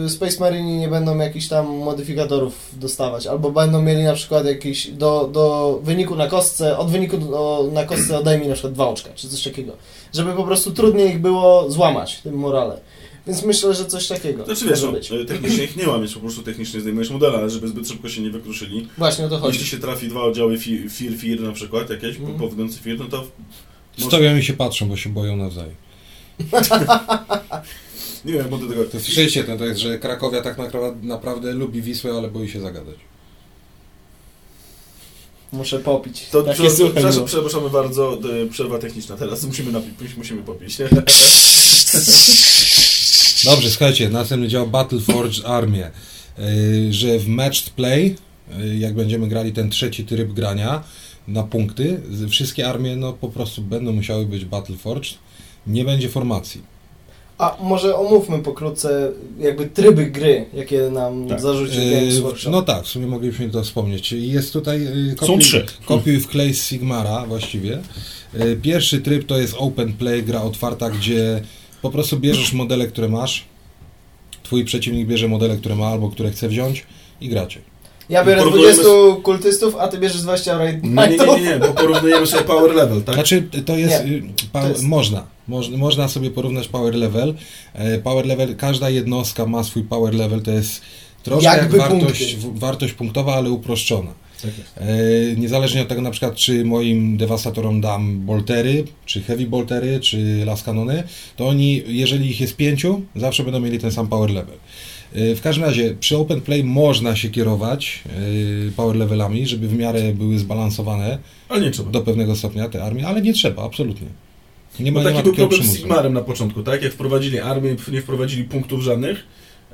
y, Space Marine nie będą jakichś tam modyfikatorów dostawać, albo będą mieli na przykład jakiś do, do wyniku na kostce, od wyniku do, na kostce odejmij na przykład dwa oczka, czy coś takiego, żeby po prostu trudniej ich było złamać tym morale. Więc myślę, że coś takiego Znaczy wiesz, no, e, technicznie ich nie łamiesz, po prostu technicznie zdejmujesz modela, ale żeby zbyt szybko się nie wykruszyli. Właśnie o to chodzi. Jeśli się trafi dwa oddziały fi- Fear Fear na przykład, jakieś Mhm. powodujące Fear, no to Stoją i się patrzą, bo się boją nawzajem. [laughs] nie wiem, bo do tego... To słyszycie, to, to jest, że Krakowia tak naprawdę lubi Wisłę, ale boi się zagadać. Muszę popić. To Takie prze, słuchaj, przepraszam, przepraszamy bardzo, e, przerwa techniczna teraz, musimy, napi- musimy popić. [laughs] Dobrze, słuchajcie, następny dział Battleforged Armię. Yy, że w Matched Play, yy, jak będziemy grali ten trzeci tryb grania na punkty, wszystkie armie no po prostu będą musiały być Battleforged. Nie będzie formacji. A może omówmy pokrótce jakby tryby gry, jakie nam Tak. zarzucił Yy, Games Workshop. no tak, w sumie moglibyśmy to wspomnieć. Jest tutaj yy, Są trzy. kopiuj w klej z Sigmara właściwie. Yy, Pierwszy tryb to jest Open Play, gra otwarta, gdzie po prostu bierzesz modele, które masz. Twój przeciwnik bierze modele, które ma albo które chce wziąć i gracie. Ja biorę Porównujemy 20 kultystów, a ty bierzesz 20 raid Nie, nie, nie, nie, bo porównujemy sobie power level, tak? Znaczy, to jest, Nie, y, pa, to jest- Można, moż, można sobie porównać power level. E, Power level, każda jednostka ma swój power level, to jest troszkę Jakby jak wartość, punkty. wartość punktowa, ale uproszczona. Tak. E, niezależnie od tego na przykład, czy moim dewastatorom dam boltery, czy heavy boltery, czy las kanony, to oni, jeżeli ich jest pięciu, zawsze będą mieli ten sam power level. E, W każdym razie przy Open Play można się kierować e, power levelami, żeby w miarę były zbalansowane do pewnego stopnia te armie, ale nie trzeba, absolutnie. Nie ma, Bo nie ma taki był problem z przymusu. Sigmarem na początku, tak? Jak wprowadzili armię, nie wprowadzili punktów żadnych,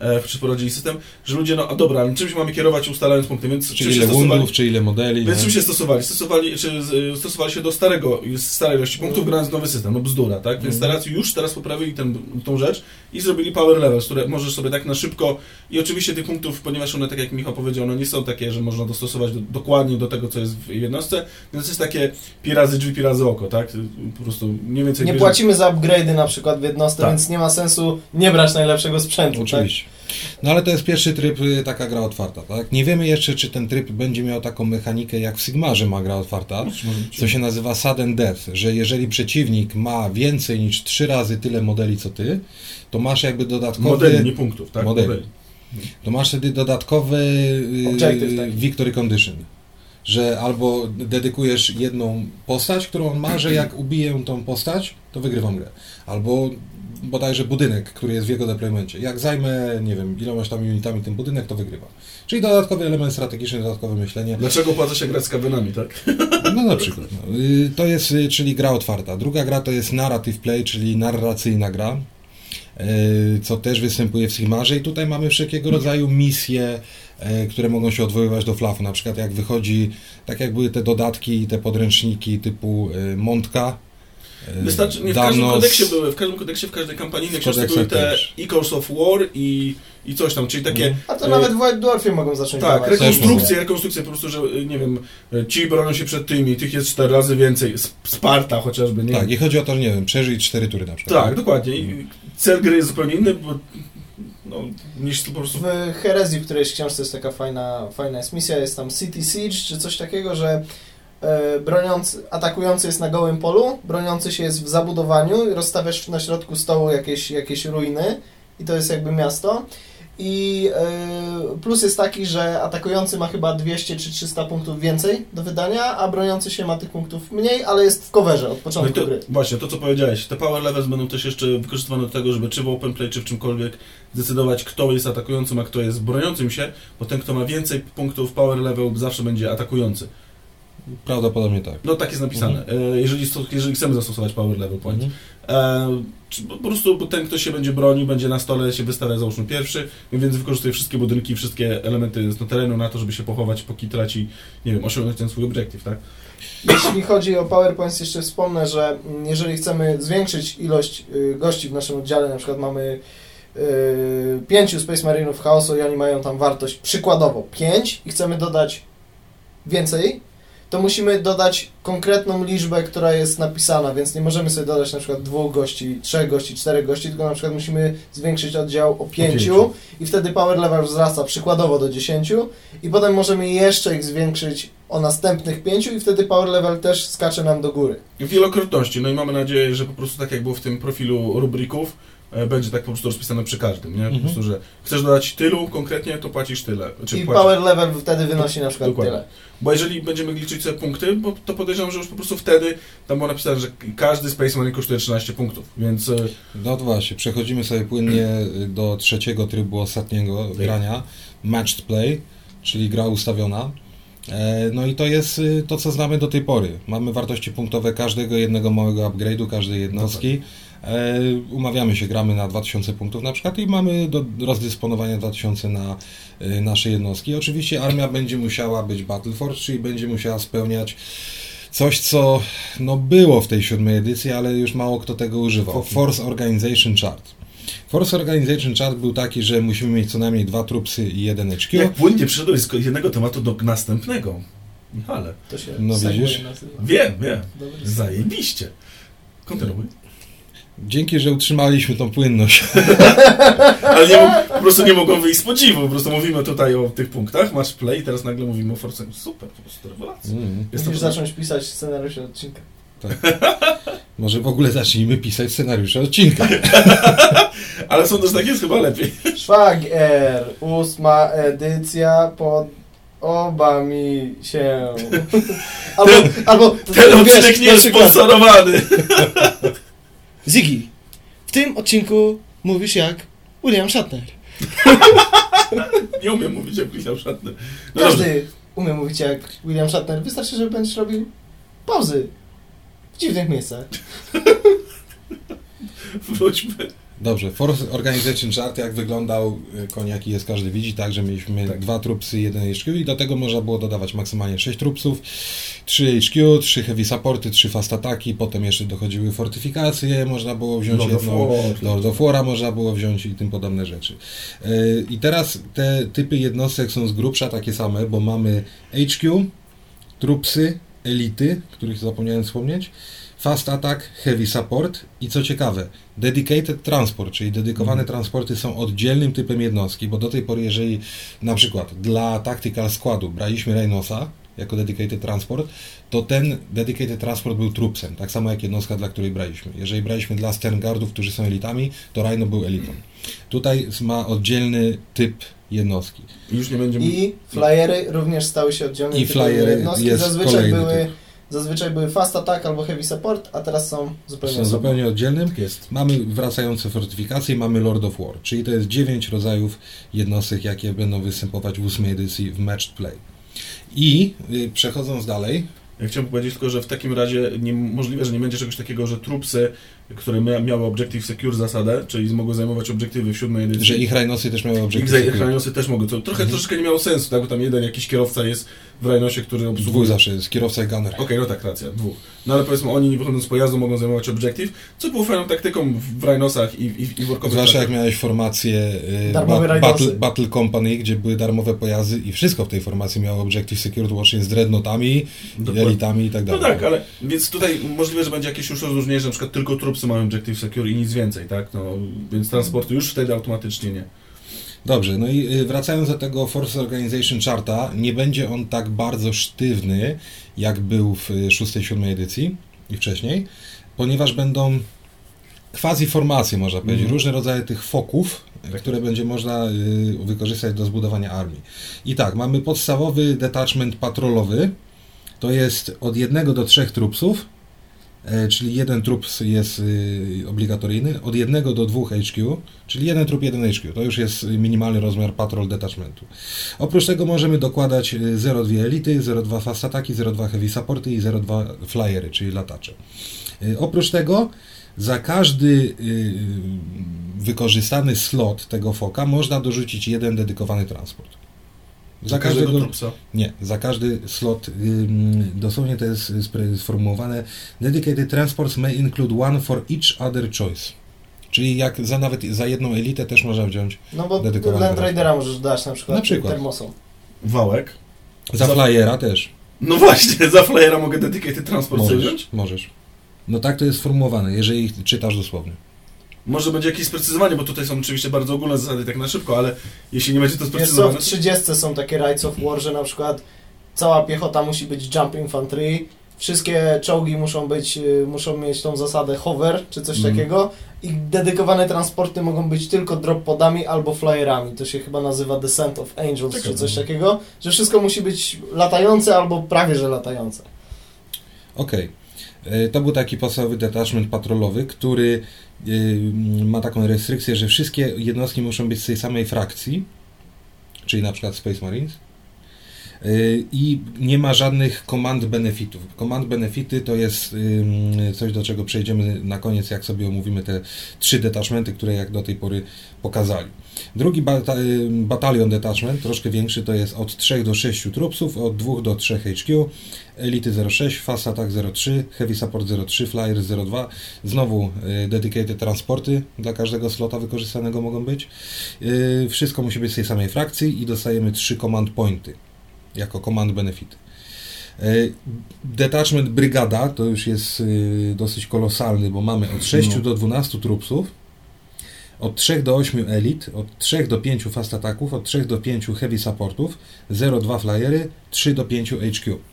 e, czy wprowadzili system, że ludzie, no a dobra, ale czym się mamy kierować ustalając punkty, więc Czy ile stosowali? wundów, czy ile modeli. Więc nie? czym się stosowali? Stosowali, czy z- stosowali się do starego, z starej ilości punktów, grając nowy system, no bzdura, tak? Więc Mhm. teraz już teraz poprawili ten, tą rzecz i zrobili power level, które możesz sobie tak na szybko i oczywiście tych punktów, ponieważ one, tak jak Michał powiedział, no nie są takie, że można dostosować do, dokładnie do tego, co jest w jednostce, więc jest takie pi razy drzwi, pi razy oko, tak? Po prostu mniej więcej... Nie bierze- płacimy za upgrade'y na przykład w jednostce, Tak. więc nie ma sensu nie brać najlepszego sprzętu. Tak? No ale to jest pierwszy tryb, y, taka gra otwarta, tak? Nie wiemy jeszcze, czy ten tryb będzie miał taką mechanikę, jak w Sigmarze ma gra otwarta, co się nazywa sudden death, że jeżeli przeciwnik ma więcej niż trzy razy tyle modeli, co ty, to masz jakby dodatkowy... Modeli, nie punktów, tak? Modeli. To masz wtedy dodatkowy y, Objective taki. victory condition. Że albo dedykujesz jedną postać, którą on ma, że jak ubiję tą postać, to wygrywam grę. Albo bodajże budynek, który jest w jego deploymencie. Jak zajmę, nie wiem, ilomaś tam unitami ten budynek, to wygrywam. Czyli dodatkowy element strategiczny, dodatkowe myślenie. Dlaczego opłaca się grać z kawenami, tak? [laughs] No na przykład. No. Y, To jest, y, czyli gra otwarta. Druga gra to jest narrative play, czyli narracyjna gra, y, co też występuje w Sigmarze i tutaj mamy wszelkiego rodzaju misje, które mogą się odwoływać do flafu. Na przykład jak wychodzi, tak jak były te dodatki i te podręczniki typu Montka, Wystarczy, nie, w każdym kodeksie były, w każdym kodeksie, w każdej kampanii W książce były te też. Echoes of War i, i coś tam, czyli takie... A to y, nawet w White Dwarfie mogą zacząć Tak, dawać. rekonstrukcje, rekonstrukcje po prostu, że y, nie wiem, ci bronią się przed tymi, tych jest cztery razy więcej, Sp- Sparta chociażby, nie Tak, i chodzi o to, że nie wiem, przeżyć cztery tury na przykład. Tak, dokładnie. I cel gry jest zupełnie inny, bo no, niż po prostu... W Herezji, w którejś książce jest taka fajna, fajna jest misja, jest tam City Siege, czy coś takiego, że e, broniący, atakujący jest na gołym polu, broniący się jest w zabudowaniu i rozstawiasz na środku stołu jakieś, jakieś ruiny i to jest jakby miasto. I e, plus jest taki, że atakujący ma chyba 200 czy 300 punktów więcej do wydania, a broniący się ma tych punktów mniej, ale jest w coverze od No początku to, gry. właśnie, to co powiedziałeś, te power levels będą też jeszcze wykorzystywane do tego, żeby czy w open play, czy w czymkolwiek zdecydować, kto jest atakującym, a kto jest broniącym się, bo ten, kto ma więcej punktów power level, zawsze będzie atakujący. Prawdopodobnie tak. No tak jest napisane. E, jeżeli, jeżeli chcemy zastosować power level point. Mhm. E, czy po prostu bo ten, kto się będzie bronił, będzie na stole się wystawia załóżmy pierwszy, więc wykorzystuje wszystkie budynki, wszystkie elementy z terenu na to, żeby się pochować, póki traci, nie wiem, osiągnąć ten swój obiektyw, tak? Jeśli chodzi o PowerPoints, jeszcze wspomnę, że jeżeli chcemy zwiększyć ilość y, gości w naszym oddziale, na przykład mamy y, pięciu Space Marinów chaosu i oni mają tam wartość przykładowo 5 i chcemy dodać więcej, to musimy dodać konkretną liczbę, która jest napisana, więc nie możemy sobie dodać na przykład dwóch gości, trzech gości, czterech gości, tylko na przykład musimy zwiększyć oddział o pięciu i wtedy power level wzrasta przykładowo do 10 i potem możemy jeszcze ich zwiększyć o następnych pięciu i wtedy power level też skacze nam do góry. W wielokrotności, no i mamy nadzieję, że po prostu tak jak było w tym profilu rubryków, będzie tak po prostu rozpisane przy każdym, nie? Po Mhm. prostu, że chcesz dodać tylu konkretnie, to płacisz tyle. Czy I płacisz. power level wtedy wynosi na przykład Dokładnie. tyle. Bo jeżeli będziemy liczyć sobie punkty, bo to podejrzewam, że już po prostu wtedy tam było napisane, że każdy Space Marine kosztuje 13 punktów, więc e, No to właśnie, przechodzimy sobie płynnie do trzeciego trybu ostatniego grania, Matched Play, czyli gra ustawiona. E, No i to jest to, co znamy do tej pory. Mamy wartości punktowe każdego jednego małego upgrade'u, każdej jednostki. E, Umawiamy się, gramy na 2000 punktów na przykład i mamy do rozdysponowania 2000 na y, nasze jednostki. Oczywiście armia będzie musiała być Battleforce, czyli będzie musiała spełniać coś, co no, było w tej siódmej edycji, ale już mało kto tego używał. Force Organization Chart. Force Organization Chart był taki, że musimy mieć co najmniej dwa trupsy i jeden HQ. jak płynnie przyszedłeś z jednego tematu do następnego. Michale, To się No widzisz? nazywa. wiem, wiem, Dobry zajebiście. Kontynuuj. Dzięki, że utrzymaliśmy tą płynność. [laughs] Ale nie, mógł- po prostu nie mogą wyjść z podziwu, po prostu mówimy tutaj o tych punktach, masz play i teraz nagle mówimy o Force. Super, po prostu rewelacja. Mm. Jest Musisz zacząć pisać scenariusze odcinka. [laughs] Może w ogóle zacznijmy pisać scenariusze odcinka. [laughs] Ale są też takie, jest chyba lepiej. Szwagier, ósma edycja pod oba mi się. Albo, albo Ten wiesz, odcinek nie jest sponsorowany. Ziggy, w tym odcinku mówisz jak William Shatner. [laughs] Nie umiem mówić jak Michał Szatny. No dobrze, Każdy umie mówić jak William Shatner. Wystarczy, że będziesz robił pauzy w dziwnych miejscach. [laughs] wróćmy. Dobrze, Force Organization Chart, jak wyglądał y, koniak i jest każdy widzi, tak, że mieliśmy Tak. dwa trupsy jeden HQ i do tego można było dodawać maksymalnie 6 trupsów, 3 HQ, 3 heavy supporty, 3 fast ataki, potem jeszcze dochodziły fortyfikacje, można było wziąć Lord of jedną, War. Lord of War'a można było wziąć i tym podobne rzeczy. Y, I teraz te typy jednostek są z grubsza takie same, bo mamy HQ, trupsy, elity, których zapomniałem wspomnieć, Fast Attack, Heavy Support i co ciekawe, Dedicated Transport, czyli dedykowane transporty są oddzielnym typem jednostki, bo do tej pory, jeżeli na przykład dla Tactical Składu braliśmy Rhinosa jako Dedicated Transport, to ten Dedicated Transport był trupsem, tak samo jak jednostka, dla której braliśmy. Jeżeli braliśmy dla Sterngardów, którzy są elitami, to Rhino był elitą. Tutaj ma oddzielny typ jednostki. I Już nie będzie... I flyery również stały się oddzielnymi I typami flyery jednostki. jest Zazwyczaj były, typ. Zazwyczaj były fast attack albo heavy support, a teraz są zupełnie Są zupełnie oddzielnym. Tak jest. Mamy wracające fortyfikacje, mamy Lord of War, czyli to jest 9 rodzajów jednostek, jakie będą występować w ósmej edycji w Matched Play. I y, przechodząc dalej, Ja chciałem powiedzieć tylko, że w takim razie nie, możliwe, że nie będzie czegoś takiego, że trupsy, które mia, miały Objective Secure zasadę, czyli mogły zajmować obiektywy w siódmej edycji. że ich Rhinosy też miały Ich obiektyw. zaj- Rhinosy też mogą. To trochę Mhm. troszeczkę nie miało sensu, tak? Bo tam jeden jakiś kierowca jest w Rhinosie, który Dwóch obsługuje. zawsze jest, kierowca i gunner. Okej, no tak, racja, dwóch. No ale powiedzmy, oni wychodząc z pojazdu mogą zajmować Objective, co było fajną taktyką w Rhinosach i, i, i w orkowych Zwłaszcza jak miałeś formację y, Darmowe ba- battle, battle Company, gdzie były darmowe pojazdy i wszystko w tej formacji miało Objective Secured, łącznie z dreadnotami, Dokładnie. elitami i tak No dalej. tak, ale więc tutaj możliwe, że będzie jakieś już rozróżnienie, że na przykład tylko trupsy mają Objective Secure i nic więcej, tak? No, więc transporty już wtedy automatycznie nie. Dobrze, no i y, wracając do tego Force Organization Charta, nie będzie on tak bardzo sztywny, jak był w 6-7 edycji i wcześniej, ponieważ będą quasi formacje, można powiedzieć, Mhm. różne rodzaje tych foków, y, które będzie można y, wykorzystać do zbudowania armii. I tak, mamy podstawowy detachment patrolowy, to jest od jednego do trzech trupsów, czyli jeden trup jest y, obligatoryjny, od jednego do dwóch HQ, czyli jeden trup, jeden HQ. To już jest minimalny rozmiar patrol detachmentu. Oprócz tego możemy dokładać y, 0,2 elity, 0,2 fast ataki, 0,2 heavy supporty i 0,2 flyery, czyli latacze. Y, Oprócz tego za każdy y, wykorzystany slot tego foka można dorzucić jeden dedykowany transport. Za każdego każdego, trupsa. nie, za każdy slot, ym, dosłownie to jest sformułowane, dedicated transports may include one for each other choice. Czyli jak za nawet za jedną elitę też można wziąć. No bo Dedykowany Land Raidera możesz dać na przykład, Na przykład. termosom. Wałek. Za Za- flyera też. No właśnie, [laughs] za flyera mogę dedicated transport Możesz, wziąć? możesz. No tak to jest sformułowane, jeżeli czytasz dosłownie. Może będzie jakieś sprecyzowanie, bo tutaj są oczywiście bardzo ogólne zasady, tak na szybko, ale jeśli nie będzie to Wiesz co, sprecyzowane... w 30 są takie Rights of War, że na przykład cała piechota musi być Jump Infantry, wszystkie czołgi muszą być, y, muszą mieć tą zasadę hover, czy coś Mhm. takiego i dedykowane transporty mogą być tylko drop podami albo flyerami, to się chyba nazywa Descent of Angels, czy coś takiego, że wszystko musi być latające albo prawie, że latające. Okej. E, To był taki podstawowy detachment patrolowy, który ma taką restrykcję, że wszystkie jednostki muszą być z tej samej frakcji, czyli na przykład Space Marines. Y, I nie ma żadnych command benefitów. Command benefity to jest ym, coś, do czego przejdziemy na koniec, jak sobie omówimy te trzy detachmenty, które jak do tej pory pokazali. Drugi batalion detachment, troszkę większy, to jest od 3 do 6 trupsów, od 2 do 3 HQ, Elity 06, Fast Attack 03, Heavy Support 03, Flyer 02. Znowu y, dedicated transporty dla każdego slota wykorzystanego mogą być. Y, wszystko musi być z tej samej frakcji i dostajemy 3 command pointy jako command benefit. Y, Detachment brygada to już jest dosyć kolosalny, bo mamy od 6 No. do 12 trupsów, od 3 do 8 elit, od 3 do 5 fast ataków, od 3 do 5 heavy supportów, 0,2 flyery, 3 do 5 HQ.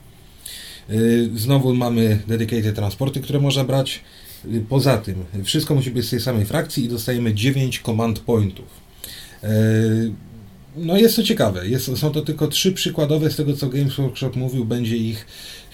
Y, Znowu mamy dedicated transporty, które można brać. Y, Poza tym, wszystko musi być z tej samej frakcji i dostajemy 9 command pointów. Y, No jest to ciekawe. Jest, są to tylko trzy przykładowe, z tego co Games Workshop mówił, będzie ich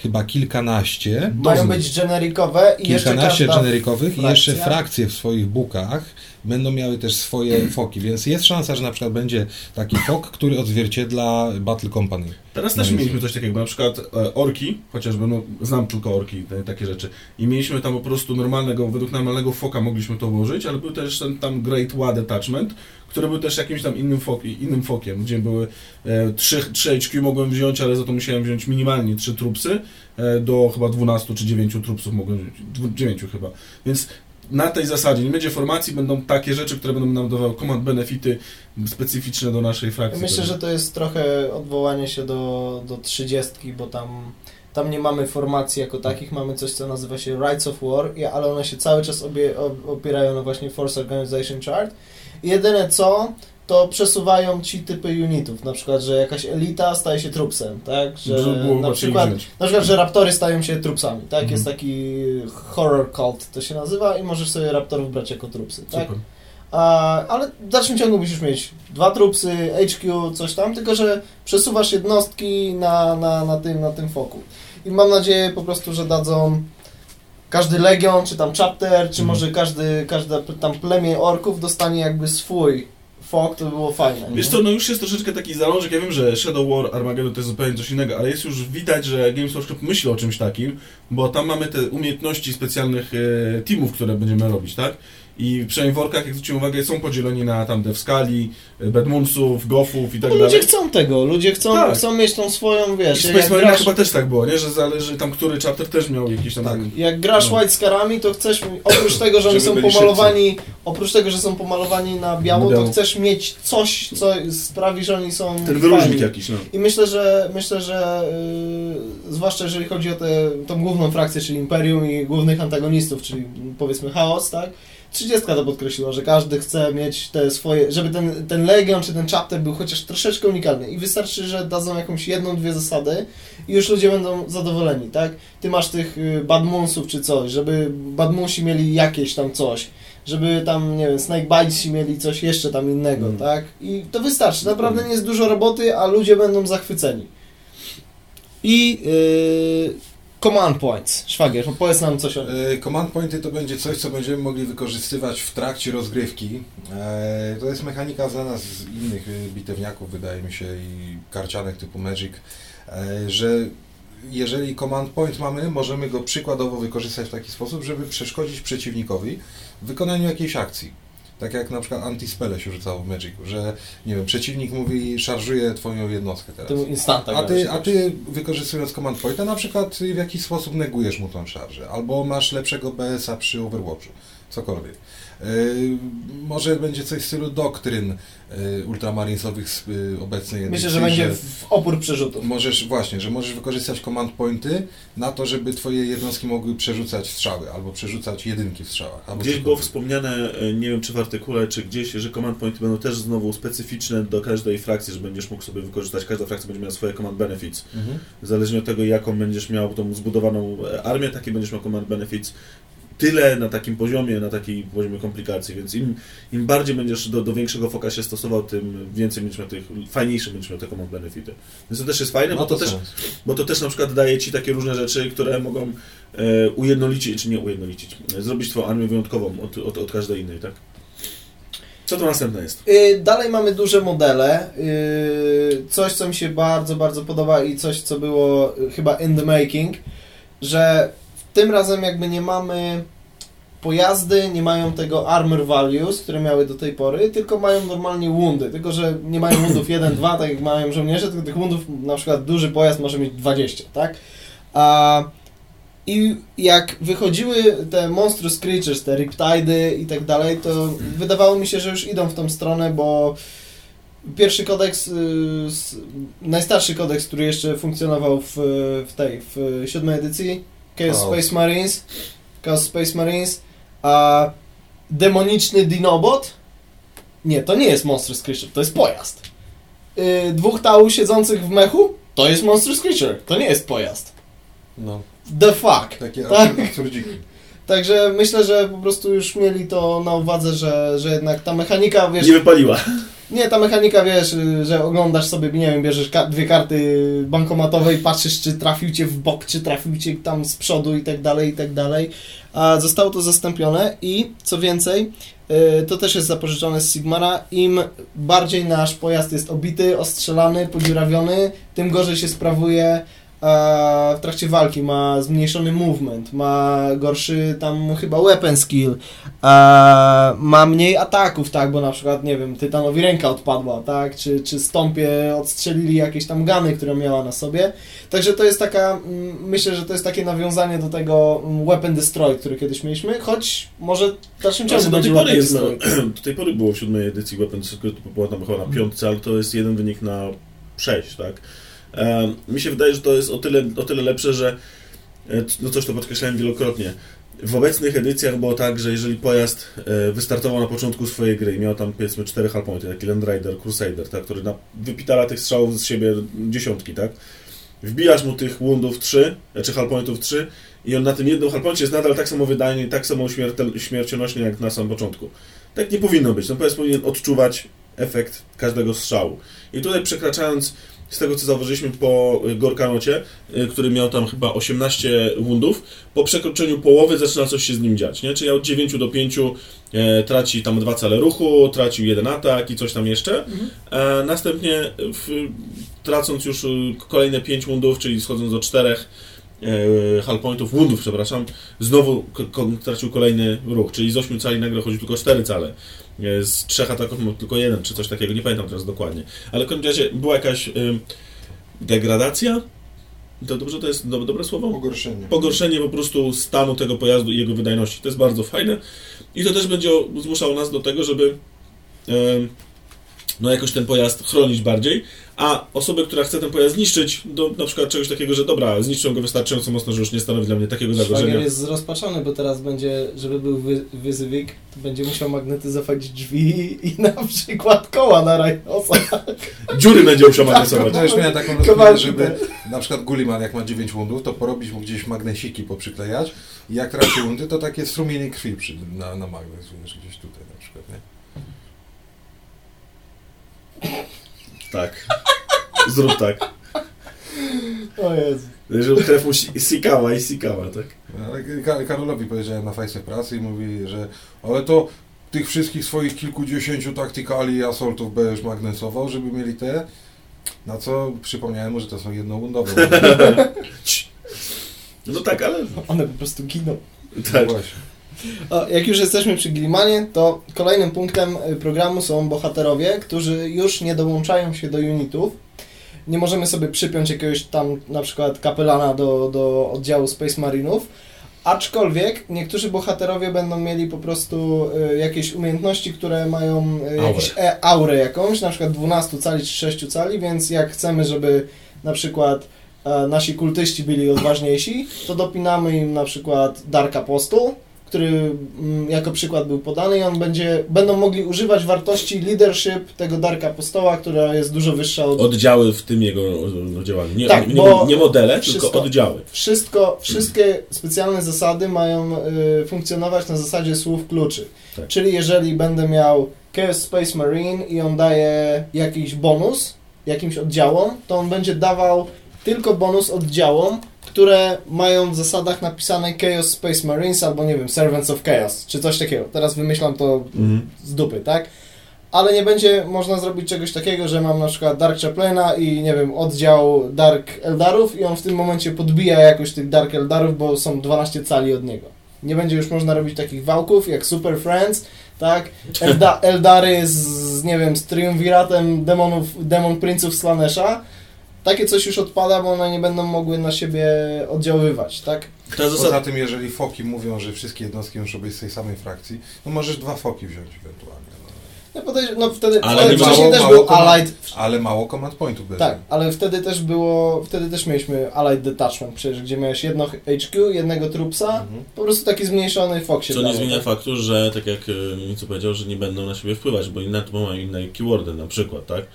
chyba kilkanaście. Mają być generikowe i jeszcze Kilkanaście każda generikowych i frakcja- jeszcze frakcje w swoich bookach będą miały też swoje [clears throat] foki, więc jest szansa, że na przykład będzie taki fok, który odzwierciedla Battle Company. Teraz No też jest. mieliśmy coś takiego, na przykład e, orki, chociażby, no, znam tylko orki, te, takie rzeczy. I mieliśmy tam po prostu normalnego, według normalnego foka mogliśmy to ułożyć, ale był też ten tam Great Wad Attachment, który był też jakimś tam innym, fok, innym fokiem, gdzie były e, 3, 3 HQ mogłem wziąć, ale za to musiałem wziąć minimalnie 3 trupsy, e, do chyba 12 czy 9 trupsów mogłem wziąć, dwu- 9 chyba. Więc na tej zasadzie nie będzie formacji, będą takie rzeczy, które będą nam dawały command benefity specyficzne do naszej frakcji. Myślę, że to jest trochę odwołanie się do, do 30, bo tam, tam nie mamy formacji jako takich, mamy coś, co nazywa się Rights of War, ale one się cały czas obie, ob- opierają na właśnie Force Organization Chart. Jedyne co, to przesuwają ci typy unitów, na przykład, że jakaś elita staje się trupsem, tak? Że na przykład, na przykład, że raptory stają się trupsami, tak? Mhm. Jest taki horror cult, to się nazywa i możesz sobie raptorów brać jako trupsy, tak? Super. A, ale w dalszym ciągu musisz mieć dwa trupsy, HQ, coś tam, tylko że przesuwasz jednostki na, na, na, tym, na tym foku. I mam nadzieję po prostu, że dadzą każdy legion, czy tam chapter, czy Mhm. może każdy, każde tam plemię orków dostanie jakby swój fok, to by było fajne. Wiesz co, no już jest troszeczkę taki zalążek, ja wiem, że Shadow War, Armageddon to jest zupełnie coś innego, ale jest już widać, że Games Workshop myśli o czymś takim, bo tam mamy te umiejętności specjalnych e, teamów, które będziemy robić, tak? I przynajmniej w workach, jak zwróciłem uwagę, są podzieleni na tam Devskali, Bedmunsów, Goffów i tak No, dalej. ludzie chcą tego, ludzie chcą, Tak. chcą mieć tą swoją, I wiesz, w jak Space Marine grasz, chyba też tak było, nie? Że zależy tam, który chapter też miał jakiś tam... Tak. jak grasz No. White Scarami, to chcesz, oprócz tego, że oni są pomalowani, oprócz tego, że są pomalowani na biało, Na biało. to chcesz mieć coś, co sprawi, że oni są Ten wyróżnik jakiś, no. I myślę, że myślę, że yy, zwłaszcza jeżeli chodzi o tę tą główną frakcję, czyli Imperium i głównych antagonistów, czyli powiedzmy Chaos, tak? 30 to podkreśliła, że każdy chce mieć te swoje, żeby ten, ten Legion czy ten chapter był chociaż troszeczkę unikalny i wystarczy, że dadzą jakąś jedną, dwie zasady i już ludzie będą zadowoleni, tak? Ty masz tych y, Badmunsów czy coś, żeby Badmunsi mieli jakieś tam coś, żeby tam, nie wiem, Snakebitesi mieli coś jeszcze tam innego, Mm. tak? I to wystarczy, naprawdę nie jest dużo roboty, a ludzie będą zachwyceni. I yy, Command Points. Szwagier, powiedz nam coś o E, Command pointy to będzie coś, co będziemy mogli wykorzystywać w trakcie rozgrywki. E, To jest mechanika znana z innych e, bitewniaków, wydaje mi się, i karcianek typu Magic, że jeżeli command point mamy, możemy go przykładowo wykorzystać w taki sposób, żeby przeszkodzić przeciwnikowi w wykonaniu jakiejś akcji. Tak jak na przykład antispele się rzucało w Magicu, że nie wiem, przeciwnik mówi, szarżuje twoją jednostkę teraz. instantach. A ty, a ty wykorzystując command pointa na przykład w jakiś sposób negujesz mu tą szarżę, albo masz lepszego BS-a przy Overwatchu, cokolwiek. Yy, może będzie coś w stylu doktryn yy, ultramarinesowych z yy, obecnej edycji. Myślę, że będzie w opór przerzutów. Możesz, właśnie, że możesz wykorzystać command pointy na to, żeby twoje jednostki mogły przerzucać strzały, albo przerzucać jedynki w strzałach. Albo Gdzieś było wspomniane, e, nie wiem czy w artykule, czy gdzieś, że command pointy będą też znowu specyficzne do każdej frakcji, że będziesz mógł sobie wykorzystać, każda frakcja będzie miała swoje command benefits. Mhm. Zależnie od tego, jaką będziesz miał tą zbudowaną e, armię, taki będziesz miał command benefits. Tyle na takim poziomie, na takiej poziomie komplikacji, więc im, im bardziej będziesz do, do większego foka się stosował, tym więcej będziesz miał tych, fajniejsze będziesz miał te command benefity. Więc to też jest fajne, bo No to, to też, sens. bo to też na przykład daje Ci takie różne rzeczy, które mogą e, ujednolicić, czy nie ujednolicić, zrobić Twoją armię wyjątkową od, od, od każdej innej, tak? Co to następne jest? Yy, dalej mamy duże modele. Yy, coś, co mi się bardzo, bardzo podoba i coś, co było chyba in the making, że tym razem jakby nie mamy pojazdy, nie mają tego armor values, które miały do tej pory, tylko mają normalnie woundy. Tylko, że nie mają woundów 1, 2, tak jak mają żołnierze, tylko tych woundów na przykład duży pojazd może mieć 20, tak? A, I jak wychodziły te Monstrous Creatures, te Riptidy i tak dalej, to wydawało mi się, że już idą w tą stronę, bo pierwszy kodeks, y, najstarszy kodeks, który jeszcze funkcjonował w, w tej, w siódmej edycji, Chaos Chaos. Space Marines, Chaos Space Marines, a demoniczny Dinobot, nie, to nie jest Monstrous Creature, to jest pojazd. Y, dwóch tału siedzących w mechu, to jest Monstrous Creature, to nie jest pojazd. No, The fuck. takie Tak. absurdziki. Także myślę, że po prostu już mieli to na uwadze, że, że jednak ta mechanika, wiesz, Nie wypaliła. Nie, ta mechanika, wiesz, y, że oglądasz sobie, nie wiem, bierzesz ka- dwie karty bankomatowe i patrzysz, czy trafił cię w bok, czy trafił cię tam z przodu i tak dalej, i tak dalej. A zostało to zastąpione i co więcej, y, to też jest zapożyczone z Sigmara, im bardziej nasz pojazd jest obity, ostrzelany, podziurawiony, tym gorzej się sprawuje w trakcie walki, ma zmniejszony movement, ma gorszy tam chyba weapon skill, ma mniej ataków, tak, bo na przykład, nie wiem, Tytanowi ręka odpadła, tak, czy, czy Stąpie odstrzelili jakieś tam gany, które miała na sobie. Także to jest taka, mm, myślę, że to jest takie nawiązanie do tego mm, Weapon Destroy, który kiedyś mieliśmy, choć może w dalszym ciągu Znaczy, do, tej będzie pory Weapon jest na, Destroy. [clears throat] do tej pory było w siódmej edycji Weapon Secret, była tam chyba na piątce, ale to jest jeden wynik na sześć, tak? E, mi się wydaje, że to jest o tyle, o tyle lepsze, że e, no coś to podkreślałem wielokrotnie. W obecnych edycjach było tak, że jeżeli pojazd e, wystartował na początku swojej gry i miał tam powiedzmy cztery halpointy, taki Land Rider, Crusader, tak, który na, wypitala tych strzałów z siebie dziesiątki, tak? Wbijasz mu tych woundów 3, czy halpointów 3 i on na tym jednym halpoincie jest nadal tak samo wydajny i tak samo śmiercionośny jak na samym początku. Tak nie powinno być. No pojazd powinien odczuwać efekt każdego strzału. I tutaj przekraczając z tego co zauważyliśmy po y, Gorkanocie, y, który miał tam chyba 18 wundów, po przekroczeniu połowy zaczyna coś się z nim dziać, nie? Czyli od 9 do 5 e, traci tam dwa cele ruchu, tracił jeden atak i coś tam jeszcze. E, następnie w, tracąc już y, kolejne 5 wundów, czyli schodząc do 4, e, hull pointów, woundów, przepraszam, znowu tracił kolejny ruch, czyli z 8 cali nagle chodził tylko 4 cale. Z trzech ataków miał tylko jeden, czy coś takiego, nie pamiętam teraz dokładnie. Ale w każdym razie była jakaś ym, degradacja, to dobrze to jest do, dobre słowo? Pogorszenie. pogorszenie po prostu stanu tego pojazdu i jego wydajności. To jest bardzo fajne i to też będzie zmuszało nas do tego, żeby em, no jakoś ten pojazd chronić bardziej, a osobę, która chce ten pojazd zniszczyć, do na przykład czegoś takiego, że dobra, zniszczę go wystarczająco mocno, że już nie stanowi dla mnie takiego Szwagier zagrożenia. jest zrozpaczony, bo teraz będzie, żeby był wy, wyzywik, to będzie musiał magnetyzować drzwi i na przykład koła na Rhinosa. Dziury będzie musiał magnesować. No już miałem taką Kowalski żeby na przykład Gulliman jak ma 9 wundów, to porobić mu gdzieś magnesiki poprzyklejać i jak traci wundy, to takie strumienie krwi przy, na, na magnes, gdzieś tutaj na przykład, nie? Tak. Zrób tak. O Jezu. Żeby krew mu si- sikała i sikała, tak? Ale Ka- Karolowi powiedziałem na fajce pracy i mówi, że ale to tych wszystkich swoich kilkudziesięciu taktykali i asoltów będziesz magnesował, żeby mieli te. Na co przypomniałem mu, że to są jednowundowe. [laughs] No tak, ale... One po prostu giną. Tak. No właśnie. O, jak już jesteśmy przy Gilmanie, to kolejnym punktem y, programu są bohaterowie, którzy już nie dołączają się do unitów. Nie możemy sobie przypiąć jakiegoś tam na przykład kapelana do, do oddziału Space Marinów, aczkolwiek niektórzy bohaterowie będą mieli po prostu y, jakieś umiejętności, które mają y, jakieś e, aurę jakąś, na przykład 12 cali czy 6 cali, więc jak chcemy, żeby na przykład e, nasi kultyści byli odważniejsi, to dopinamy im na przykład Dark Apostle, który mm, jako przykład był podany i on będzie, będą mogli używać wartości leadership tego Dark Apostoła, która jest dużo wyższa od... Oddziały w tym jego oddziałaniu. Nie, Tak, nie, nie modele, wszystko- tylko oddziały. Wszystko, wszystkie specjalne zasady mają y, funkcjonować na zasadzie słów kluczy. Tak. Czyli jeżeli będę miał Chaos Space Marine i on daje jakiś bonus jakimś oddziałom, to on będzie dawał tylko bonus oddziałom, które mają w zasadach napisane Chaos Space Marines albo nie wiem, Servants of Chaos, czy coś takiego. Teraz wymyślam to Mhm. z dupy, tak? Ale nie będzie można zrobić czegoś takiego, że mam na przykład Dark Chaplaina i nie wiem, oddział Dark Eldarów i on w tym momencie podbija jakoś tych Dark Eldarów, bo są 12 cali od niego. Nie będzie już można robić takich wałków jak Super Friends, tak? Elda [laughs] Eldary z, nie wiem, z triumviratem demonów, demon princów Slanesha. Takie coś już odpada, bo one nie będą mogły na siebie oddziaływać, tak? Ta Poza tym, jeżeli foki mówią, że wszystkie jednostki muszą być z tej samej frakcji, no możesz dwa foki wziąć ewentualnie. No. No, podejrz- no wtedy, Ale ale nie wcześniej mało- też mało był komand- Allied, Ale mało command pointów bez Tak, ale wtedy też było, wtedy też mieliśmy Allied Detachment przecież, gdzie miałeś jedno HQ, jednego trupsa, Mhm. po prostu taki zmniejszony fok się Co nie dawał, zmienia tak? faktu, że tak jak e, Micu powiedział, że nie będą na siebie wpływać, bo inne to mają inne keywordy na przykład, tak?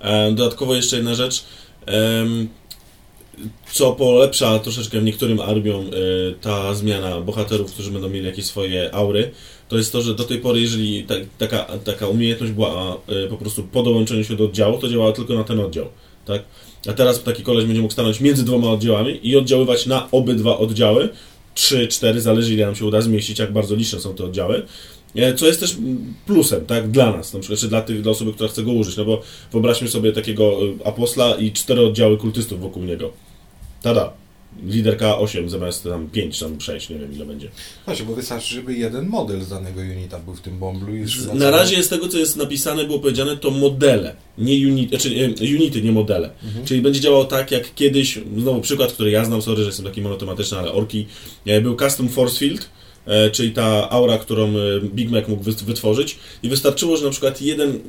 E, Dodatkowo jeszcze jedna rzecz, co polepsza troszeczkę niektórym armiom e, ta zmiana bohaterów, którzy będą mieli jakieś swoje aury, to jest to, że do tej pory, jeżeli ta, taka, taka umiejętność była e, po prostu po dołączeniu się do oddziału, to działała tylko na ten oddział, tak? A teraz taki koleś będzie mógł stanąć między dwoma oddziałami i oddziaływać na obydwa oddziały, 3, 4, zależy ile nam się uda zmieścić, jak bardzo liczne są te oddziały. Co jest też plusem, tak, dla nas, na przykład, czy dla, tych, dla osoby, która chce go użyć, no bo wyobraźmy sobie takiego e, apostla i cztery oddziały kultystów wokół niego. Tada. Liderka 8 zamiast tam 5, tam 6, nie wiem ile będzie. Znaczy, bo wystarczy, żeby jeden model z danego unita był w tym bomblu i Na razie z tego, co jest napisane, było powiedziane, to modele, nie unity, znaczy e, unity, nie modele. Czyli będzie działało tak, jak kiedyś, znowu przykład, który ja znam, sorry, że jestem taki monotematyczny, ale orki, e, był custom force field, czyli ta aura, którą e, Big Mac mógł wy- wytworzyć i wystarczyło, że na przykład jeden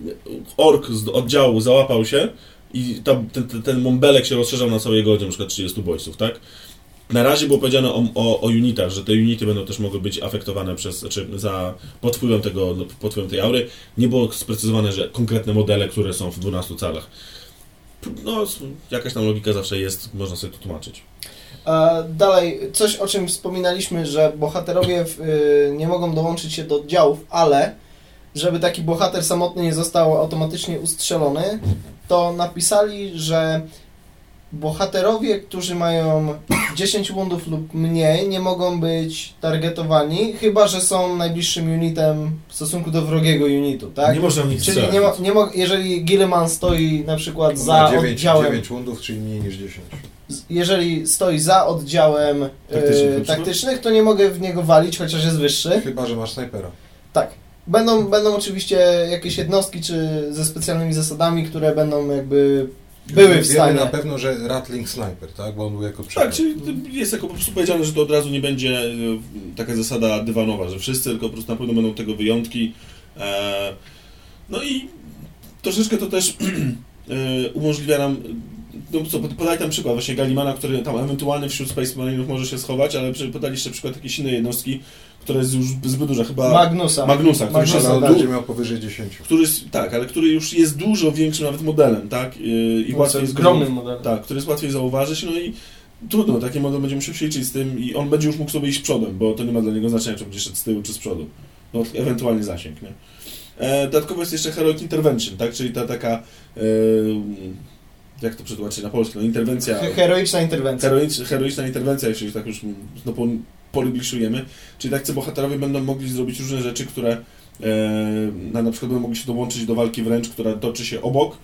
ork z oddziału załapał się i ten, ten, mąbelek się rozszerzał na całej oddział, na przykład 30 bodźców, tak? Na razie było powiedziane o, o, o unitach, że te unity będą też mogły być afektowane przez, znaczy za, pod wpływem tego, no, pod wpływem tej aury. Nie było sprecyzowane, że konkretne modele, które są w 12 calach. No, jakaś tam logika zawsze jest, można sobie to tłumaczyć. Dalej, coś o czym wspominaliśmy, że bohaterowie w, y, nie mogą dołączyć się do oddziałów, ale żeby taki bohater samotny nie został automatycznie ustrzelony, to napisali, że bohaterowie, którzy mają 10 wundów lub mniej, nie mogą być targetowani, chyba że są najbliższym unitem w stosunku do wrogiego unitu, tak? Nie można w nich Czyli nie, mo, nie mo, jeżeli Gilliman stoi na przykład za 9, oddziałem, 9 wundów, czyli mniej niż 10. jeżeli stoi za oddziałem Taktycznych, e, przykład? taktycznych, to nie mogę w niego walić, chociaż jest wyższy. Chyba, że masz snajpera. Tak. Będą, będą oczywiście jakieś jednostki, czy ze specjalnymi zasadami, które będą jakby były w Wiemy stanie. na pewno, że Rattling Sniper, tak? Bo on był jako przykład. Tak, czyli jest jako po prostu powiedziane, że to od razu nie będzie e, taka zasada dywanowa, że wszyscy, tylko po prostu na pewno będą tego wyjątki. E, No i troszeczkę to też [clears throat] umożliwia nam, no co, podaj tam przykład właśnie Galimana, który tam ewentualnie wśród Space Marine'ów może się schować, ale podaliście przykład jakiejś innej jednostki, która jest już zbyt duża, chyba Magnusa. Magnusa, który Magnusa, się tak. będzie miał powyżej 10. który jest, tak, ale który już jest dużo większym nawet modelem, tak? Yy, I I łatwiej jest ogromnym modelem. Tak, który jest łatwiej zauważyć, no i trudno, taki model będzie musiał się liczyć z tym i on będzie już mógł sobie iść przodem, bo to nie ma dla niego znaczenia, czy będzie szedł z tyłu, czy z przodu. No, ewentualnie zasięg, nie? E, dodatkowo jest jeszcze Heroic Intervention, tak? Czyli ta taka, e, jak to przetłumaczyć na polski, no interwencja... He- Heroiczna interwencja. Heroicz, heroiczna interwencja, jeśli tak już no, poligliszujemy. Czyli tak, bohaterowie będą mogli zrobić różne rzeczy, które e, na, przykład będą mogli się dołączyć do walki wręcz, która toczy się obok,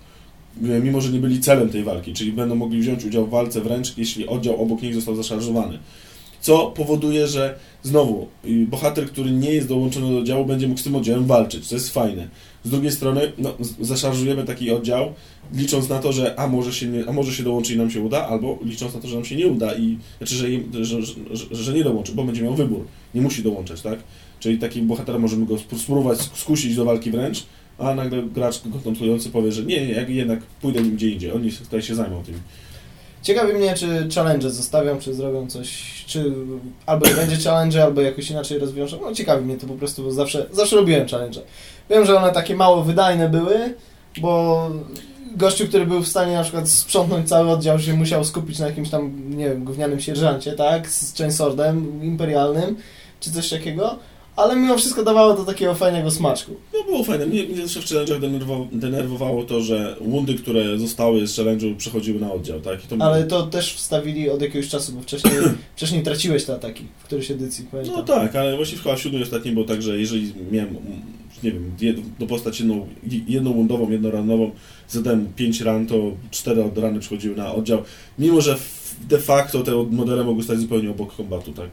e, mimo że nie byli celem tej walki, czyli będą mogli wziąć udział w walce wręcz, jeśli oddział obok nich został zaszarżowany. Co powoduje, że znowu bohater, który nie jest dołączony do oddziału, będzie mógł z tym oddziałem walczyć, co jest fajne. Z drugiej strony, no, zaszarżujemy taki oddział, licząc na to, że a może, się nie, a może się dołączy i nam się uda, albo licząc na to, że nam się nie uda i znaczy, że, że, że, że, nie dołączy, bo będzie miał wybór. Nie musi dołączać, tak? Czyli taki bohater możemy go spró- spróbować sk- skusić do walki wręcz, a nagle gracz go kontrolujący powie, że nie, nie, jednak pójdę nim gdzie indziej. Oni tutaj się zajmą tym. Ciekawi mnie, czy challenge zostawią, czy zrobią coś, czy albo będzie challenge, albo jakoś inaczej rozwiążą. No ciekawi mnie to po prostu, bo zawsze, zawsze lubiłem challenge. Wiem, że one takie mało wydajne były, bo gościu, który był w stanie na przykład sprzątnąć cały oddział, się musiał skupić na jakimś tam, nie wiem, gównianym sierżancie, tak, z chainswordem imperialnym, czy coś takiego, ale mimo wszystko dawało to takiego fajnego smaczku. No było fajne. Mnie, mnie zawsze w challenge'ach denerwowało, denerwowało to, że wundy, które zostały z challenge'u przechodziły na oddział, tak? To Ale to też wstawili od jakiegoś czasu, bo wcześniej, [clears throat] wcześniej traciłeś te ataki w którejś edycji, pamiętam. No tak, ale właśnie w chyba siódmej ostatnim było tak, że jeżeli miałem, nie wiem, jed, do postać jedną, jedną wundową, jedną ranową, zadałem pięć ran, to cztery od rany przychodziły na oddział, mimo że de facto te modele mogły stać zupełnie obok kombatu, tak?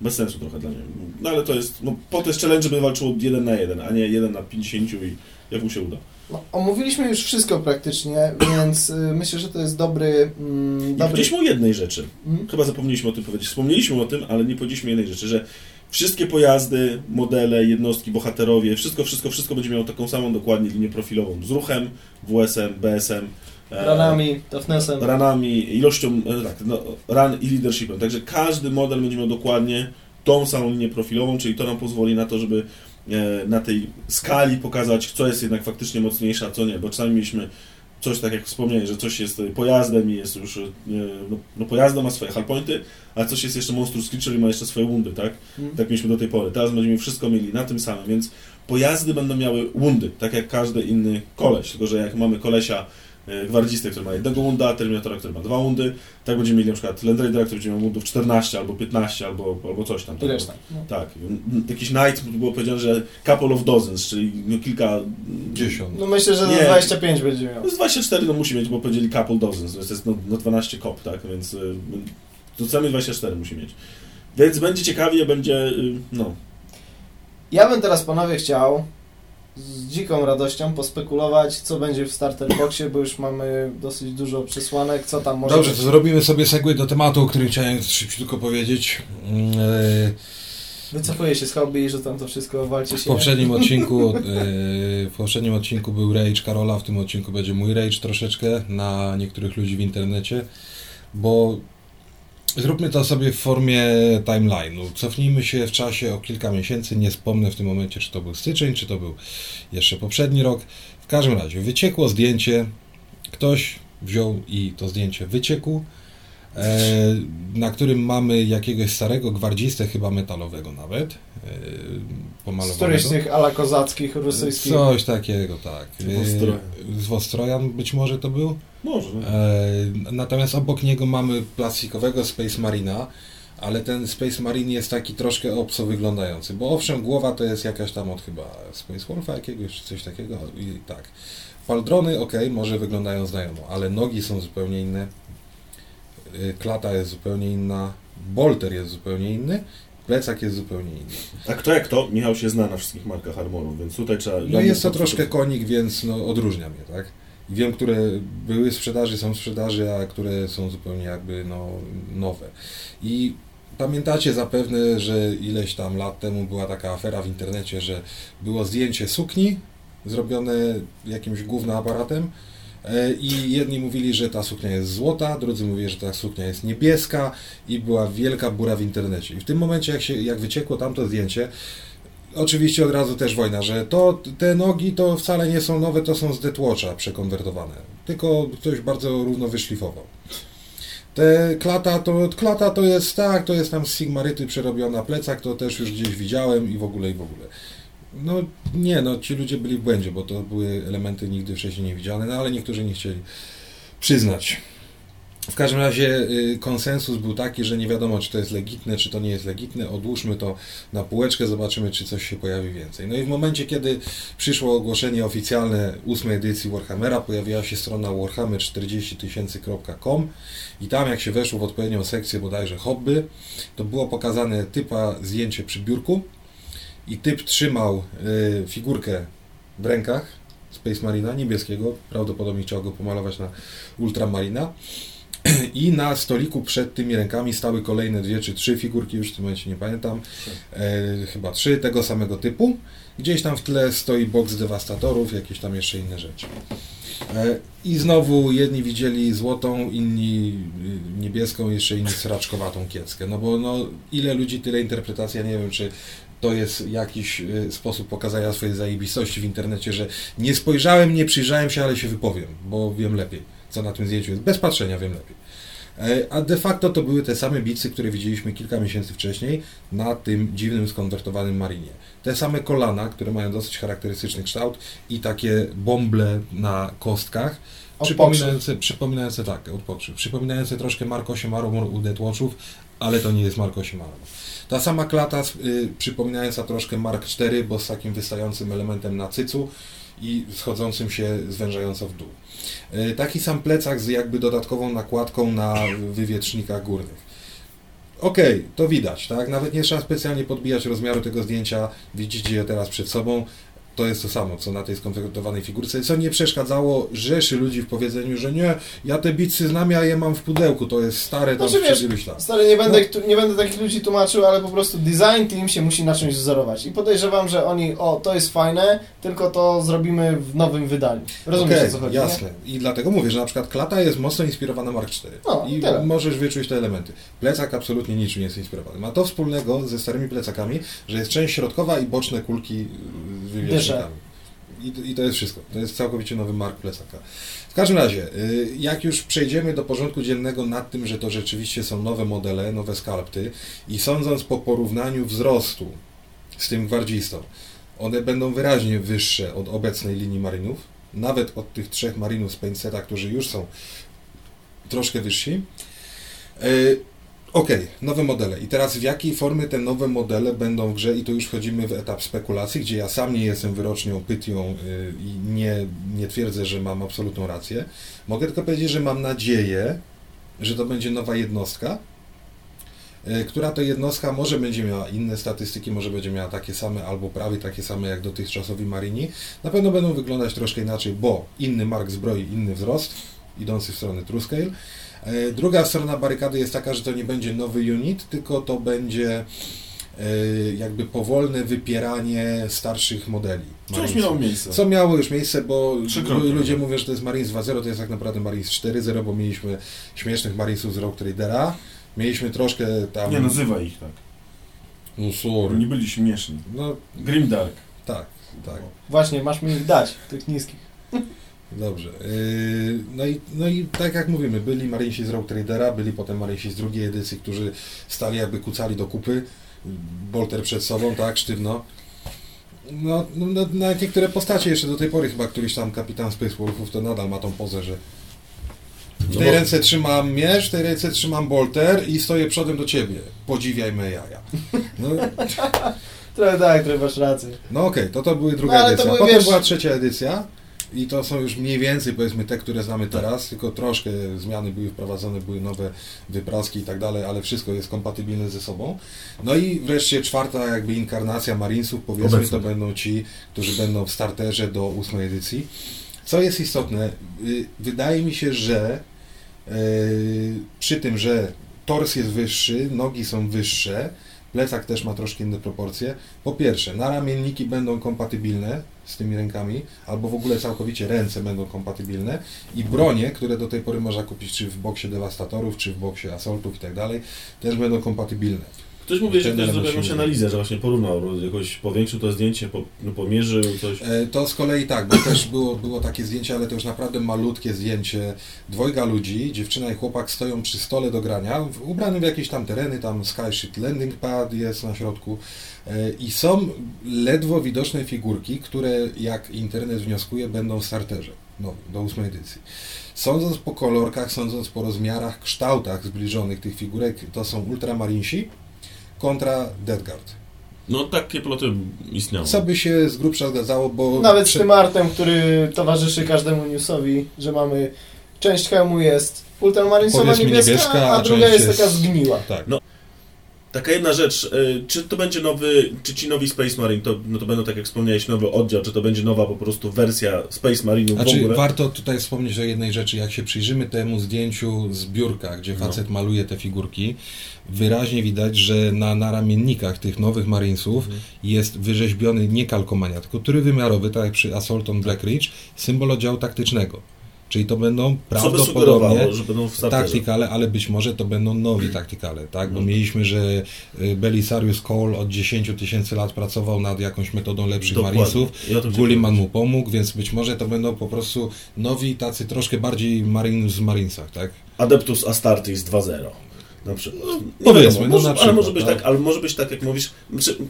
Bez sensu trochę dla mnie. No ale to jest, no po też challenge by walczyło jeden na jeden, a nie jeden na 50 i jak mu się uda. No, omówiliśmy już wszystko praktycznie, [clears throat] więc y, myślę, że to jest dobry... Mm, dobry... powiedzieliśmy o jednej rzeczy. Mm? Chyba zapomnieliśmy o tym powiedzieć. Wspomnieliśmy o tym, ale nie powiedzieliśmy jednej rzeczy, że wszystkie pojazdy, modele, jednostki, bohaterowie, wszystko, wszystko, wszystko będzie miało taką samą dokładnie linię profilową z ruchem, WS-em, BS-em, e, Ranami, toughnessem. ranami, ilością, e, tak, no, ran i leadershipem. Także każdy model będzie miał dokładnie tą samą linię profilową, czyli to nam pozwoli na to, żeby e, na tej skali pokazać, co jest jednak faktycznie mocniejsze, a co nie, bo czasami mieliśmy coś, tak jak wspomniałeś, że coś jest pojazdem i jest już, e, no, no pojazdem ma swoje hardpointy, a coś jest jeszcze monstrous creature i ma jeszcze swoje wundy, tak? Mm. Tak mieliśmy do tej pory. Teraz będziemy wszystko mieli na tym samym, więc pojazdy będą miały wundy, tak jak każdy inny koleś, tylko że jak mamy kolesia e, gwardzistę, który ma jednego wunda, Terminatora, który ma dwa wundy, tak będziemy mieli na przykład Land Raidera, który będzie miał wundów 14 albo 15 albo, albo coś tam. Tak? reszta. No. Tak. Jakiś Knight było powiedziane, że couple of dozens, czyli no kilka... 10. no myślę, że Nie. za 25 będzie miał. No z 24 no musi mieć, bo powiedzieli couple dozens, to jest no, no 12 kop, tak, więc y, to co najmniej 24 musi mieć. Więc będzie ciekawie, będzie, y, no, Ja bym teraz panowie chciał z dziką radością pospekulować, co będzie w starter boxie, bo już mamy dosyć dużo przesłanek, co tam może Dobrze, być. to zrobimy sobie segway do tematu, o którym chciałem szybciutko powiedzieć. E, Wycofuję się z hobby i rzucam to wszystko, walcie W się. poprzednim [laughs] odcinku, e, w poprzednim odcinku był rage Karola, w tym odcinku będzie mój rage troszeczkę na niektórych ludzi w internecie, bo zróbmy to sobie w formie timeline'u. Cofnijmy się w czasie o kilka miesięcy, nie wspomnę w tym momencie, czy to był styczeń, czy to był jeszcze poprzedni rok. W każdym razie wyciekło zdjęcie, ktoś wziął i to zdjęcie wyciekł, na którym mamy jakiegoś starego gwardzistę, chyba metalowego nawet, e, pomalowanego. któryś z tych ala kozackich, rosyjskich. Coś takiego, tak. Wostrojan. E, Z Wostrojan być może to był. Może. E, natomiast obok niego mamy plastikowego Space Marina, ale ten Space Marine jest taki troszkę obco wyglądający, bo owszem, głowa to jest jakaś tam od chyba Space Wolfa jakiegoś, czy coś takiego i tak. Paldrony, ok, może wyglądają znajomo, ale nogi są zupełnie inne, klata jest zupełnie inna, bolter jest zupełnie inny, plecak jest zupełnie inny. A kto jak to? Michał się zna na wszystkich markach armorów, więc tutaj trzeba... No jest to troszkę konik, więc no, odróżnia mnie, tak? I Wiem, które były w sprzedaży, są w sprzedaży, a które są zupełnie jakby no, nowe. I pamiętacie zapewne, że ileś tam lat temu była taka afera w internecie, że było zdjęcie sukni zrobione jakimś głównym aparatem i jedni mówili, że ta suknia jest złota, drudzy mówili, że ta suknia jest niebieska i była wielka bura w internecie. I w tym momencie, jak, się, jak wyciekło tamto zdjęcie, Oczywiście od razu też wojna, że to te nogi to wcale nie są nowe, to są z Deathwatcha przekonwertowane. Tylko ktoś bardzo równo wyszlifował. Te klata to, klata to jest tak, to jest tam z Sigmaryty przerobiona plecak, to też już gdzieś widziałem i w ogóle, i w ogóle. No nie, no ci ludzie byli w błędzie, bo to były elementy nigdy wcześniej nie widziane, no ale niektórzy nie chcieli przyznać. W każdym razie y, konsensus był taki, że nie wiadomo, czy to jest legitne, czy to nie jest legitne. Odłóżmy to na półeczkę, zobaczymy, czy coś się pojawi więcej. No i w momencie, kiedy przyszło ogłoszenie oficjalne ósmej edycji Warhammera, pojawiła się strona warhammer40000.com i tam, jak się weszło w odpowiednią sekcję bodajże hobby, to było pokazane typa zdjęcie przy biurku i typ trzymał y, figurkę w rękach Space Marina niebieskiego, prawdopodobnie chciał go pomalować na Ultramarina. [clears throat] I na stoliku przed tymi rękami stały kolejne dwie czy trzy figurki, już w tym momencie nie pamiętam, e, chyba trzy tego samego typu. Gdzieś tam w tle stoi boks dewastatorów, jakieś tam jeszcze inne rzeczy. E, I znowu jedni widzieli złotą, inni y, niebieską, jeszcze inni sraczkowatą kieckę. No bo no, ile ludzi, tyle interpretacji. Ja nie wiem, czy to jest jakiś y, sposób pokazania swojej zajebistości w internecie, że nie spojrzałem, nie przyjrzałem się, ale się wypowiem, bo wiem lepiej, co na tym zdjęciu jest. Bez patrzenia wiem lepiej. E, A de facto to były te same bicy, które widzieliśmy kilka miesięcy wcześniej na tym dziwnym skonwertowanym marinie. Te same kolana, które mają dosyć charakterystyczny kształt i takie bąble na kostkach, przypominające, przypominające tak, od pokrzyw, przypominające troszkę Mark 8 Armor u Deathwatchów, ale to nie jest Mark 8 Armor. Ta sama klata, y, przypominająca troszkę Mark 4, bo z takim wystającym elementem na cycu i schodzącym się, zwężająco w dół. Y, taki sam plecak z jakby dodatkową nakładką na wywietrznikach górnych. Okej, to widać, tak? Nawet nie trzeba specjalnie podbijać rozmiaru tego zdjęcia, widzicie je teraz przed sobą. To jest to samo, co na tej skonwertowanej figurce, co nie przeszkadzało rzeszy ludzi w powiedzeniu, że nie, ja te bicy znam, ja je mam w pudełku, to jest stare tam Znaczy, wiesz, lat. Stary, nie będę, No. nie będę takich ludzi tłumaczył, ale po prostu design team się musi na czymś wzorować. I podejrzewam, że oni, o, to jest fajne, tylko to zrobimy w nowym wydaniu. Rozumiesz Okej, o co chodzi? nie? jasne. I dlatego mówię, że na przykład klata jest mocno inspirowana Mark 4. No, I tyle. możesz wyczuć te elementy. Plecak absolutnie niczym nie jest inspirowany. Ma to wspólnego ze starymi plecakami, że jest część środkowa i boczne kulki yy, wywietrznikami. I, to- I to jest wszystko. To jest całkowicie nowy mark plecaka. W każdym razie, yy, jak już przejdziemy do porządku dziennego nad tym, że to rzeczywiście są nowe modele, nowe skalpty i sądząc po porównaniu wzrostu z tym gwardzistą, one będą wyraźnie wyższe od obecnej linii marinów, nawet od tych trzech marinów z Painseta, którzy już są troszkę wyżsi. Okej, nowe modele. I teraz w jakiej formie te nowe modele będą w grze i tu już wchodzimy w etap spekulacji, gdzie ja sam nie jestem wyrocznią, pytią yy, i nie, nie twierdzę, że mam absolutną rację. Mogę tylko powiedzieć, że mam nadzieję, że to będzie nowa jednostka, yy, która to jednostka może będzie miała inne statystyki, może będzie miała takie same albo prawie takie same jak dotychczasowi Marini. Na pewno będą wyglądać troszkę inaczej, bo inny mark zbroi, inny wzrost, idący w stronę True Scale. E, Druga strona barykady jest taka, że to nie będzie nowy unit, tylko to będzie e, jakby powolne wypieranie starszych modeli. Co już miało miejsce. Co miało już miejsce, bo Trzykrotnie. ludzie mówią, że to jest Marines 2.0, to jest tak naprawdę Marines 4.0, bo mieliśmy śmiesznych Marinesów z Rogue Tradera, mieliśmy troszkę tam... Nie nazywaj ich tak. No sorry. Nie byli śmieszni. No Grimdark. tak, tak. Właśnie, masz mi ich dać, tych niskich. Dobrze. Yy, No i, no i tak jak mówimy, byli Marinesi z Rogue Tradera, byli potem Marinesi z drugiej edycji, którzy stali jakby kucali do kupy, bolter przed sobą, tak, sztywno. No, no, na, na niektóre postacie jeszcze do tej pory chyba któryś tam kapitan Space Wolfów to nadal ma tą pozę, że w No tej bo- ręce trzymam miecz, w tej ręce trzymam bolter i stoję przodem do ciebie. Podziwiaj me jaja. No, [laughs] Trochę tak, trochę masz rację. no okej, to to były druga No, edycja. były, Potem wiesz- była trzecia edycja i to są już mniej więcej powiedzmy te, które znamy teraz, tylko troszkę zmiany były wprowadzone, były nowe wypraski i tak dalej, ale wszystko jest kompatybilne ze sobą. No i wreszcie czwarta jakby inkarnacja Marinesów, powiedzmy Obecnie. to będą ci, którzy będą w starterze do ósmej edycji. Co jest istotne, y, wydaje mi się, że y, przy tym, że tors jest wyższy, nogi są wyższe, plecak też ma troszkę inne proporcje. Po pierwsze, naramienniki będą kompatybilne z tymi rękami, albo w ogóle całkowicie ręce będą kompatybilne i bronie, które do tej pory można kupić czy w boksie dewastatorów, czy w boksie assaultów i tak dalej, też będą kompatybilne. Ktoś mówi, że ktoś zrobił jakąś się analizę, że właśnie porównał, jakoś powiększył to zdjęcie, po, no, pomierzył coś. E, To z kolei tak, bo też było, było takie zdjęcie, ale to już naprawdę malutkie zdjęcie. Dwojga ludzi, dziewczyna i chłopak stoją przy stole do grania, w- ubrany w jakieś tam tereny, tam Skyshield Landing Pad jest na środku e, i są ledwo widoczne figurki, które jak internet wnioskuje będą w starterze no, do ósmej edycji. Sądząc po kolorkach, sądząc po rozmiarach, kształtach zbliżonych tych figurek, to są Ultramarinsi kontra Death Guard. No takie ploty istniały. Co by się z grubsza zgadzało, bo... Nawet z tym artem, który towarzyszy każdemu newsowi, że mamy część hełmu jest ultramarinesowa niebieska, niebieska, a a druga część jest jest- taka zgniła. Tak. No, Taka jedna rzecz, y, czy to będzie nowy, czy ci nowi Space Marine, to, no to będą, tak jak wspomniałeś, nowy oddział, czy to będzie nowa po prostu wersja Space Marine'ów w Znaczy, ogóle? warto tutaj wspomnieć o jednej rzeczy. Jak się przyjrzymy temu zdjęciu z biurka, gdzie No. facet maluje te figurki, wyraźnie widać, że na naramiennikach tych nowych Marinesów Mhm. jest wyrzeźbiony nie kalkomania, tylko trójwymiarowy, tak jak przy Assault on Black Ridge, symbol oddziału taktycznego. Czyli to będą prawdopodobnie że będą w taktykale, ale być może to będą nowi taktykale, tak? Bo No. mieliśmy, że y, Belisarius Cole od 10 tysięcy lat pracował nad jakąś metodą lepszych Dokładnie. Marinesów, tym Gulliman mu pomógł, więc być może to będą po prostu nowi, tacy troszkę bardziej Marinus w Marinesach, tak? Adeptus Astartes 2.0. Na przykład. No, Powiedzmy, no może, ale może być tak. tak. ale może być tak, jak mówisz.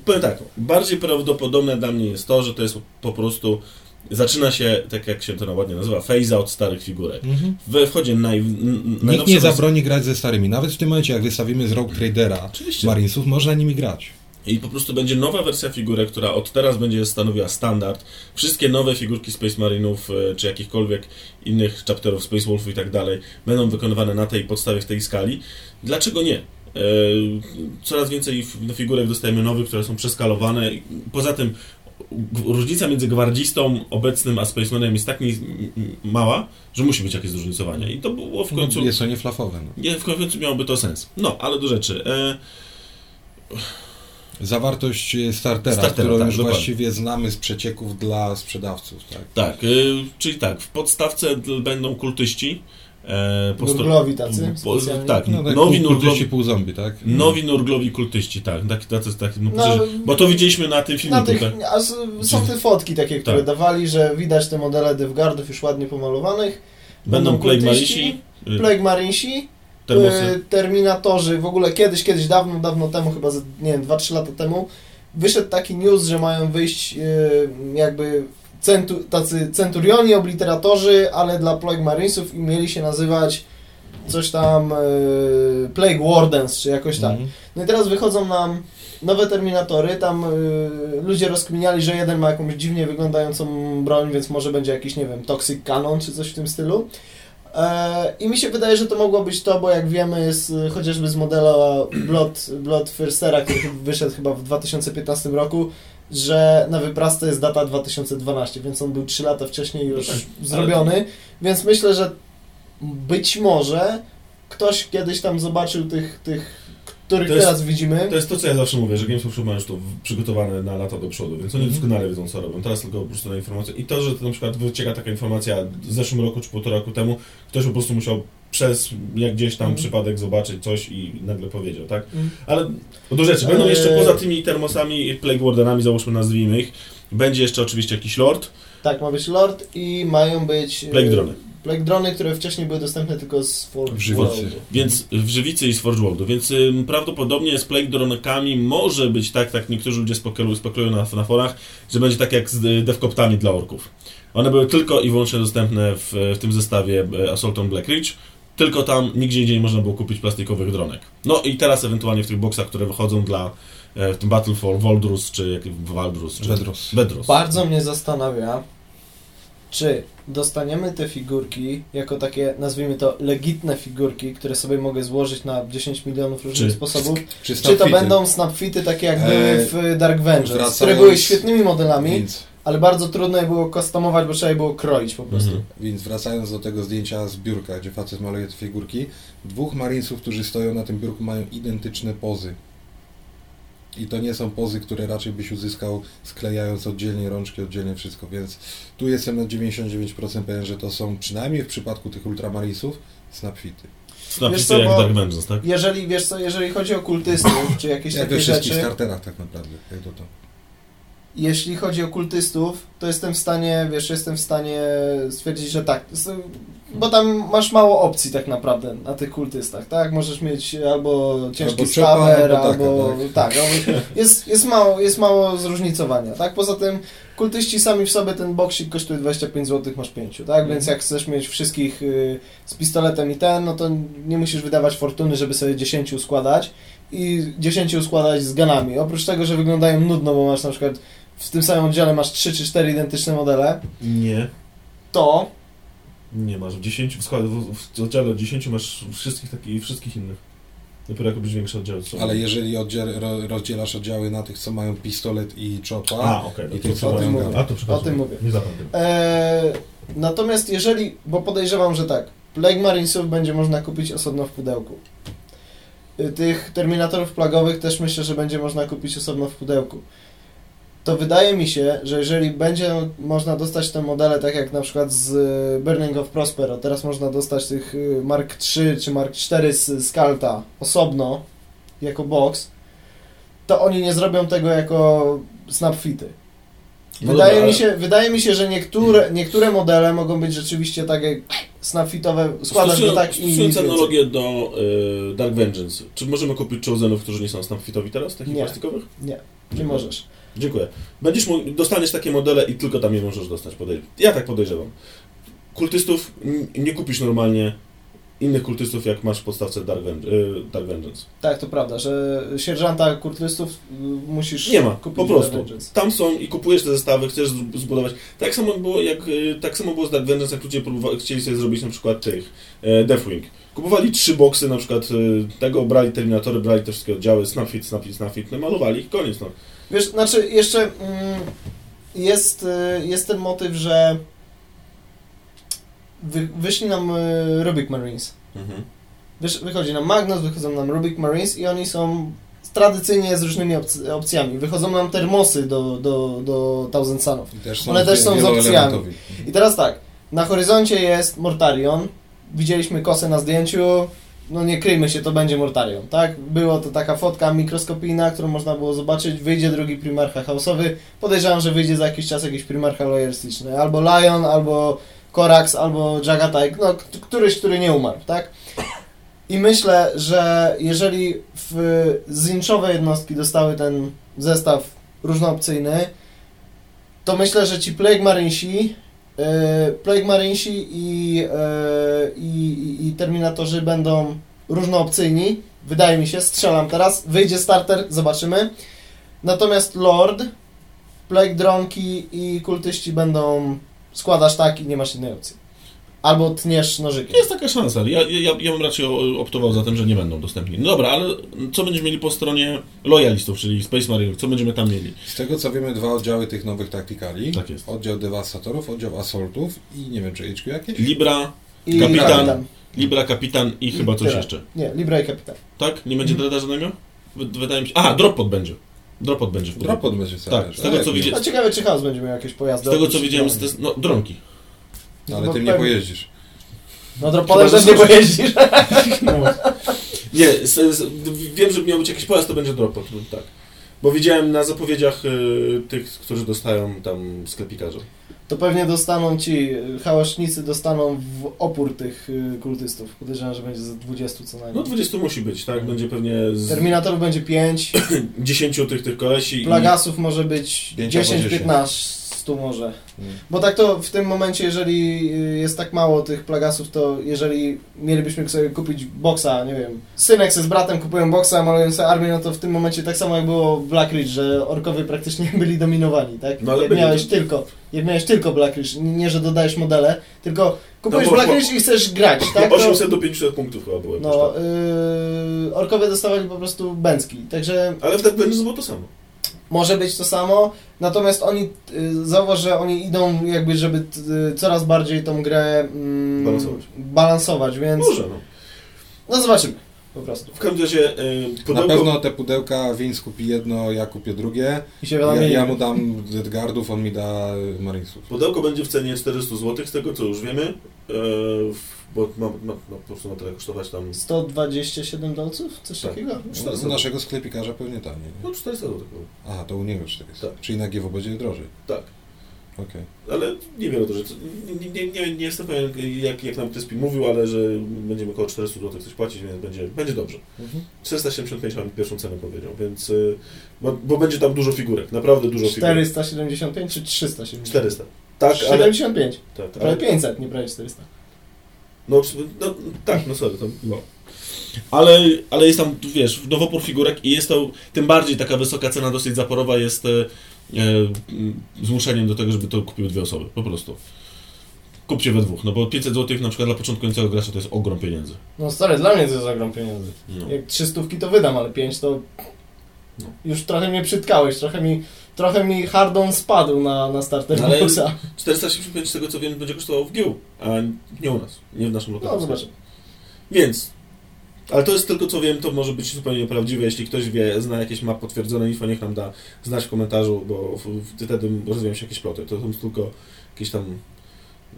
Powiem tak, bardziej prawdopodobne dla mnie jest to, że to jest po prostu. Zaczyna się, tak jak się to ładnie nazywa, phase out starych figurek. We wchodzie naj, Nikt nie zabroni grać ze starymi. Nawet w tym momencie, jak wystawimy z Rogue Tradera Oczywiście. Marinesów, można nimi grać. I po prostu będzie nowa wersja figurek, która od teraz będzie stanowiła standard. Wszystkie nowe figurki Space Marinów, e, czy jakichkolwiek innych chapterów Space Wolfów i tak dalej, będą wykonywane na tej podstawie, w tej skali. Dlaczego nie? E, Coraz więcej figurek dostajemy nowych, które są przeskalowane. Poza tym różnica między gwardzistą obecnym a Spacemanem jest tak ni- m- mała, że musi być jakieś zróżnicowanie. I to było w końcu... Jest to nie flafowe. No. Nie, w końcu miałoby to sens. No, ale do rzeczy. E, Zawartość e, startera, Startera, którą tak, już dokładnie. właściwie znamy z przecieków dla sprzedawców, tak? Tak, y, czyli tak, w podstawce będą kultyści. E, Nurglowi tacy po-. Tak, No, tak nowi, nurglowi, pół, pół zombie, tak? nowi nurglowi kultyści, tak. tak, tacy, tak no, No, bo to widzieliśmy na tym Na filmiku, tych, tak? a są te fotki takie, które Tak. dawali, że widać te modele Devgardów już ładnie pomalowanych. Będą Plague kultyści, Marisi, y, Plague Marinsi, termosy. y, Terminatorzy, w ogóle kiedyś, kiedyś dawno, dawno temu, chyba nie wiem, 2-3 lata temu, wyszedł taki news, że mają wyjść y, jakby centu, tacy centurioni, obliteratorzy, ale dla Plague Marinesów i mieli się nazywać coś tam y, Plague Wardens, czy jakoś tak. Mhm. No i teraz wychodzą nam nowe Terminatory, tam y, ludzie rozkminiali, że jeden ma jakąś dziwnie wyglądającą broń, więc może będzie jakiś, nie wiem, Toxic Cannon czy coś w tym stylu. E, I mi się wydaje, że to mogło być to, bo jak wiemy z, chociażby z modela Blood, Blood Firstera, który wyszedł chyba w 2015 roku, że na wypras to jest data 2012, więc on był 3 lata wcześniej już No tak, zrobiony, więc myślę, że być może ktoś kiedyś tam zobaczył tych, tych których To jest- teraz widzimy. To jest to, co ja zawsze mówię, że Games Workshop ma już to przygotowane na lata do przodu, więc oni Mhm. doskonale wiedzą, co robią. Teraz tylko po prostu na informację. I to, że to na przykład wycieka taka informacja w zeszłym roku czy półtora roku temu, ktoś po prostu musiał przez jak gdzieś tam Mhm. przypadek zobaczyć coś i nagle powiedział, tak? Mhm. Ale do rzeczy, będą Eee. jeszcze poza tymi termosami i Plague Wardenami, załóżmy nazwijmy ich, będzie jeszcze oczywiście jakiś Lord, Tak, ma być Lord i mają być... e, Plague Drony. Plague Drony, które wcześniej były dostępne tylko z Forge W żywicy. Worldu. Więc w Żywicy i z Forge Worldu, więc ym, prawdopodobnie z Plague Dronekami może być tak, tak niektórzy ludzie spekulują, spekulują na, na forach, że będzie tak jak z y, Devcoptami dla orków. One były tylko i wyłącznie dostępne w, w tym zestawie e, Assault on Black Ridge, tylko tam, nigdzie indziej nie można było kupić plastikowych dronek. No i teraz ewentualnie w tych boksach, które wychodzą dla e, w tym Battle for Voldrus, czy jak Waldrus, czy Bedros. Bedros. Bardzo mnie zastanawia, czy dostaniemy te figurki jako takie, nazwijmy to, legitne figurki, które sobie mogę złożyć na 10 milionów różnych Czy- sposobów, Czy, czy to będą snapfity takie jak były Eee, w Dark Vengeance, wracając- które były świetnymi modelami, Więc, ale bardzo trudno je było customować, bo trzeba je było kroić po prostu. Mhm. więc wracając do tego zdjęcia z biurka, gdzie facet maluje te figurki, dwóch marinesów, którzy stoją na tym biurku mają identyczne pozy. I to nie są pozy, które raczej byś uzyskał sklejając oddzielnie rączki, oddzielnie wszystko, więc tu jestem na 99% pewien, że to są przynajmniej w przypadku tych ultramarinesów snapfity. Wiesz Snapsity co, jak Dark Vengeance, tak? Jeżeli, wiesz co, jeżeli chodzi o kultystów, czy jakieś Jak we takie wszystkich rzeczy, starterach tak naprawdę, jak to to. Jeśli chodzi o kultystów, to jestem w stanie, wiesz, jestem w stanie stwierdzić, że tak, bo tam masz mało opcji tak naprawdę na tych kultystach, tak? Możesz mieć albo ciężki Albo stawer, albo albo, tak, albo jest, jest, mało, jest mało zróżnicowania, tak? Poza tym kultyści sami w sobie ten boksik kosztuje 25 zł, masz 5, tak? Więc jak chcesz mieć wszystkich y, z pistoletem i ten, no to nie musisz wydawać fortuny, żeby sobie 10 składać i 10 składać z ganami. Oprócz tego, że wyglądają nudno, bo masz na przykład w tym samym oddziale masz 3 czy 4 identyczne modele, Nie. to Nie masz. W 10, w, skład- w, w oddziale od 10 masz wszystkich takich wszystkich innych. Dopiero jak robisz większe oddziały. to są- Ale jeżeli oddziel, ro, rozdzielasz oddziały na tych, co mają pistolet i czopa, A, okej. I to co mają- A, to przepraszam. o tym mówię. Nie zapamiętam. Eee, natomiast jeżeli, bo podejrzewam, że tak, Plague Marinesów będzie można kupić osobno w pudełku. Y, Tych Terminatorów plagowych też myślę, że będzie można kupić osobno w pudełku. To wydaje mi się, że jeżeli będzie można dostać te modele, tak jak na przykład z y, Burning of Prospero, teraz można dostać tych y, Mark III czy Mark IV z Skalta osobno, jako box, to oni nie zrobią tego jako snapfity. No Wydaje, dobra, mi się, wydaje mi się, że niektóre, niektóre modele mogą być rzeczywiście tak jak snapfitowe, składać go tak i nic analogię do y, Dark Vengeance, czy możemy kupić Chosenów, którzy nie są snapfitowi teraz, takich Nie. plastikowych? Nie, nie możesz. Dziękuję. Będziesz mógł, dostaniesz takie modele i tylko tam je możesz dostać. Podej- ja tak podejrzewam. Kultystów nie kupisz normalnie innych kultystów, jak masz w podstawce Dark, y, Dark Vengeance. Tak, to prawda, że sierżanta kurtlystów y, musisz Nie ma, kupić po prostu. Tam są i kupujesz te zestawy, chcesz zb- zbudować. Tak samo było jak y, tak samo było z Dark Vengeance, jak ludzie chcieli sobie zrobić na przykład tych Deathwing. Kupowali trzy boksy, na przykład tego, brali Terminatory, brali te wszystkie oddziały, Snapfit, Snapfit, Snapfit, no malowali ich, koniec. No. Wiesz, znaczy jeszcze mm, jest, y, jest ten motyw, że wy, wyszli nam y, Rubik Marines. Mhm. Wysz, wychodzi nam Magnus, wychodzą nam Rubik Marines i oni są tradycyjnie z różnymi opc- opcjami. Wychodzą nam termosy do, do, do Thousand Sunów. Też One też są z wieloelementowi. I teraz tak, na horyzoncie jest Mortarion. Widzieliśmy kosę na zdjęciu. No nie kryjmy się, to będzie Mortarion, tak? Było to taka fotka mikroskopijna, którą można było zobaczyć. Wyjdzie drugi Primarcha chaosowy. Podejrzewam, że wyjdzie za jakiś czas jakiś Primarcha lojalistyczny. Albo Lion, albo Korax, albo Jagatai. No, któryś, który nie umarł, tak? I myślę, że jeżeli w zinczowe jednostki dostały ten zestaw różnoopcyjny, to myślę, że ci Plague Marinesi, e, Plague Marinesi i, e, i, i, i Terminatorzy będą różnoopcyjni. Wydaje mi się, strzelam teraz. Wyjdzie starter, zobaczymy. Natomiast Lord, Plague Dronki i kultyści będą składasz tak i nie masz innej opcji. Albo tniesz nożykiem. Jest taka szansa. Ja, ja, ja bym raczej optował za tym, że nie będą dostępni. No dobra, ale co będziemy mieli po stronie lojalistów, czyli Space Marinów? Co będziemy tam mieli? Z tego co wiemy, dwa oddziały tych nowych taktykali. Tak jest. Oddział dewastatorów, oddział assaultów i nie wiem, czy HQ jakieś? Libra, I Kapitan. Libra, Kapitan i chyba coś tyle. jeszcze. Nie, Libra i Kapitan. Tak? Nie będzie Mhm. Dreda żadnego? Wy- Wydaje mi się... Aha, Dropod będzie. Dropod będzie w Dropod będzie Tak, z tego, co widzę- A ciekawe, czy chaos będzie miał jakieś pojazdy. Z tego co widziałem, z dronów. No. Ale No tym nie pewnie. pojeździsz. No dropodem Chyba, też [laughs] nie pojeździsz. Nie, z, z, wiem, że miał być jakiś pojazd, to będzie Dropod, no, tak. Bo widziałem na zapowiedziach y, tych, którzy dostają tam sklepikarze. to pewnie dostaną ci y, hałaśnicy dostaną w opór tych y, kultystów. Podejrzewam, że będzie ze 20 co najmniej. No 20 musi być, tak? Będzie pewnie z Terminatorów będzie 5, 10 [clears throat] tych, tych kolesi. i- Plagasów może być Pięć albo 10-15 może. Mm. Bo tak to w tym momencie, jeżeli y, jest tak mało tych plagasów, to jeżeli mielibyśmy sobie kupić boksa, nie wiem, synek ze z bratem kupują boksa, malują sobie armię, no to w tym momencie tak samo jak było w Black Ridge, że orkowie praktycznie [laughs] byli dominowani, tak? No ale jak miałeś to- tylko, jak miałeś tylko Black Ridge, nie że dodajesz modele, tylko kupujesz No bo- Black Ridge i chcesz grać, tak? 800 do 500 punktów chyba było. jakoś No, yy, orkowie dostawali po prostu bęcki, także Ale w Dark Vengeance było to samo. Może być to samo, natomiast oni, y, zauważ, że oni idą jakby, żeby y, coraz bardziej tą grę mm, Balansować. balansować, więc Może, no. no zobaczymy po prostu. W każdym razie Na pudełko... pewno te pudełka Vince kupi jedno, ja kupię drugie. I się Ja, ja mu dam Edgardów, on mi da Marinesów. Pudełko będzie w cenie 400 zł, z tego co już wiemy, w- bo ma, ma, ma po prostu ma tyle kosztować tam 127 dolców? Coś Tak. takiego? U naszego sklepikarza pewnie taniej. no Nie? 400 zł. Aha, to u niego 400. Tak. Czyli na GW będzie drożej. Tak. Okej. Ale nie wiem o to, że nie, nie, nie, nie jestem pewien jak, jak nam Kryspin mówił, ale że będziemy około 400 zł coś płacić, więc będzie, będzie dobrze. Mhm. 475 mam pierwszą cenę powiedział, więc y, bo, bo będzie tam dużo figurek, naprawdę dużo figurek. 475 czy 375? 400. Tak, ale, 75. tak, Prawie ale 500, nie prawie 400. no, no tak, no sorry, to no. Ale, ale jest tam, wiesz, nowopór figurek i jest to, tym bardziej taka wysoka cena dosyć zaporowa jest m, zmuszeniem do tego, żeby to kupiły dwie osoby, po prostu. Kupcie we dwóch, no bo 500 zł na przykład dla początkującego gracza to jest ogrom pieniędzy. No stary, dla mnie to jest ogrom pieniędzy. No. Jak 300 to wydam, ale 5 to No. już trochę mnie przytkałeś, trochę mi, trochę mi hardon spadł na, na starter Ale- boxa. 475 z tego co wiem będzie kosztował w GIU, a nie u nas, nie w naszym No lokalu. zobaczymy. Więc, ale to jest tylko co wiem, to może być zupełnie nieprawdziwe. Jeśli ktoś wie, zna jakieś ma potwierdzone info, niech nam da znać w komentarzu, bo wtedy rozwijają się jakieś ploty. To są tylko jakieś tam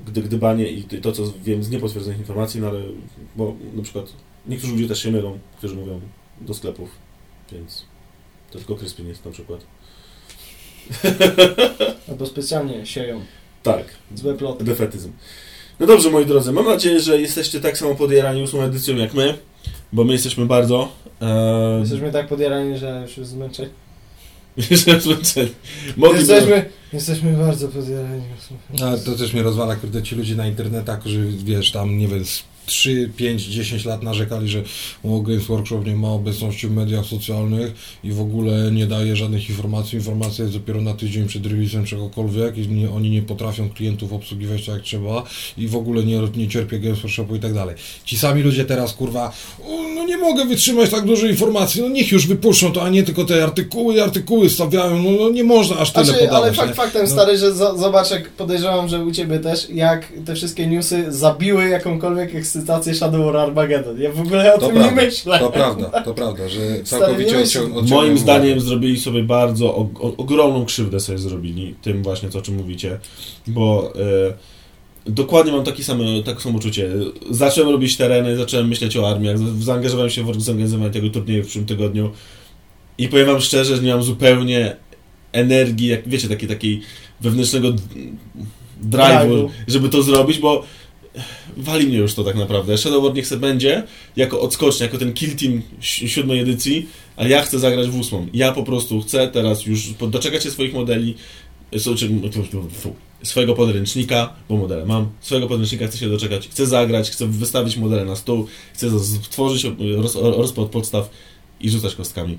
gdy, gdybanie i to, co wiem z niepotwierdzonych informacji, no ale, bo na przykład niektórzy ludzie też się mylą, którzy mówią do sklepów, więc to tylko Kryspin jest na przykład. [laughs] Albo specjalnie sieją Tak, złe ploty. defetyzm. No dobrze, moi drodzy, mam nadzieję, że jesteście tak samo podjarani ósmą edycją jak my, bo my jesteśmy bardzo. E, Jesteśmy tak podjarani, że już jest zmęczeni. Jesteśmy zmęczeni. [laughs] Mogliby... Jesteśmy, jesteśmy bardzo podjarani. Ale to też mnie rozwala, kurde, ci ludzie na internetach, którzy, wiesz, tam, nie wiem, z 3, 5, 10 lat narzekali, że o, Games Workshop nie ma obecności w mediach socjalnych i w ogóle nie daje żadnych informacji. Informacja jest dopiero na tydzień przed releasem czegokolwiek i nie, oni nie potrafią klientów obsługiwać tak jak trzeba i w ogóle nie, nie cierpię Games Workshopu i tak dalej. Ci sami ludzie teraz, kurwa, o, no nie mogę wytrzymać tak dużo informacji, no niech już wypuszczą to, a nie tylko te artykuły i artykuły stawiają, no, no nie można aż tyle Znaczy, podawać. ale nie? fakt faktem, No. stary, że zo- zobacz, jak podejrzewam, że u Ciebie też, jak te wszystkie newsy zabiły jakąkolwiek ekscytację Shadow War Armageddon. Ja w ogóle o To tym prawda, nie myślę. To prawda, to prawda, że całkowicie nie odcią- myśl- odciąłem Moim uwagę. zdaniem zrobili sobie bardzo o, o, ogromną krzywdę sobie zrobili tym właśnie, co o czym mówicie, bo e, dokładnie mam taki sam, takie samo uczucie. Zacząłem robić tereny, zacząłem myśleć o armiach, zaangażowałem się w zorganizowanie tego turnieju w przyszłym tygodniu i powiem wam szczerze, że nie mam zupełnie energii, jak wiecie, takiej, takiej wewnętrznego Drive'u. żeby to zrobić, bo wali mnie już to tak naprawdę. Shadow War niech se będzie jako odskocznia, jako ten kill team si- siódmej edycji, ale ja chcę zagrać w ósmą. Ja po prostu chcę teraz już doczekać się swoich modeli, swojego podręcznika, bo modele mam, swojego podręcznika chcę się doczekać, chcę zagrać, chcę wystawić modele na stół, chcę stworzyć roz, rozpad podstaw i rzucać kostkami,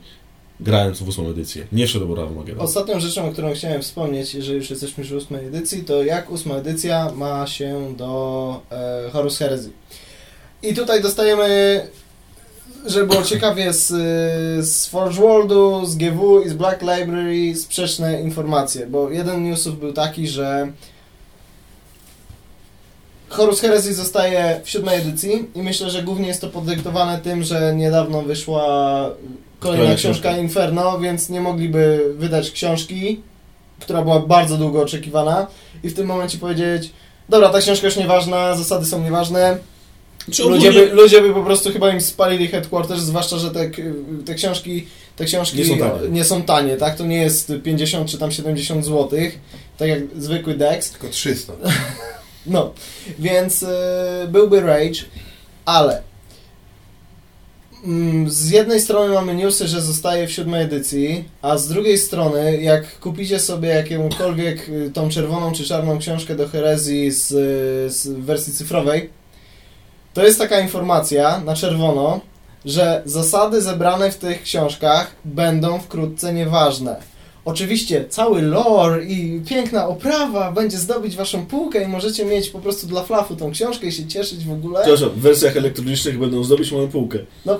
grając w ósmą edycję. Nie w Shadow War Armageddon. Ostatnią rzeczą, o którą chciałem wspomnieć, jeżeli już jesteśmy przy ósmej edycji, to jak ósma edycja ma się do e, Horus Heresy. I tutaj dostajemy, żeby było ciekawie, z, z Forge Worldu, z GW i z Black Library sprzeczne informacje, bo jeden newsów był taki, że Horus Heresy zostaje w siódmej edycji i myślę, że głównie jest to podyktowane tym, że niedawno wyszła kolejna książka książka. Inferno, więc nie mogliby wydać książki, która była bardzo długo oczekiwana i w tym momencie powiedzieć dobra, ta książka już nieważna, zasady są nieważne, Czy ludzie by, ludzie by po prostu chyba im spalili headquarters, zwłaszcza, że te, te książki, te książki Nie są tanie. nie są tanie, tak? To nie jest 50 czy tam 70 zł, tak jak zwykły Dex. Tylko 300. [laughs] No, więc y, byłby Rage, ale z jednej strony mamy newsy, że zostaje w siódmej edycji, a z drugiej strony, jak kupicie sobie jakąkolwiek y, tą czerwoną czy czarną książkę do herezji z, z wersji cyfrowej, to jest taka informacja na czerwono, że zasady zebrane w tych książkach będą wkrótce nieważne. Oczywiście cały lore i piękna oprawa będzie zdobić waszą półkę i możecie mieć po prostu dla flafu tą książkę i się cieszyć w ogóle. Przepraszam, w wersjach elektronicznych będą zdobyć moją półkę. No,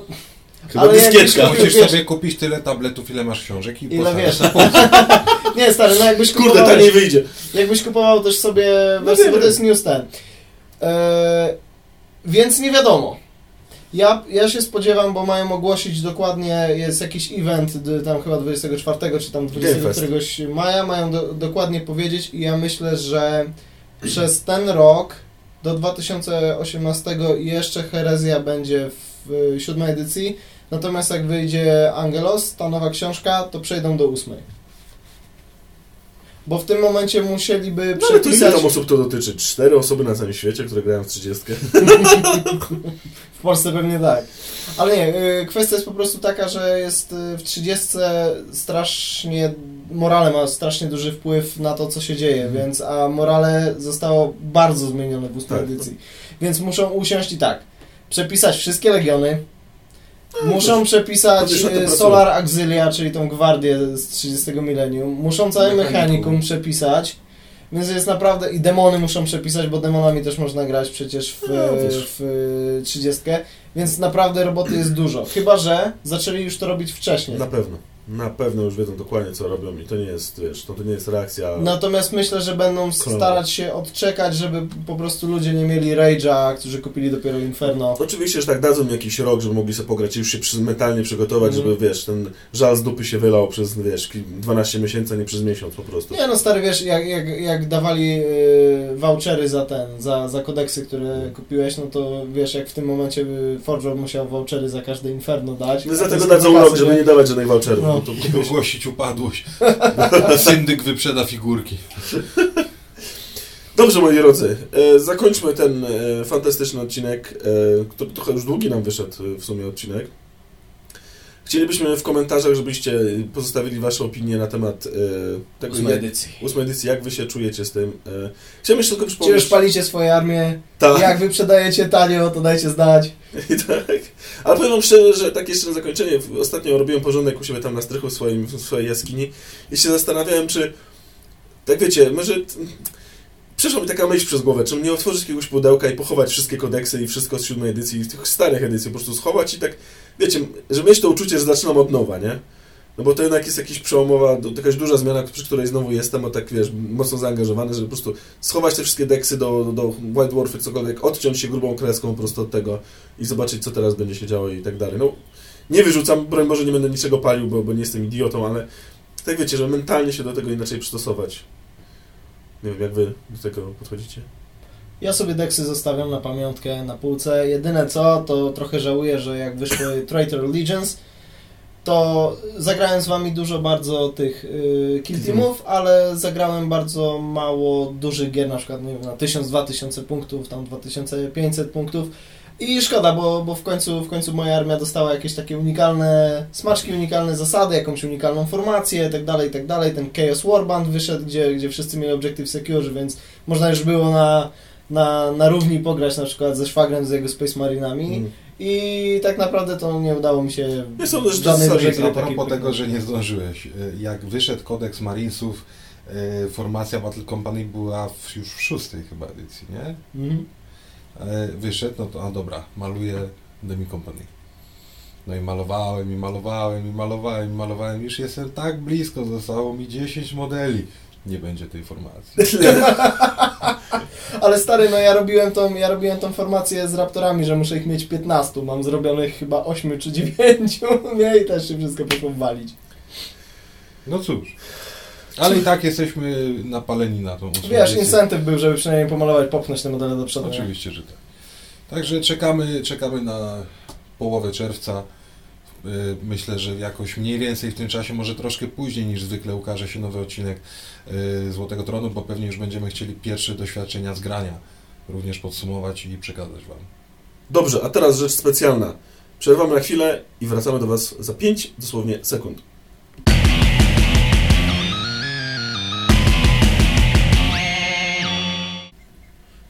Chyba ale dyskieczka. kupił- Musisz wiesz- sobie kupić tyle tabletów, ile masz książek i Ile wiesz? [laughs] Nie, stary, no jakbyś Kurde, kupował, tak nie wyjdzie. jakbyś kupował też sobie wersję, wiem. bo to jest news ten. Eee, więc nie wiadomo. Ja, ja się spodziewam, bo mają ogłosić dokładnie, jest jakiś event, tam chyba 24 czy tam 20 Gamefest. któregoś maja, mają do, dokładnie powiedzieć i ja myślę, że przez ten rok do 2018 jeszcze Herezja będzie w siódmej edycji, natomiast jak wyjdzie Angelos, ta nowa książka, to przejdą do ósmej. Bo w tym momencie musieliby No ale to ile przepisać... tam osób to dotyczy? Cztery osoby na całym świecie, które grają w 30. [laughs] W Polsce pewnie tak. Ale nie, y, kwestia jest po prostu taka, że jest y, w 30 strasznie, morale ma strasznie duży wpływ na to, co się dzieje, Mhm. więc, a morale zostało bardzo zmienione w ósmej Tak. edycji. Więc muszą usiąść i tak, przepisać wszystkie legiony, No, muszą przepisać pracują. Solar Auxilia, czyli tą gwardię z 30 milenium, muszą całe Mechanikum. przepisać, więc jest naprawdę, i demony muszą przepisać, bo demonami też można grać przecież w, No, wiesz. w y, 30, więc naprawdę roboty jest dużo. Chyba, że zaczęli już to robić wcześniej. Na pewno. Na pewno już wiedzą dokładnie, co robią i to nie jest, wiesz, to, to nie jest reakcja... Natomiast myślę, że będą starać się odczekać, żeby po prostu ludzie nie mieli rage'a, którzy kupili dopiero Inferno. Oczywiście, że tak dadzą jakiś rok, żeby mogli sobie pograć i już się mentalnie przygotować, Mhm. żeby, wiesz, ten żal z dupy się wylał przez, wiesz, 12 miesięcy, a nie przez miesiąc po prostu. Nie no stary, wiesz, jak, jak, jak dawali y, vouchery za ten, za, za kodeksy, które kupiłeś, no to wiesz, jak w tym momencie y, Forge wmusiał vouchery za każde Inferno dać. No dlatego dadzą rok, żeby nie dawać żadnych voucherów. No. No. to kupiłeś... Ogłosić upadłość. [laughs] Syndyk wyprzeda figurki. Dobrze, moi drodzy, e, zakończmy ten e, fantastyczny odcinek, e, który trochę już długi nam wyszedł e, w sumie odcinek. Chcielibyśmy w komentarzach, żebyście pozostawili Wasze opinie na temat e, tego, Ósmej edycji. ósmej edycji, jak Wy się czujecie z tym. E, chciałem jeszcze tylko Czy już przypomnieć... palicie swoje armie? Tak. Jak wy przedajecie tanio, to dajcie znać. I [laughs] tak. Ale powiem wam szczerze, że tak jeszcze na zakończenie, ostatnio robiłem porządek u siebie tam na strychu w, swoim, w swojej jaskini i się zastanawiałem, czy, tak wiecie, może... Przeszła mi taka myśl przez głowę, czym nie otworzyć jakiegoś pudełka i pochować wszystkie kodeksy i wszystko z siódmej edycji i tych starych edycji, po prostu schować i tak, wiecie, żeby mieć to uczucie, że zaczynam od nowa, nie? No bo to jednak jest jakaś przełomowa, jakaś duża zmiana, przy której znowu jestem, a tak wiesz, mocno zaangażowany, żeby po prostu schować te wszystkie deksy do, do, White Dwarfy, cokolwiek, odciąć się grubą kreską po prostu od tego i zobaczyć, co teraz będzie się działo i tak dalej. No, nie wyrzucam, broń Boże, nie będę niczego palił, bo, bo nie jestem idiotą, ale tak wiecie, że mentalnie się do tego inaczej przystosować. Nie wiem, jak wy do tego podchodzicie? Ja sobie deksy zostawiam na pamiątkę na półce. Jedyne co, to trochę żałuję, że jak wyszły [coughs] Traitor Legions, to zagrałem z wami dużo bardzo tych y, kill teamów, ale zagrałem bardzo mało dużych gier, na przykład nie wiem, na 1000-2000 punktów, tam 2500 punktów. I szkoda, bo, bo w, końcu, w końcu moja armia dostała jakieś takie unikalne smaczki, unikalne zasady, jakąś unikalną formację, tak dalej, tak dalej. Ten Chaos Warband wyszedł, gdzie, gdzie wszyscy mieli Objective Secure, więc można już było na, na, na równi pograć na przykład ze szwagrem z jego Space Marinami. Mm. I tak naprawdę to nie udało mi się Nie jest dużej zasadnicze. A takiej propos tego, że nie zdążyłeś. y, Jak wyszedł kodeks Marinesów, y, formacja Battle Company była w, już w szóstej chyba edycji, nie? Mhm. E, Wyszedł, no to a dobra, maluję Demi Company. No i malowałem, i malowałem, i malowałem, i malowałem. Już jestem tak blisko, zostało mi 10 modeli. Nie będzie tej formacji. [laughs] Ale stary, no ja robiłem tą, ja robiłem tą formację z Raptorami, że muszę ich mieć 15. Mam zrobionych chyba 8 czy 9. [laughs] Nie, i też się wszystko poszło walić. No cóż. Ale i tak jesteśmy napaleni na tą ósmą Wiesz, incentyw był, żeby przynajmniej pomalować, popchnąć te modele do przodu. nie? Oczywiście, że tak. Także czekamy, czekamy na połowę czerwca. y, myślę, że jakoś mniej więcej w tym czasie, może troszkę później niż zwykle ukaże się nowy odcinek y, Złotego Tronu, bo pewnie już będziemy chcieli pierwsze doświadczenia z grania również podsumować i przekazać Wam. Dobrze, a teraz rzecz specjalna. Przerwamy na chwilę i wracamy do Was za 5 dosłownie sekund.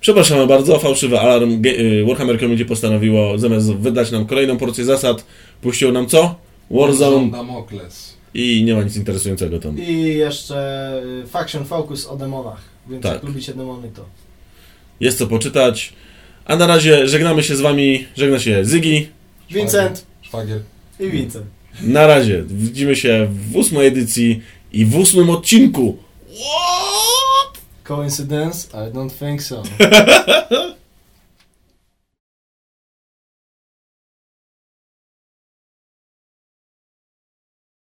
Przepraszamy bardzo, fałszywy alarm. Y, Warhammer Community postanowiło zamiast wydać nam kolejną porcję zasad, puściło nam co? Warzone Damokles. i nie ma nic interesującego tam. I jeszcze y, Faction Focus o demonach. Więc Tak. jak lubicie demony, to Jest co poczytać. A na razie żegnamy się z wami. Żegna się Zygi. Vincent Szwagier. i Vincent. Na razie. Widzimy się w ósmej edycji i w ósmym odcinku. Coincidence? I don't think so. [laughs]